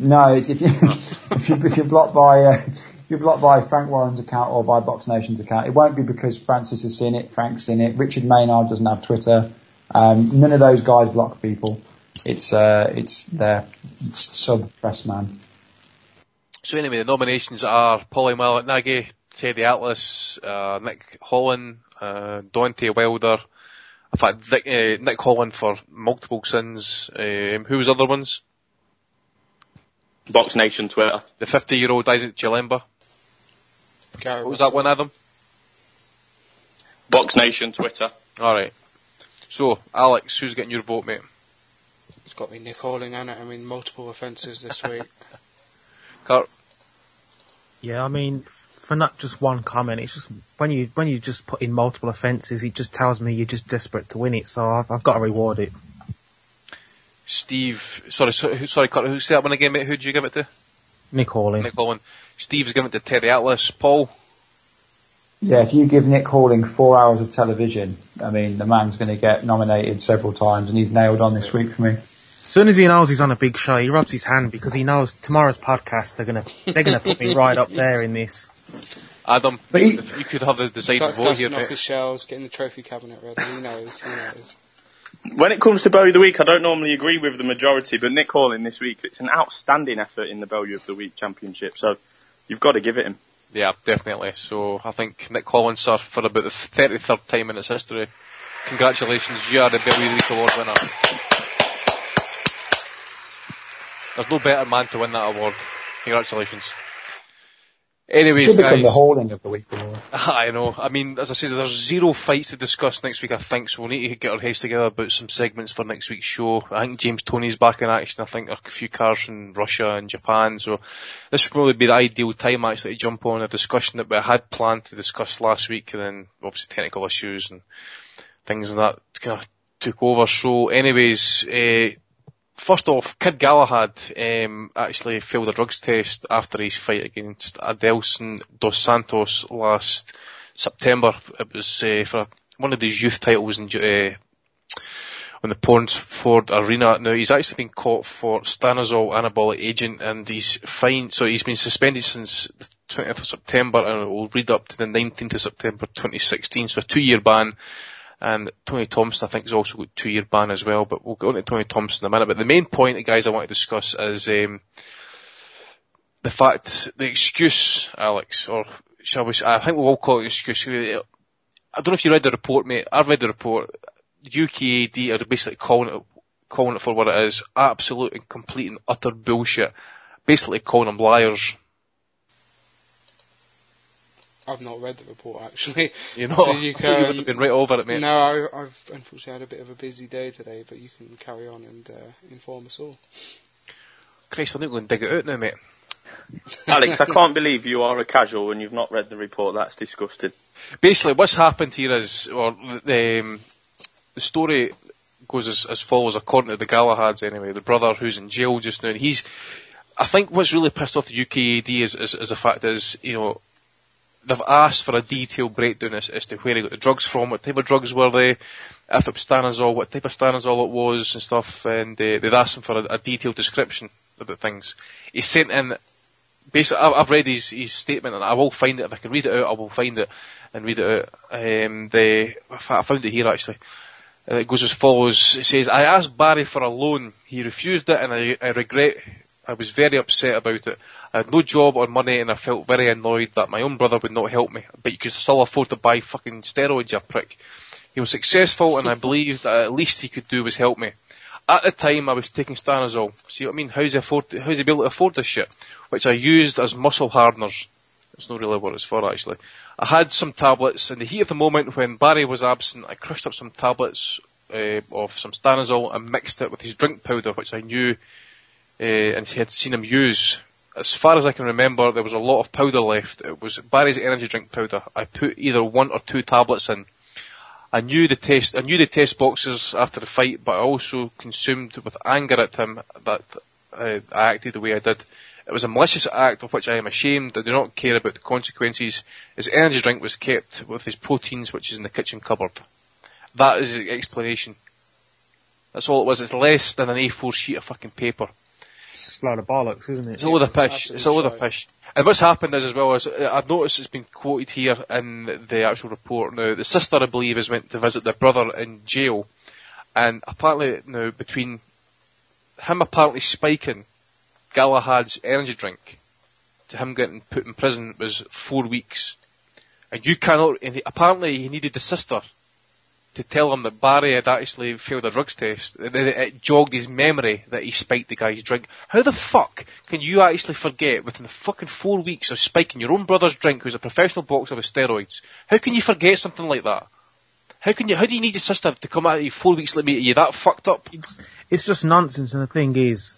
Speaker 11: No, if you if you if you're blocked by uh, if you're blocked by Frank Warren's account or by Box Nation's account, it won't be because Francis has seen it, Frank's seen it, Richard Maynard doesn't have Twitter. Um, none of those guys block people. It's uh, it's their sub press man.
Speaker 8: So anyway, the nominations are Paulie Malignaggi, Teddy Atlas, uh, Nick Halling, uh, Deontay Wilder. In fact, Nick, uh, Nick Halling for multiple sins. Um, who was other ones?
Speaker 13: Box Nation Twitter.
Speaker 8: The 50 year old Isaac Chilemba.
Speaker 10: Gary
Speaker 8: What was that one, Adam?
Speaker 13: Box Nation Twitter.
Speaker 8: Alright. So, Alex, who's getting your vote, mate?
Speaker 10: It's got me Nick Halling and I mean multiple offences this week.
Speaker 8: Kurt?
Speaker 12: Yeah, I mean, for not just one comment, it's just when you when you just put in multiple offences, it just tells me you're just desperate to win it. So I've, I've got to reward it.
Speaker 8: Steve, sorry, sorry, sorry, Kurt, who said that one again, mate? Who'd you give it to?
Speaker 12: Nick Halling.
Speaker 8: Nick Halling. Steve's giving it to Teddy Atlas. Paul?
Speaker 11: Yeah, if you give Nick Halling four hours of television, I mean, the man's going to get nominated several times, and he's nailed on this week for me.
Speaker 12: As soon as he knows he's on a big show, he rubs his hand because he knows tomorrow's podcast they're gonna they're gonna put me right up there in this.
Speaker 8: Adam,
Speaker 11: But he-
Speaker 8: you could have the deciding
Speaker 10: Starts
Speaker 8: vote here,
Speaker 10: dusting off
Speaker 8: mate.
Speaker 10: his shelves, getting the trophy cabinet ready. He knows, he knows.
Speaker 13: When it comes to Bellew of the Week, I don't normally agree with the majority, but Nick Halling this week, it's an outstanding effort in the Bellew of the Week Championship, so you've got to give it him.
Speaker 8: Yeah, definitely. So I think Nick Collins, sir, for about the 33rd time in its history. Congratulations, you are the Bellew of the Week Award winner. There's no better man to win that award. Congratulations. Anyways,
Speaker 11: Should become
Speaker 8: guys.
Speaker 11: the Halling of the week.
Speaker 8: I know. I mean, as I said, there's zero fights to discuss next week, I think, so we need to get our heads together about some segments for next week's show. I think James Toney's back in action. I think there are a few cars from Russia and Japan, so this would probably be the ideal time actually to jump on a discussion that we had planned to discuss last week, and then obviously technical issues and things like that kind of took over. So anyways, uh, First off, Kid Galahad um, actually failed a drugs test after his fight against Adeilson dos Santos last September. It was uh, for one of these youth titles in, uh, on the Ponds Forge Arena. Now he's actually been caught for stanozol anabolic agent, and he's fined. So he's been suspended since the 20th of September, and it will read up to the 19th of September 2016. So a two-year ban. And Tony Thompson, I think, has also got two year ban as well, but we'll go on to Tony Thompson in a minute. But the main point, guys, I want to discuss is, um, the fact, the excuse, Alex, or shall we I think we'll all call it an excuse. I don't know if you read the report, mate. I've read the report. UKAD are basically calling it, calling it for what it is. Absolute and complete and utter bullshit. Basically calling them liars.
Speaker 10: I've not read the report actually.
Speaker 8: You know,
Speaker 10: So you
Speaker 8: I thought you would have been right over it, mate.
Speaker 10: No, I, I've unfortunately had a bit of a busy day today, but you can carry on and uh, inform us all.
Speaker 8: Christ, I'm not going to dig it out now, mate.
Speaker 13: Alex, I can't believe you are a casual and you've not read the report. That's disgusting.
Speaker 8: Basically, what's happened here is, or the, um, the story goes as, as follows, according to the Galahads anyway, the brother who's in jail just now, and he's, I think what's really pissed off the UKAD is, is, is the fact is, you know, they've asked for a detailed breakdown as, as to where he got the drugs from, what type of drugs were they, if it was Stanozol, what type of Stanozol it was and stuff, and uh, they'd asked him for a, a detailed description about things. He sent in, basically, I've, I've read his, his statement and I will find it, if I can read it out, I will find it and read it out. Um, the, I found it here actually. And it goes as follows. It says, I asked Barry for a loan. He refused it and I, I regret, I was very upset about it. I had no job or money and I felt very annoyed that my own brother would not help me. But you could still afford to buy fucking steroids, you prick. He was successful and I believed that at least he could do was help me. At the time I was taking Stanozol. See what I mean? How's he afford, how's he able to afford this shit? Which I used as muscle hardeners. It's not really what it's for actually. I had some tablets in the heat of the moment when Barry was absent. I crushed up some tablets uh, of some Stanozol and mixed it with his drink powder, which I knew uh, and he had seen him use. As far as I can remember, there was a lot of powder left. It was Barry's energy drink powder. I put either one or two tablets in. I knew the test. I knew the test boxes after the fight, but I also consumed with anger at him that uh, I acted the way I did. It was a malicious act of which I am ashamed. I do not care about the consequences. His energy drink was kept with his proteins, which is in the kitchen cupboard. That is the explanation. That's all it was. It's less than an A4 sheet of fucking paper.
Speaker 12: It's just a load of bollocks, isn't it?
Speaker 8: It's a load of pish. It's a load of pish. And what's happened is as well as uh, I've noticed it's been quoted here in the actual report. Now the sister, I believe, has went to visit their brother in jail, and apparently now between him apparently spiking Galahad's energy drink to him getting put in prison was four weeks, and you cannot. And he, apparently he needed the sister to tell him that Barry had actually failed a drugs test. It, it jogged his memory that he spiked the guy's drink. How the fuck can you actually forget within the fucking four weeks of spiking your own brother's drink, who's a professional boxer with steroids? How can you forget something like that? How can you? How do you need your sister to come at you four weeks later? Are you that fucked up?
Speaker 12: It's, it's just nonsense, and the thing is,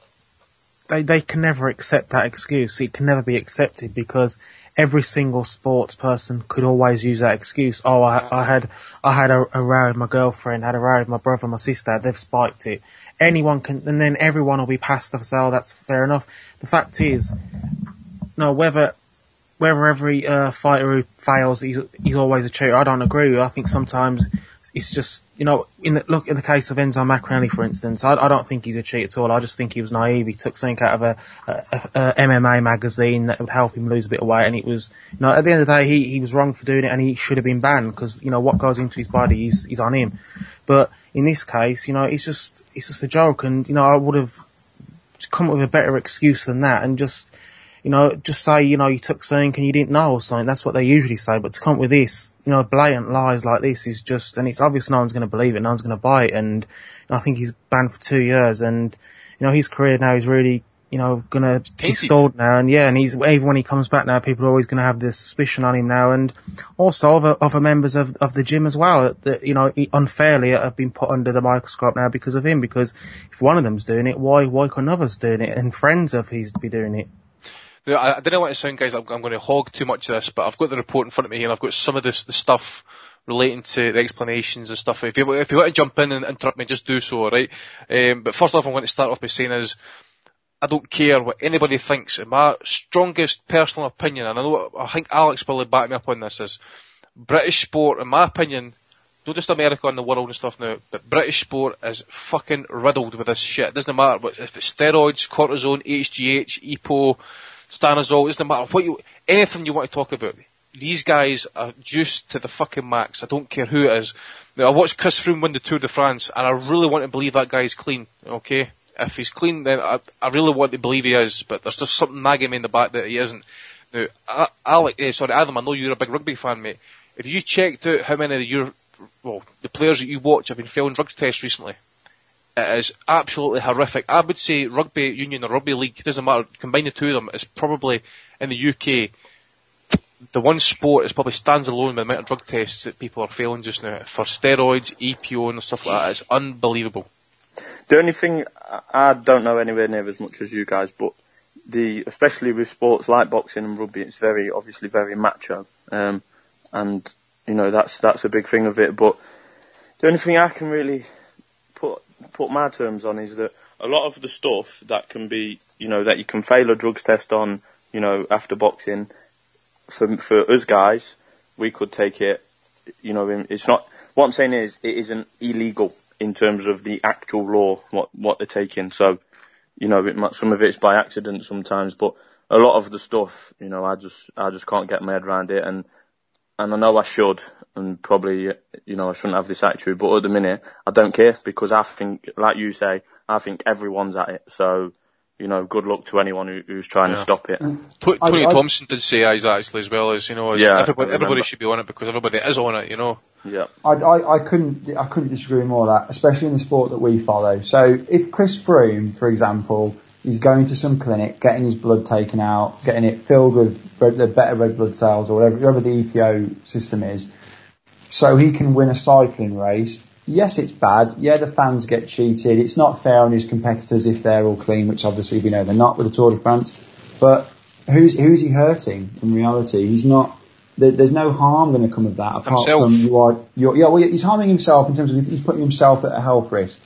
Speaker 12: they they can never accept that excuse. It can never be accepted because every single sports person could always use that excuse. Oh, I, I had I had a, a row with my girlfriend, had a row with my brother, my sister. They've spiked it. Anyone can, and then everyone will be passed off. So, oh, that's fair enough. The fact is, no, whether whether every uh, fighter who fails, he's he's always a cheater. I don't agree. I think sometimes it's just you know, in the, look in the case of Enzo Maccarinelli, for instance, I, I don't think he's a cheat at all. I just think he was naive. He took something out of a, a, a, MMA magazine that would help him lose a bit of weight, and it was you know at the end of the day he he was wrong for doing it, and he should have been banned because you know what goes into his body is is on him. But in this case, you know, it's just it's just a joke, and you know I would have come up with a better excuse than that, and just you know, just say, you know, you took something and you didn't know or something. That's what they usually say. But to come up with this, you know, blatant lies like this is just, and it's obvious no one's going to believe it. No one's going to buy it. And I think he's banned for two years. And, you know, his career now is really, you know, going to be stalled now. And yeah, and he's, even when he comes back now, people are always going to have this suspicion on him now. And also other, other members of, of the gym as well that, you know, unfairly have been put under the microscope now because of him. Because if one of them's doing it, why, why can others doing it? And friends of his be doing it.
Speaker 8: I, I didn't want to sound, guys, I'm, I'm going to hog too much of this, but I've got the report in front of me here, and I've got some of this the stuff relating to the explanations and stuff. If you if you want to jump in and interrupt me, just do so, alright? Um, but first off, I'm going to start off by saying is, I don't care what anybody thinks. In my strongest personal opinion, and I know I think Alex will back me up on this, is British sport, in my opinion, not just America and the world and stuff now, but British sport is fucking riddled with this shit. It doesn't matter what, if it's steroids, cortisone, HGH, EPO, Stanozol, it doesn't matter what you, anything you want to talk about. these guys are juiced to the fucking max. I don't care who it is. Now, I watched Chris Froome win the Tour de France, and I really want to believe that guy's clean. Okay, if he's clean, then I, I really want to believe he is. But there's just something nagging me in the back that he isn't. Now, Alec, eh, sorry, Adam, I know you're a big rugby fan, mate. If you checked out how many of your, well, the players that you watch have been failing drugs tests recently, it is absolutely horrific. I would say rugby union or rugby league, doesn't matter, combine the two of them, is probably in the UK the one sport is probably stands alone with the amount of drug tests that people are failing just now for steroids, EPO and stuff like that. It's unbelievable.
Speaker 13: The only thing I- I don't know anywhere near as much as you guys, but the especially with sports like boxing and rugby, it's very obviously very macho, um, and you know that's that's a big thing of it. But the only thing I can really put put my terms on is that a lot of the stuff that can be, you know, that you can fail a drugs test on, you know, after boxing, for for us guys, we could take it. You know, it's not. What I'm saying is, it isn't illegal in terms of the actual law. What what they're taking. So, you know, it, some of it's by accident sometimes, but a lot of the stuff, you know, I just I just can't get my head around it, and and I know I should, and probably, you know, I shouldn't have this attitude, but at the minute, I don't care because I think, like you say, I think everyone's at it. So, you know, good luck to anyone who, who's trying
Speaker 8: Yeah.
Speaker 13: to stop it.
Speaker 8: T-
Speaker 11: I-
Speaker 8: Tony
Speaker 11: I-
Speaker 8: Thompson did say eyes actually as well as, you know, as
Speaker 13: Yeah,
Speaker 8: everybody, everybody should be on it because everybody is on it, you know.
Speaker 13: Yeah.
Speaker 11: I, I, I couldn't I couldn't disagree more with that, especially in the sport that we follow. So if Chris Froome, for example, is going to some clinic, getting his blood taken out, getting it filled with red, the better red blood cells or whatever, whatever the EPO system is, so he can win a cycling race. Yes, it's bad. Yeah, the fans get cheated. It's not fair on his competitors if they're all clean, which obviously we know they're not with the Tour de France. But who's who's he hurting in reality? He's not. There, there's no harm going to come of that apart
Speaker 8: Himself.
Speaker 11: from you are. You're, yeah, well, he's harming himself in terms of he's putting himself at a health risk.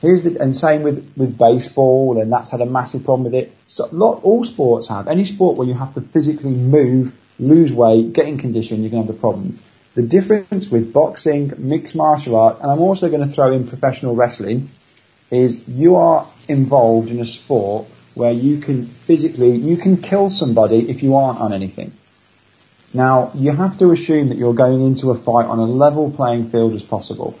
Speaker 11: Here's the and same with with baseball, and that's had a massive problem with it. So, lot all sports have. Any sport where you have to physically move, lose weight, get in condition, you're going to have the problem. The difference with boxing, mixed martial arts, and I'm also going to throw in professional wrestling, is you are involved in a sport where you can physically, you can kill somebody if you aren't on anything. Now, you have to assume that you're going into a fight on a level playing field as possible.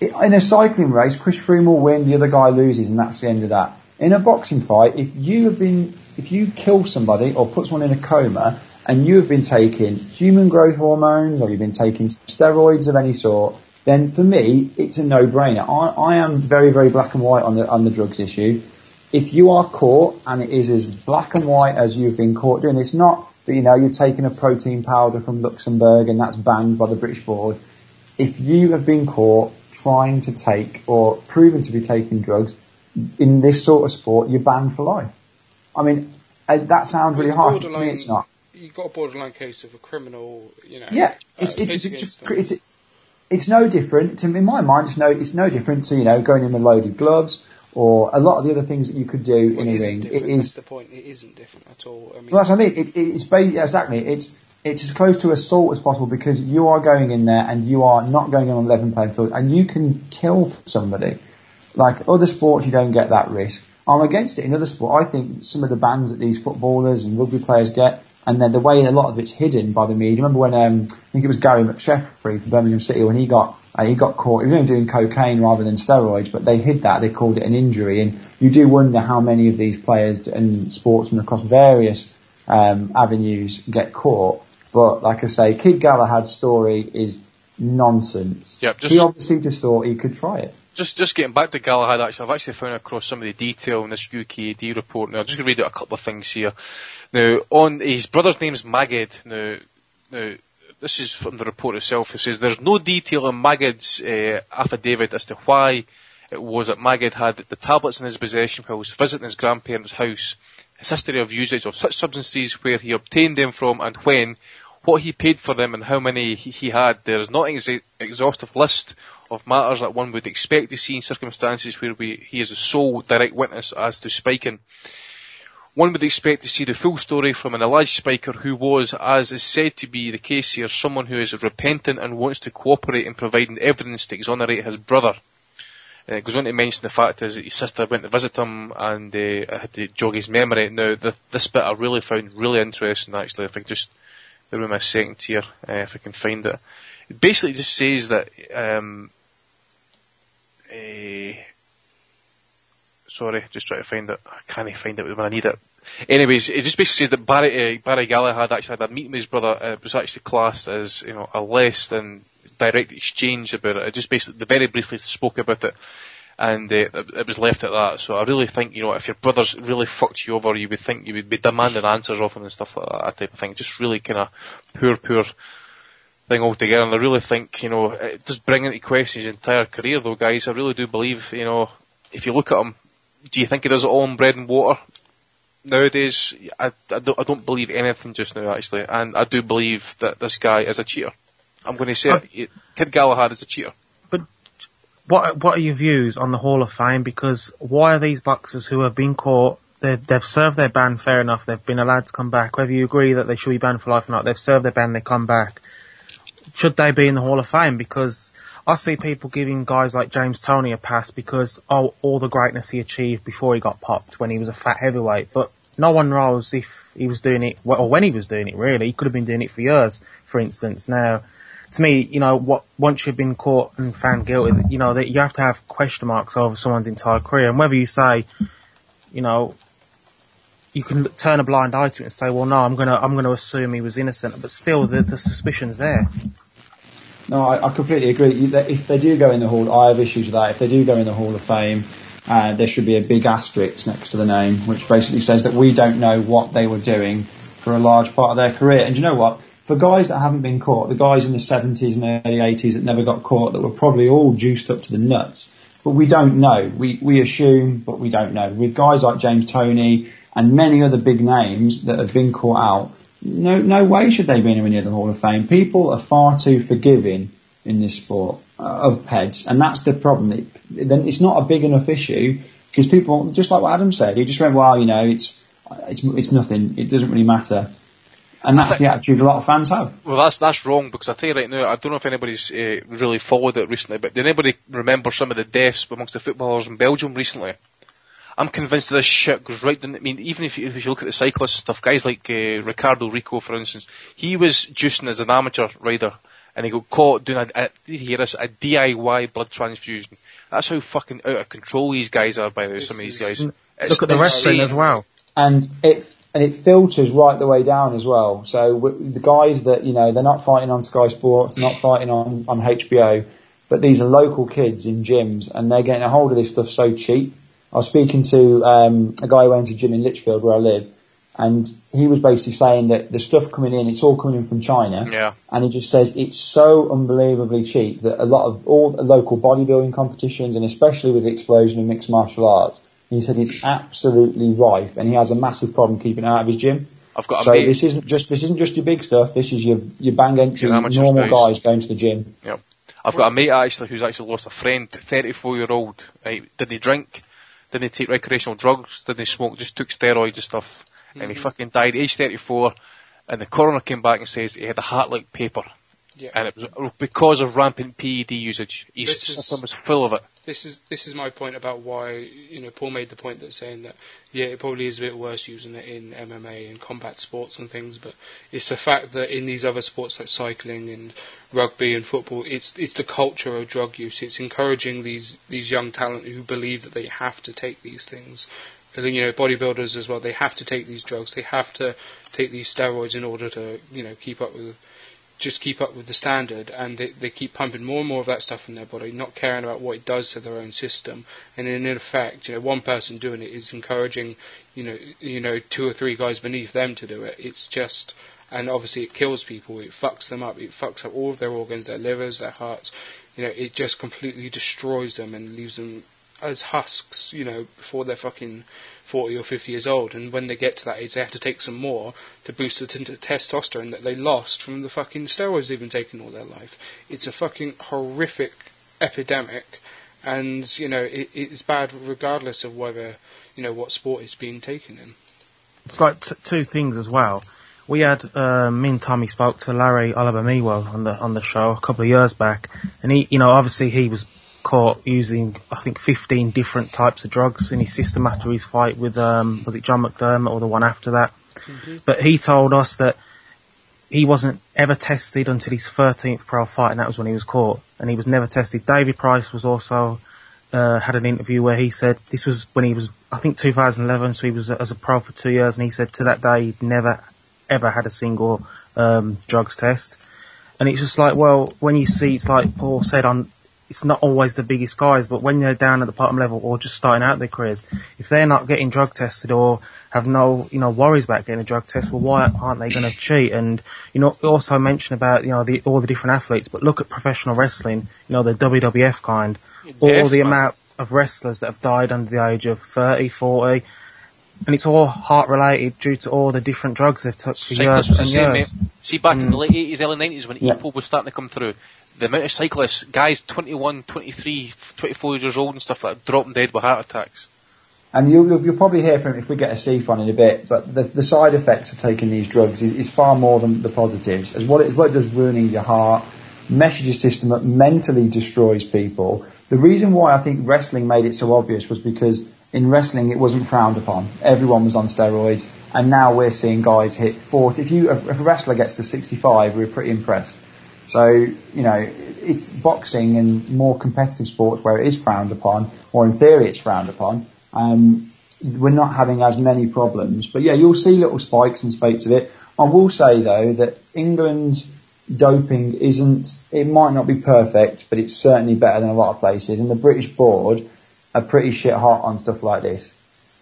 Speaker 11: In a cycling race, Chris Froome will win, the other guy loses, and that's the end of that. In a boxing fight, if you have been, if you kill somebody or put someone in a coma, and you have been taking human growth hormones or you've been taking steroids of any sort, then for me, it's a no-brainer. I, I am very, very black and white on the on the drugs issue. If you are caught and it is as black and white as you've been caught doing, it's not that you know you're taking a protein powder from Luxembourg and that's banned by the British board. If you have been caught trying to take or proven to be taking drugs in this sort of sport, you're banned for life. I mean, uh, that sounds really harsh. To me, it's not.
Speaker 10: You've got a borderline case of a criminal, you know.
Speaker 11: Yeah,
Speaker 10: uh,
Speaker 11: it's it's it's, it's, it's it's no different. To in my mind, it's no it's no different to you know going in with loaded gloves or a lot of the other things that you could do in a ring. It
Speaker 10: different. That's the point. It isn't different at all. I mean,
Speaker 11: well, that's what I mean. It, it, it's ba- exactly. It's it's as close to assault as possible because you are going in there and you are not going in on level playing field and you can kill somebody. Like other sports, you don't get that risk. I'm against it in other sports. I think some of the bans that these footballers and rugby players get, and then the way a lot of it's hidden by the media. Remember when um, I think it was Gary McSheffrey from Birmingham City when he got uh, he got caught. He was only doing cocaine rather than steroids, but they hid that. They called it an injury, and you do wonder how many of these players and sportsmen across various um, avenues get caught. But like I say, Kid Galahad's story is nonsense.
Speaker 8: Yep, just-
Speaker 11: he obviously just thought he could try it.
Speaker 8: Just just getting back to Galahad, actually, I've actually found across some of the detail in this UKAD report. Now, I'm just going to read out a couple of things here. Now, on his brother's name's Magid. Now, now this is from the report itself. It says there's no detail in Magid's uh, affidavit as to why it was that Magid had the tablets in his possession while he was visiting his grandparents' house. His history of usage of such substances, where he obtained them from and when, what he paid for them and how many he, had. There is not an exa- exhaustive list of matters that one would expect to see in circumstances where we, he is the sole direct witness as to spiking. One would expect to see the full story from an alleged spiker who was, as is said to be the case here, someone who is repentant and wants to cooperate in providing evidence to exonerate his brother. Uh, it goes on to mention the fact is that his sister went to visit him and uh, had to jog his memory. Now, the, this bit I really found really interesting actually. If I think just the room as second tier, uh, if I can find it. It basically just says that, um, eh, sorry, just trying to find it. I can't find it when I need it. Anyways, it just basically says that Barry, uh, Barry Galahad actually had a meeting with his brother. Uh, it was actually classed as, you know, a less than direct exchange about it. It just basically, they very briefly spoke about it and uh, it, it was left at that. So I really think, you know, if your brother's really fucked you over, you would think you would be demanding answers of him and stuff like that, type of thing. Just really kind of poor, poor thing altogether. And I really think, you know, it does bring into question his entire career though, guys. I really do believe, you know, if you look at him, do you think he does it all in bread and water? Nowadays, I, I, don't, I don't believe anything just now, actually. And I do believe that this guy is a cheater. I'm going to say it. Kid Galahad is a cheater.
Speaker 12: What what are your views on the Hall of Fame? Because why are these boxers who have been caught, they've, served their ban fair enough, they've been allowed to come back, whether you agree that they should be banned for life or not, they've served their ban, they come back. Should they be in the Hall of Fame? Because I see people giving guys like James Toney a pass because, oh, all the greatness he achieved before he got popped when he was a fat heavyweight, but no one knows if he was doing it, or when he was doing it really. He could have been doing it for years, for instance. Now, to me, you know, what once you've been caught and found guilty, you know, that you have to have question marks over someone's entire career. And whether you say, you know, you can turn a blind eye to it and say, well, no, I'm gonna, I'm gonna assume he was innocent, but still, the, the suspicion's there.
Speaker 11: No, I, I completely agree. If they do go in the Hall, I have issues with that. If they do go in the Hall of Fame, uh, there should be a big asterisk next to the name, which basically says that we don't know what they were doing for a large part of their career. And you know what? For guys that haven't been caught, the guys in the 70s and early 80s that never got caught, that were probably all juiced up to the nuts, but we don't know. We, we assume, but we don't know. With guys like James Toney and many other big names that have been caught out, no, no way should they be anywhere near the Hall of Fame. People are far too forgiving in this sport uh, of peds, and that's the problem. It, then it's not a big enough issue because people, just like what Adam said, he just went, "Well, you know, it's it's it's nothing. It doesn't really matter." And that's the attitude a lot of fans have.
Speaker 8: Well, that's that's wrong because I tell you right now, I don't know if anybody's uh, really followed it recently, but did anybody remember some of the deaths amongst the footballers in Belgium recently? I'm convinced this shit goes right down. I mean, even if you, if you look at the cyclists and stuff, guys like uh, Riccardo Riccò, for instance, he was juicing as an amateur rider, and he got caught doing a, a did you hear this? A DIY blood transfusion. That's how fucking out of control these guys are. By the way, some of these guys. It's
Speaker 12: Look at the wrestling
Speaker 8: insane.
Speaker 12: as well.
Speaker 11: and it and it filters right the way down as well. So the guys that you know they're not fighting on Sky Sports, they're not fighting on on HBO, but these are local kids in gyms, and they're getting a hold of this stuff so cheap. I was speaking to um, a guy who owns a gym in Lichfield where I live, and he was basically saying that the stuff coming in, it's all coming in from China.
Speaker 8: Yeah.
Speaker 11: And he just says it's so unbelievably cheap that a lot of all local bodybuilding competitions, and especially with the explosion of mixed martial arts, he said it's absolutely rife, and he has a massive problem keeping out of his gym.
Speaker 8: I've got a
Speaker 11: so
Speaker 8: mate-
Speaker 11: this isn't just this isn't just your big stuff. This is your your bang entry
Speaker 8: Your amateurs
Speaker 11: normal
Speaker 8: guys.
Speaker 11: guys going to the gym.
Speaker 8: Yep. I've got a mate actually who's actually lost a friend, 34 year old. Right? Didn't he drink? Didn't he take recreational drugs? Didn't he smoke? Just took steroids and stuff. And he
Speaker 10: Mhm.
Speaker 8: fucking died age 34. And the coroner came back and says he had a heart like paper.
Speaker 10: Yeah.
Speaker 8: And it was because of rampant PED usage.
Speaker 10: This is-
Speaker 8: system was full of it.
Speaker 10: This is this is my point about why you know Paul made the point that saying that yeah it probably is a bit worse using it in MMA and combat sports and things, but it's the fact that in these other sports like cycling and rugby and football, it's it's the culture of drug use. It's encouraging these these young talent who believe that they have to take these things. And then, you know, bodybuilders as well. They have to take these drugs. They have to take these steroids in order to you know keep up with just keep up with the standard and they, they keep pumping more and more of that stuff in their body, not caring about what it does to their own system. And in effect, you know, one person doing it is encouraging, you know, you know, two or three guys beneath them to do it. It's just, and obviously it kills people. It fucks them up. It fucks up all of their organs, their livers, their hearts. You know, it just completely destroys them and leaves them as husks, you know, before they're fucking 40 or 50 years old. And when they get to that age, they have to take some more to boost the t- testosterone that they lost from the fucking steroids they've been taking all their life. It's a fucking horrific epidemic. And, you know, it, it's bad regardless of whether, you know, what sport it's being taken in.
Speaker 12: It's like t- two things as well. We had uh, me and Tommy spoke to Larry Olubamiwo on the on the show a couple of years back, and he, you know, obviously he was caught using I think 15 different types of drugs in his system after his fight with um, was it John McDermott or the one after that. But he told us that he wasn't ever tested until his 13th pro fight, and that was when he was caught, and he was never tested. David Price was also uh, had an interview where he said this was when he was, I think, 2011, so he was as a pro for two years, and he said to that day he'd never ever had a single um, drugs test, and it's just like, well, when you see, it's like Paul said on. It's not always the biggest guys, but when they're down at the bottom level or just starting out their careers, if they're not getting drug tested or have no, you know, worries about getting a drug test, well, why aren't they going to cheat? And, you know, also mention about, you know, the, all the different athletes, but look at professional wrestling, you know, the WWF kind, all
Speaker 8: Yes,
Speaker 12: the amount of wrestlers that have died under the age of 30, 40, and it's all heart related due to all the different drugs they've took for
Speaker 8: Cyclists
Speaker 12: years and years.
Speaker 8: See, back in the
Speaker 12: Mm.
Speaker 8: late 80s, early 90s, when
Speaker 11: Yeah.
Speaker 8: EPO was starting to come through, the amount of cyclists, guys 21, 23, 24 years old and stuff like that, dropping dead with heart attacks.
Speaker 11: And you'll, you'll, you'll probably hear from if we get a safe on in a bit, but the, the side effects of taking these drugs is, is far more than the positives. As what it, what it does ruining your heart, meshes your system up, mentally destroys people. The reason why I think wrestling made it so obvious was because in wrestling it wasn't frowned upon. Everyone was on steroids, and now we're seeing guys hit 40. If you if a wrestler gets to 65, we're pretty impressed. So, you know, it's boxing and more competitive sports where it is frowned upon, or in theory it's frowned upon. Um, we're not having as many problems. But yeah, you'll see little spikes and spates of it. I will say though that England's doping isn't, it might not be perfect, but it's certainly better than a lot of places. And the British board are pretty shit hot on stuff like this.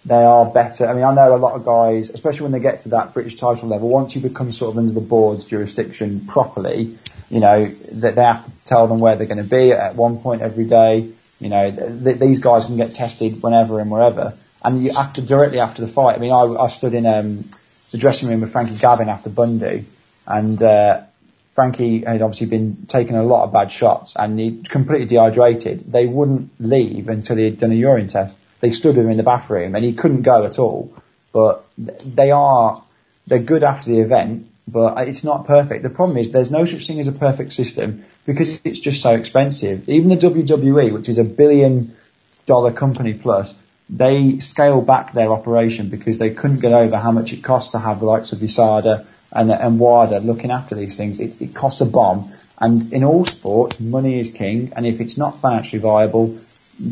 Speaker 11: They are better. I mean, I know a lot of guys, especially when they get to that British title level, once you become sort of under the board's jurisdiction properly, you know, that they have to tell them where they're going to be at one point every day. You know, th- th- these guys can get tested whenever and wherever. And you after, directly after the fight, I mean, I, I stood in, um, the dressing room with Frankie Gavin after Bundu and, uh, Frankie had obviously been taking a lot of bad shots and he completely dehydrated. They wouldn't leave until he had done a urine test. They stood him in the bathroom and he couldn't go at all. But they are, they're good after the event, but it's not perfect. The problem is there's no such thing as a perfect system because it's just so expensive. Even the WWE, which is a billion dollar company plus, they scale back their operation because they couldn't get over how much it costs to have the likes of USADA and, and WADA looking after these things. It, it costs a bomb. And in all sports, money is king. And if it's not financially viable,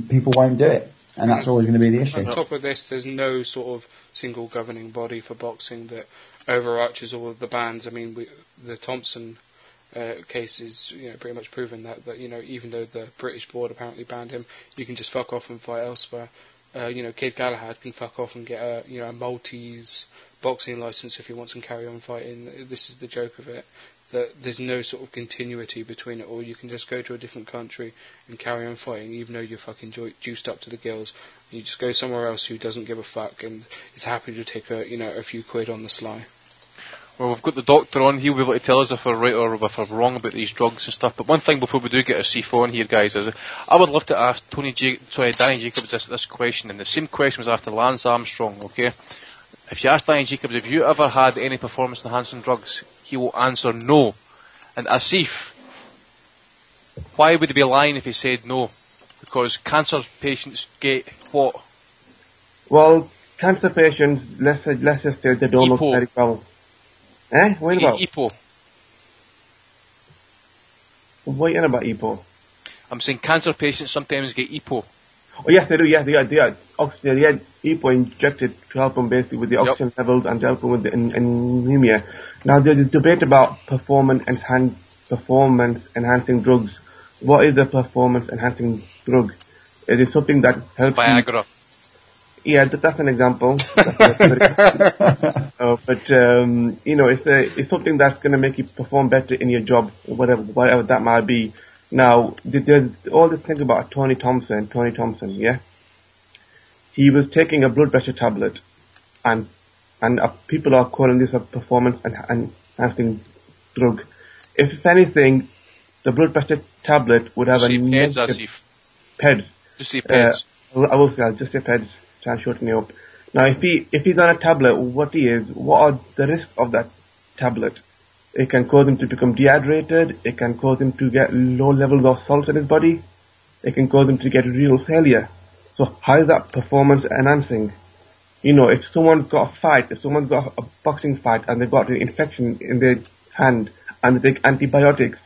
Speaker 11: people won't do it. And that's always going to be the issue.
Speaker 10: On top of this, there's no sort of single governing body for boxing that overarches all of the bans. I mean, we, the Thompson uh, case is you know pretty much proven that that you know even though the British board apparently banned him, you can just fuck off and fight elsewhere. Uh, you know, Kid Galahad can fuck off and get a you know a Maltese boxing license if he wants and carry on fighting. This is the joke of it. That there's no sort of continuity between it all. You can just go to a different country and carry on fighting, even though you're fucking ju- juiced up to the gills. You just go somewhere else who doesn't give a fuck and is happy to take a you know a few quid on the sly.
Speaker 8: Well, we've got the doctor on. He'll be able to tell us if we're right or if we're wrong about these drugs and stuff. But one thing before we do get a C4 on here, guys, is I would love to ask Tony, J- sorry, Danny Jacobs this, this question, and the same question was asked to Lance Armstrong. Okay, if you ask Danny Jacobs, have you ever had any performance-enhancing drugs? He will answer no. And Asif, why would he be lying if he said no? Because cancer patients get what?
Speaker 16: Well, cancer patients, let's, let's just say they don't look very well. Eh? What about?
Speaker 8: EPO.
Speaker 16: What you about EPO?
Speaker 8: I'm saying cancer patients sometimes get EPO.
Speaker 16: Oh yes, they do. Yes, they are. They are. Oxygen. They had EPO injected to help them basically with the oxygen levels and to help them with the an- anemia. Now there's a debate about performance enhan performance enhancing drugs. What is a performance enhancing drug? Is it something that helps? you-
Speaker 8: Viagra.
Speaker 16: Yeah, that, that's an example. uh, but um, you know, it's a, it's something that's going to make you perform better in your job, whatever whatever that might be. Now, there's all this thing about Tony Thompson. Tony Thompson, yeah, he was taking a blood pressure tablet, and and uh, people are calling this a performance en- enhancing drug. If, if anything, the blood pressure tablet would have
Speaker 8: Say
Speaker 16: a
Speaker 8: PEDS,
Speaker 16: negative
Speaker 8: Asif.
Speaker 16: PEDS.
Speaker 8: Just say PEDS.
Speaker 16: Uh, I will say, I'll just say PEDS, try and shorten it up. Now, if he, if he's on a tablet, what he is, what are the risks of that tablet? It can cause him to become dehydrated, it can cause him to get low levels of salt in his body, it can cause him to get renal failure. So how is that performance enhancing? You know, if someone's got a fight, if someone's got a boxing fight and they've got an infection in their hand and they take antibiotics,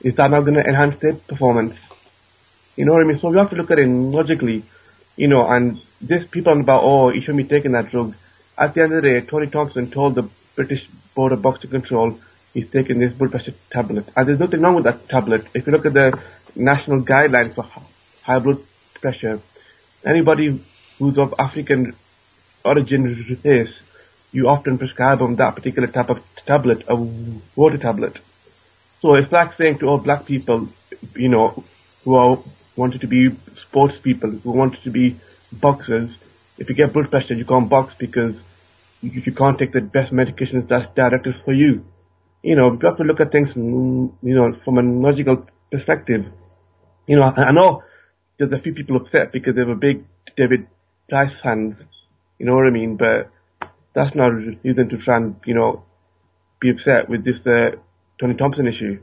Speaker 16: is that not going to enhance their performance? You know what I mean? So we have to look at it logically, you know, and this people about, oh, you shouldn't be taking that drug. At the end of the day, Tony Thompson told the British Board of Boxing Control he's taking this blood pressure tablet. And there's nothing wrong with that tablet. If you look at the national guidelines for high blood pressure, anybody who's of African origin race, you often prescribe them that particular type of tablet, a water tablet. So it's like saying to all black people, you know, who are wanted to be sports people, who wanted to be boxers, if you get blood pressure, you can't box because you, you can't take the best medications that's directed for you. You know, you have to look at things, you know, from a logical perspective. You know, I, I know there's a few people upset because they were big David Price fans. You know what I mean? But that's not a reason to try and, you know, be upset with this uh, Tony Thompson issue.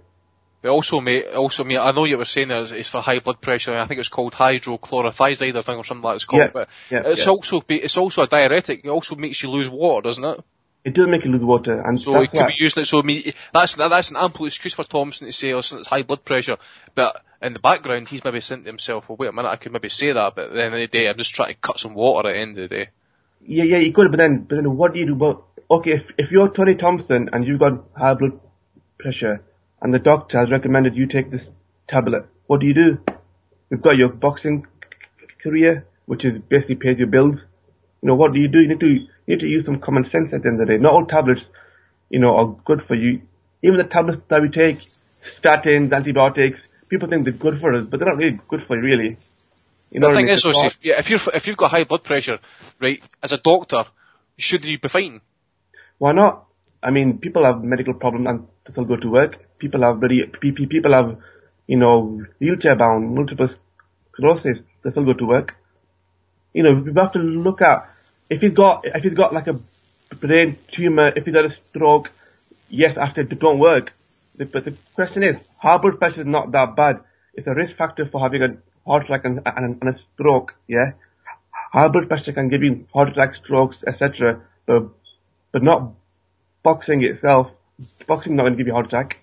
Speaker 8: But also, mate, also, mate, I know you were saying that it's for high blood pressure. I think it's called hydrochlorothiazide, I think, or something like it's called.
Speaker 16: Yeah,
Speaker 8: but
Speaker 16: yeah,
Speaker 8: it's
Speaker 16: yeah.
Speaker 8: also it's also a diuretic. It also makes you lose water, doesn't it?
Speaker 16: It does make you lose water, and
Speaker 8: So it could be using it. So I mean, that's that's an ample excuse for Thompson to say, oh, "Listen, it's high blood pressure." But in the background, he's maybe saying to himself, "Well, wait a minute, I could maybe say that, but at the end of the day, I'm just trying to cut some water at the end of the day."
Speaker 16: Yeah, yeah, you could, but then, but then what do you do about, okay, if, if you're Tony Thompson and you've got high blood pressure and the doctor has recommended you take this tablet, what do you do? You've got your boxing career, which is basically pays your bills. You know, what do you do? You need to, you need to use some common sense at the end of the day. Not all tablets, you know, are good for you. Even the tablets that we take, statins, antibiotics, people think they're good for us, but they're not really good for you, really. You know
Speaker 8: the thing is, though,
Speaker 16: It's
Speaker 8: see,
Speaker 16: not-
Speaker 8: if, yeah, if you're if you've got high blood pressure, right, as a doctor, should you be fine?
Speaker 16: Why not? I mean, people have medical problems and still go to work. People have pe- people have, you know, wheelchair bound, multiple sclerosis, they still go to work. You know, we have to look at, if he's got, if he's got like a brain tumor, if he's got a stroke, yes, after it don't work. But the question is, high blood pressure is not that bad. It's a risk factor for having a heart attack and, and, and a stroke, yeah? High blood pressure can give you heart attacks, strokes, etc. But, but not boxing itself. Boxing not going to give you a heart attack.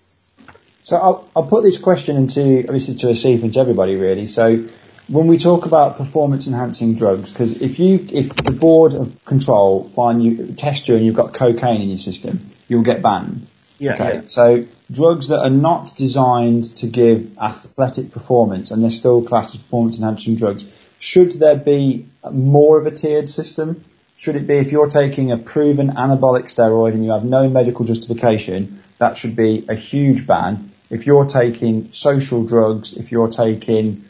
Speaker 11: So I'll, I'll put this question into, obviously to Asif and to everybody really. So when we talk about performance enhancing drugs, because if you, if the board of control find you, test you and you've got cocaine in your system, you'll get banned.
Speaker 16: Yeah,
Speaker 11: Okay.
Speaker 16: yeah.
Speaker 11: So drugs that are not designed to give athletic performance and they're still classed as performance enhancing drugs, should there be more of a tiered system? Should it be if you're taking a proven anabolic steroid and you have no medical justification, that should be a huge ban. If you're taking social drugs, if you're taking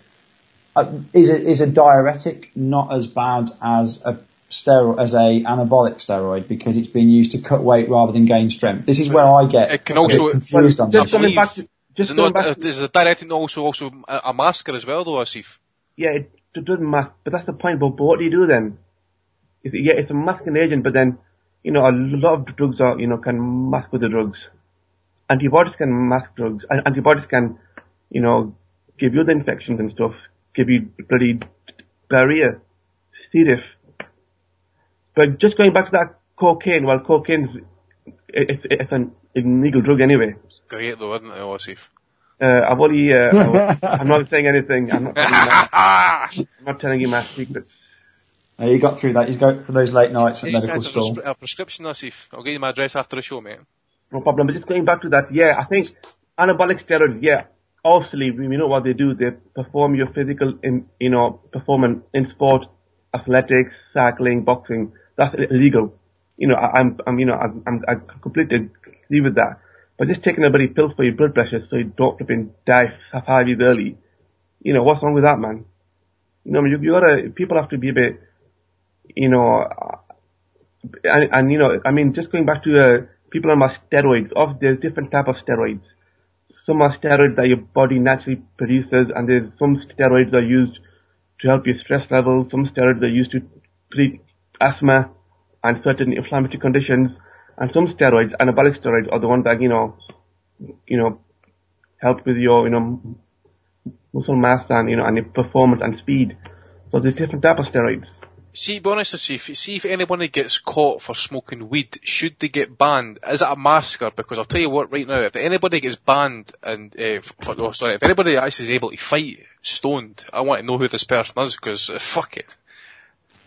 Speaker 11: uh, is a, is a diuretic not as bad as a steroid as a anabolic steroid because it's being used to cut weight rather than gain strength. This is where I get
Speaker 8: It can
Speaker 11: a bit
Speaker 8: also
Speaker 11: confused on
Speaker 16: just
Speaker 11: this.
Speaker 16: coming back to, just
Speaker 8: it
Speaker 16: going back to,
Speaker 8: is the diuretic also also a, a masker as well, though, Asif?
Speaker 16: yeah, it, it doesn't mask, but that's the point. But, but what do you do then? It's, yeah, it's a masking agent, but then, you know, a lot of drugs are, you know, can mask with the drugs. Antibiotics can mask drugs. An- Antibiotics can, you know, give you the infections and stuff, give you bloody diarrhea, C. diff. But just going back to that cocaine, well, cocaine's, it, it's, it's an illegal drug anyway.
Speaker 8: It's great, though, isn't it, Asif?
Speaker 16: Uh, I've only, uh, I'm not saying anything. I'm not telling you my, I'm not telling you my secrets.
Speaker 11: Uh, you got through that. You got for those late nights at
Speaker 8: You
Speaker 11: medical
Speaker 8: sent a,
Speaker 11: school.
Speaker 8: pres- a prescription, Asif. I'll get you my address after the show, mate.
Speaker 16: No problem. But just going back to that, yeah, I think anabolic steroids, yeah, obviously we know what they do. They perform your physical, in, you know, performance in sport, athletics, cycling, boxing. That's illegal. You know, I, I'm, I'm, you know, I'm, I'm, I completely agree with that. But just taking a bloody pill for your blood pressure so you don't flipping die five years early. You know, what's wrong with that, man? You know, you, you gotta, people have to be a bit, you know, uh, and, and you know, I mean, just going back to uh, people on steroids. Of there's different type of steroids. Some are steroids that your body naturally produces, and there's some steroids that are used to help your stress levels. Some steroids are used to treat asthma and certain inflammatory conditions. And some steroids, anabolic steroids, are the ones that you know, you know, help with your you know muscle mass and you know and your performance and speed. So there's different type of steroids.
Speaker 8: See, be honest with you, if, see if anybody gets caught for smoking weed, should they get banned? Is it a masker? Because I'll tell you what, right now, if anybody gets banned and, uh, for, oh, sorry, if anybody actually is able to fight stoned, I want to know who this person is, because uh, fuck it.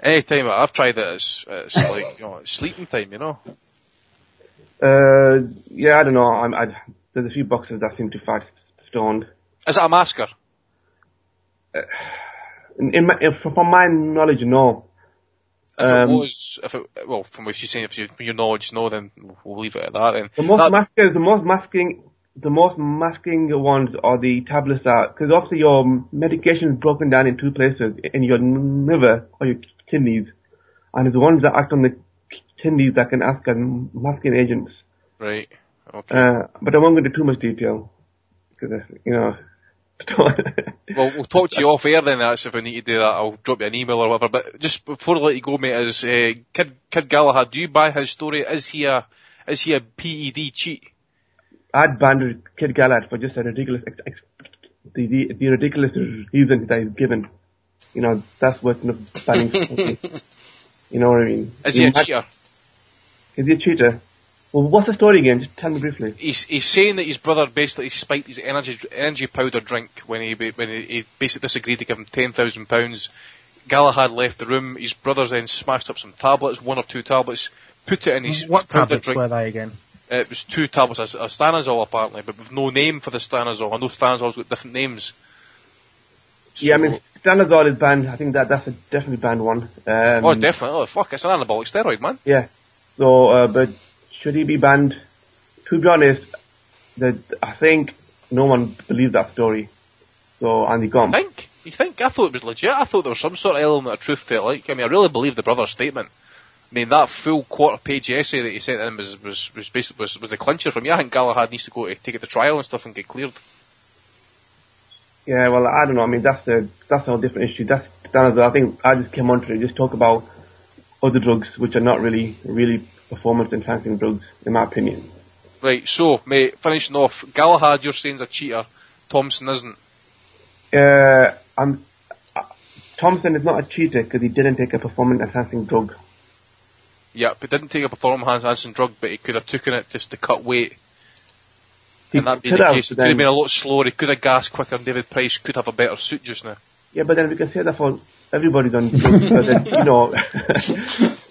Speaker 8: Anytime I've tried it, it's, it's like, you know, sleeping time, you know?
Speaker 16: Uh, yeah, I don't know. I'm, I, there's a few boxers that seem to fight stoned.
Speaker 8: Is it a massacre?
Speaker 16: In, in my, from my knowledge, no.
Speaker 8: If it
Speaker 16: Um,
Speaker 8: was, if it, well, from what you're saying, if you, your knowledge, is no, then we'll leave it at that then.
Speaker 16: The most
Speaker 8: That-
Speaker 16: masking, the most masking, the most masking ones are the tablets that, because obviously your medication is broken down in two places, in your liver or your kidneys, and it's the ones that act on the kidneys that can act as masking agents.
Speaker 8: Right. Okay.
Speaker 16: Uh, but I won't go into too much detail, because you know.
Speaker 8: Well, we'll talk to you off air then. That's if we need to do that. I'll drop you an email or whatever. But just before I let you go, mate, is uh, Kid Kid Galahad? Do you buy his story? Is he a is he a PED cheat?
Speaker 16: I'd ban Kid Galahad for just a ridiculous, ex- ex- the, the, the ridiculous reason that he's given. You know, that's worth banning. you know what I mean?
Speaker 8: Is he a
Speaker 16: might-
Speaker 8: cheater?
Speaker 16: Is he a cheater? Well, what's the story again? Just tell me briefly.
Speaker 8: He's he's saying that his brother basically spiked his energy energy powder drink when he when he, he basically disagreed to give him ten thousand pounds. Galahad left the room. His brothers then smashed up some tablets, one or two tablets, put it in his
Speaker 12: What
Speaker 8: powder
Speaker 12: tablets
Speaker 8: drink.
Speaker 12: were they again?
Speaker 8: Uh, it was two tablets, a, a stanazol apparently, but with no name for the stanazol. I know stanazol's got different names.
Speaker 16: Yeah, I mean, Stanazol is banned. I think that that's a definitely banned one. Um,
Speaker 8: oh, definitely. Oh, fuck, it's an anabolic steroid, man.
Speaker 16: Yeah. So, uh, but should he be banned? To be honest, the, I think no one believes that story. So, Andy Gump.
Speaker 8: think? You think? I thought it was legit. I thought there was some sort of element of truth to it. Like, I mean, I really believe the brother's statement. I mean, that full quarter-page essay that he sent in was was was basically was, was the clincher from me. I think Galahad needs to go to take it to trial and stuff and get cleared.
Speaker 16: Yeah, well, I don't know. I mean, that's a that's a different issue. That's Stanazol. I think I just came on to just talk about other drugs which are not really really performance enhancing drugs, in my opinion.
Speaker 8: Right. So, mate, finishing off, Galahad, you're saying's a cheater. Thompson isn't.
Speaker 16: Uh, I'm, uh, Thompson is not a cheater because he didn't take a performance enhancing drug.
Speaker 8: Yeah, but didn't take a performance enhancing drug, but he could have taken it just to cut weight.
Speaker 16: He
Speaker 8: and that being
Speaker 16: could
Speaker 8: the
Speaker 16: have,
Speaker 8: case, he
Speaker 16: but
Speaker 8: could have been a lot slower. He could have gassed quicker. and David Price could have a better suit just now.
Speaker 16: Yeah, but then we can say that for everybody's on drugs, so that, you know,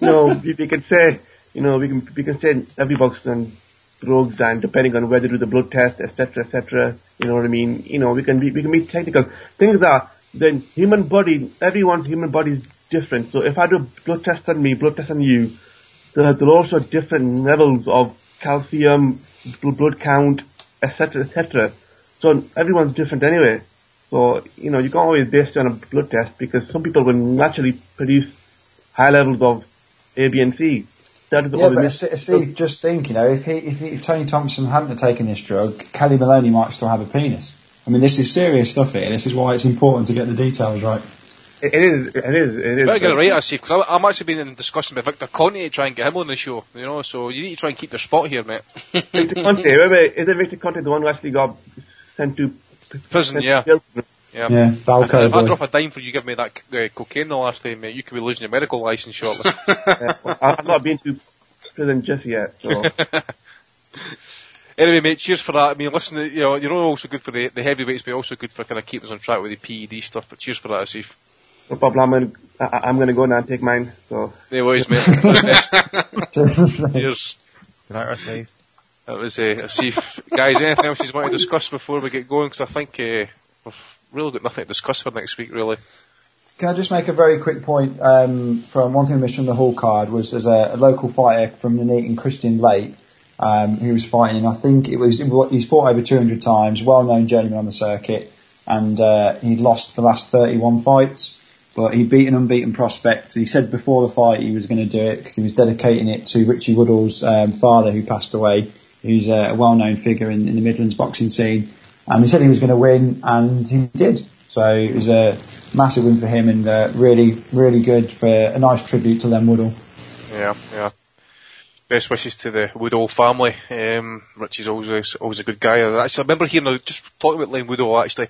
Speaker 16: you know, we can say, you know, we can we can say everybody's on drugs, and depending on whether they do the blood test, etc., etc. You know what I mean? You know, we can be we can be technical. Things are the human body. Everyone's human body is different. So if I do blood test on me, blood test on you, there, there are also different levels of calcium, blood count, etc., etc. So everyone's different anyway. So, you know, you can't always base it on a blood test because some people will naturally produce high levels of A, B, and C. That is
Speaker 11: Yeah, but
Speaker 16: mis-
Speaker 11: see, see, just think, you know, if he, if, he, if Tony Thompson hadn't have taken this drug, Kellie Maloney might still have a penis. I mean, this is serious stuff here. This is why it's important to get the details right.
Speaker 16: It, it is, it is, it is.
Speaker 8: Better get it right, I see, because I'm actually been in discussion with Victor Conte to try and get him on the show, you know, so you need to try and keep your spot here, mate.
Speaker 16: Victor Conte, wait, wait, is it Victor Conte the one who actually got sent to
Speaker 8: Prison,
Speaker 16: sent
Speaker 8: yeah.
Speaker 16: jail?
Speaker 8: Yeah.
Speaker 11: Yeah, Valco
Speaker 8: if, if I drop a dime for you give me that uh, cocaine the last time, mate, you could be losing your medical license shortly.
Speaker 16: Yeah, well, I- I've not been to prison just yet, so.
Speaker 8: anyway, mate, cheers for that. I mean, listen, you know, you're also good for the, the heavyweights, but also good for kind of keeping us on track with the PED stuff, but cheers for that, Asif.
Speaker 16: No problem. I'm gonna, I, I'm gonna go now and take mine. So.
Speaker 8: No worries, mate. All the best. cheers.
Speaker 12: Good night, Rasif.
Speaker 8: That was uh, Asif. Guys, anything else you want to discuss before we get going? Because I think uh, we've really got nothing to discuss for next week, really.
Speaker 11: Can I just make a very quick point? Um, from one thing I missed from the Hall card was there's a, a local fighter from Nuneaton, Kristian Laight, um, who was fighting, and I think it was he's fought over 200 times, well-known journeyman on the circuit, and uh, he lost the last 31 fights. But he beat an unbeaten prospect. He said before the fight he was going to do it because he was dedicating it to Richie Woodall's um, father, who passed away, who's a, a well-known figure in, in the Midlands boxing scene. And he said he was going to win, and he did. So it was a massive win for him, and uh, really, really good for a nice tribute to Len Woodall.
Speaker 8: Yeah, yeah. best wishes to the Woodall family. Um, Richie's always always a good guy. I actually I remember hearing uh, just talking about Len Woodall. Actually,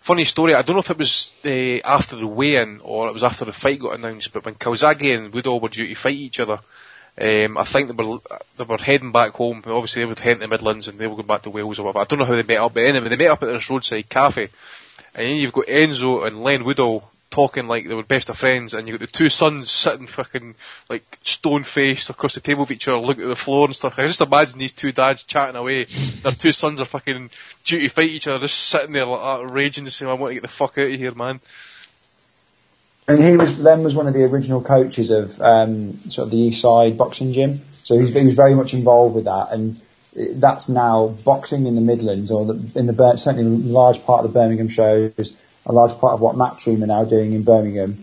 Speaker 8: funny story. I don't know if it was uh, after the weigh-in or it was after the fight got announced. But when Calzaghe and Woodall were due to fight each other, um, I think they were they were heading back home. Obviously, they were heading to the Midlands and they were going back to Wales or whatever. I don't know how they met up, but anyway, they met up at this roadside cafe. And then you've got Enzo and Len Woodall talking like they were best of friends, and you've got the two sons sitting fucking like stone faced across the table with each other, looking at the floor and stuff. I just imagine these two dads chatting away. Their two sons are fucking due to fight each other, just sitting there like raging, just saying, "I want to get the fuck out of here, man."
Speaker 11: And he was Len was one of the original coaches of um, sort of the East Side boxing gym, so he was, he was very much involved with that, and that's now boxing in the Midlands or the, in the certainly a large part of the Birmingham shows, a large part of what Matchroom are now doing in Birmingham.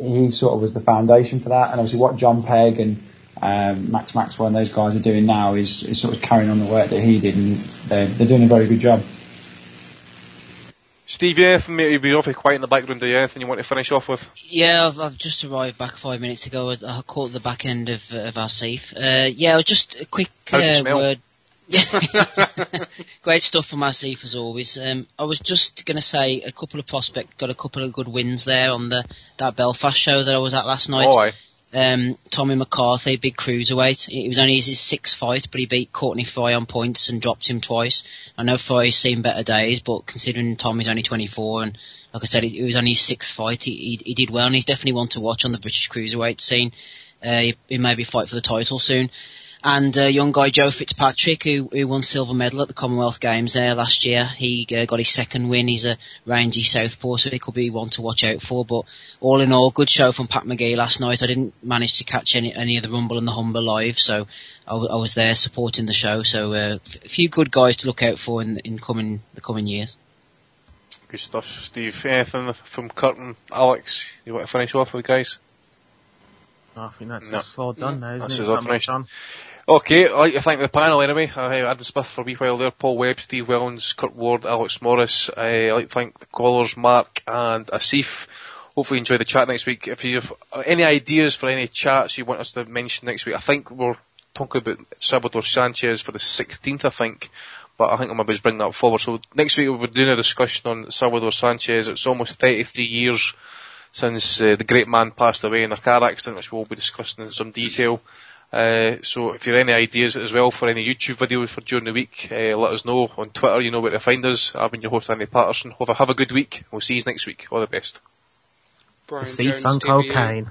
Speaker 11: He sort of was the foundation for that, and obviously what John Pegg and um, Max Maxwell and those guys are doing now is, is sort of carrying on the work that he did, and they're, they're doing a very good job.
Speaker 8: Steve, yeah, anything, me, you've been awfully quiet in the background. Do you anything you want to finish off with?
Speaker 9: Yeah, I've, I've just arrived back five minutes ago. I, I caught the back end of, of Asif. Uh, yeah, just a quick uh, word. Great stuff from Asif as always. Um, I was just going to say a couple of prospects got a couple of good wins there on the that Belfast show that I was at last night.
Speaker 8: Oh.
Speaker 9: Um, Tommy McCarthy, big cruiserweight. It was only his sixth fight, but he beat Courtney Fry on points and dropped him twice. I know Fry's seen better days, but considering Tommy's only 24 and like I said, it, it was only his sixth fight, he, he, he, did well and he's definitely one to watch on the British cruiserweight scene. Uh, he, he maybe fight for the title soon and uh, young guy Joe Fitzpatrick, who, who won silver medal at the Commonwealth Games there last year. He uh, got his second win. He's a rangy southpaw, so he could be one to watch out for. But all in all, good show from Pat Magee last night. I didn't manage to catch any, any of the Rumble and the Humber live, so I, w- I was there supporting the show. So uh, a few good guys to look out for in, in coming the coming years.
Speaker 8: Good stuff, Steve. Anything from Curtin, Alex? You want to finish off with guys?
Speaker 12: I think that's no. all done now, isn't
Speaker 8: that's
Speaker 12: it?
Speaker 8: all finished. Okay, I'd like to thank the panel anyway. Uh, Adam Smith for a wee while there, Paul Webb, Steve Wellens, Kurt Ward, Alex Morris. Uh, I'd like to thank the callers, Mark and Asif. Hopefully enjoy the chat next week. If you have any ideas for any chats you want us to mention next week, I think we're talking about Salvador Sanchez for the 16th, I think. But I think I'm about to bring that forward. So next week we'll be doing a discussion on Salvador Sanchez. It's almost 33 years since uh, the great man passed away in a car accident, which we'll be discussing in some detail. Uh, so if you have any ideas as well for any YouTube videos for during the week, uh, let us know on Twitter. You know where to find us. I've been your host Andy Patterson. Have a, have a good week. We'll see you next week. All the best.
Speaker 12: Brian See some cocaine.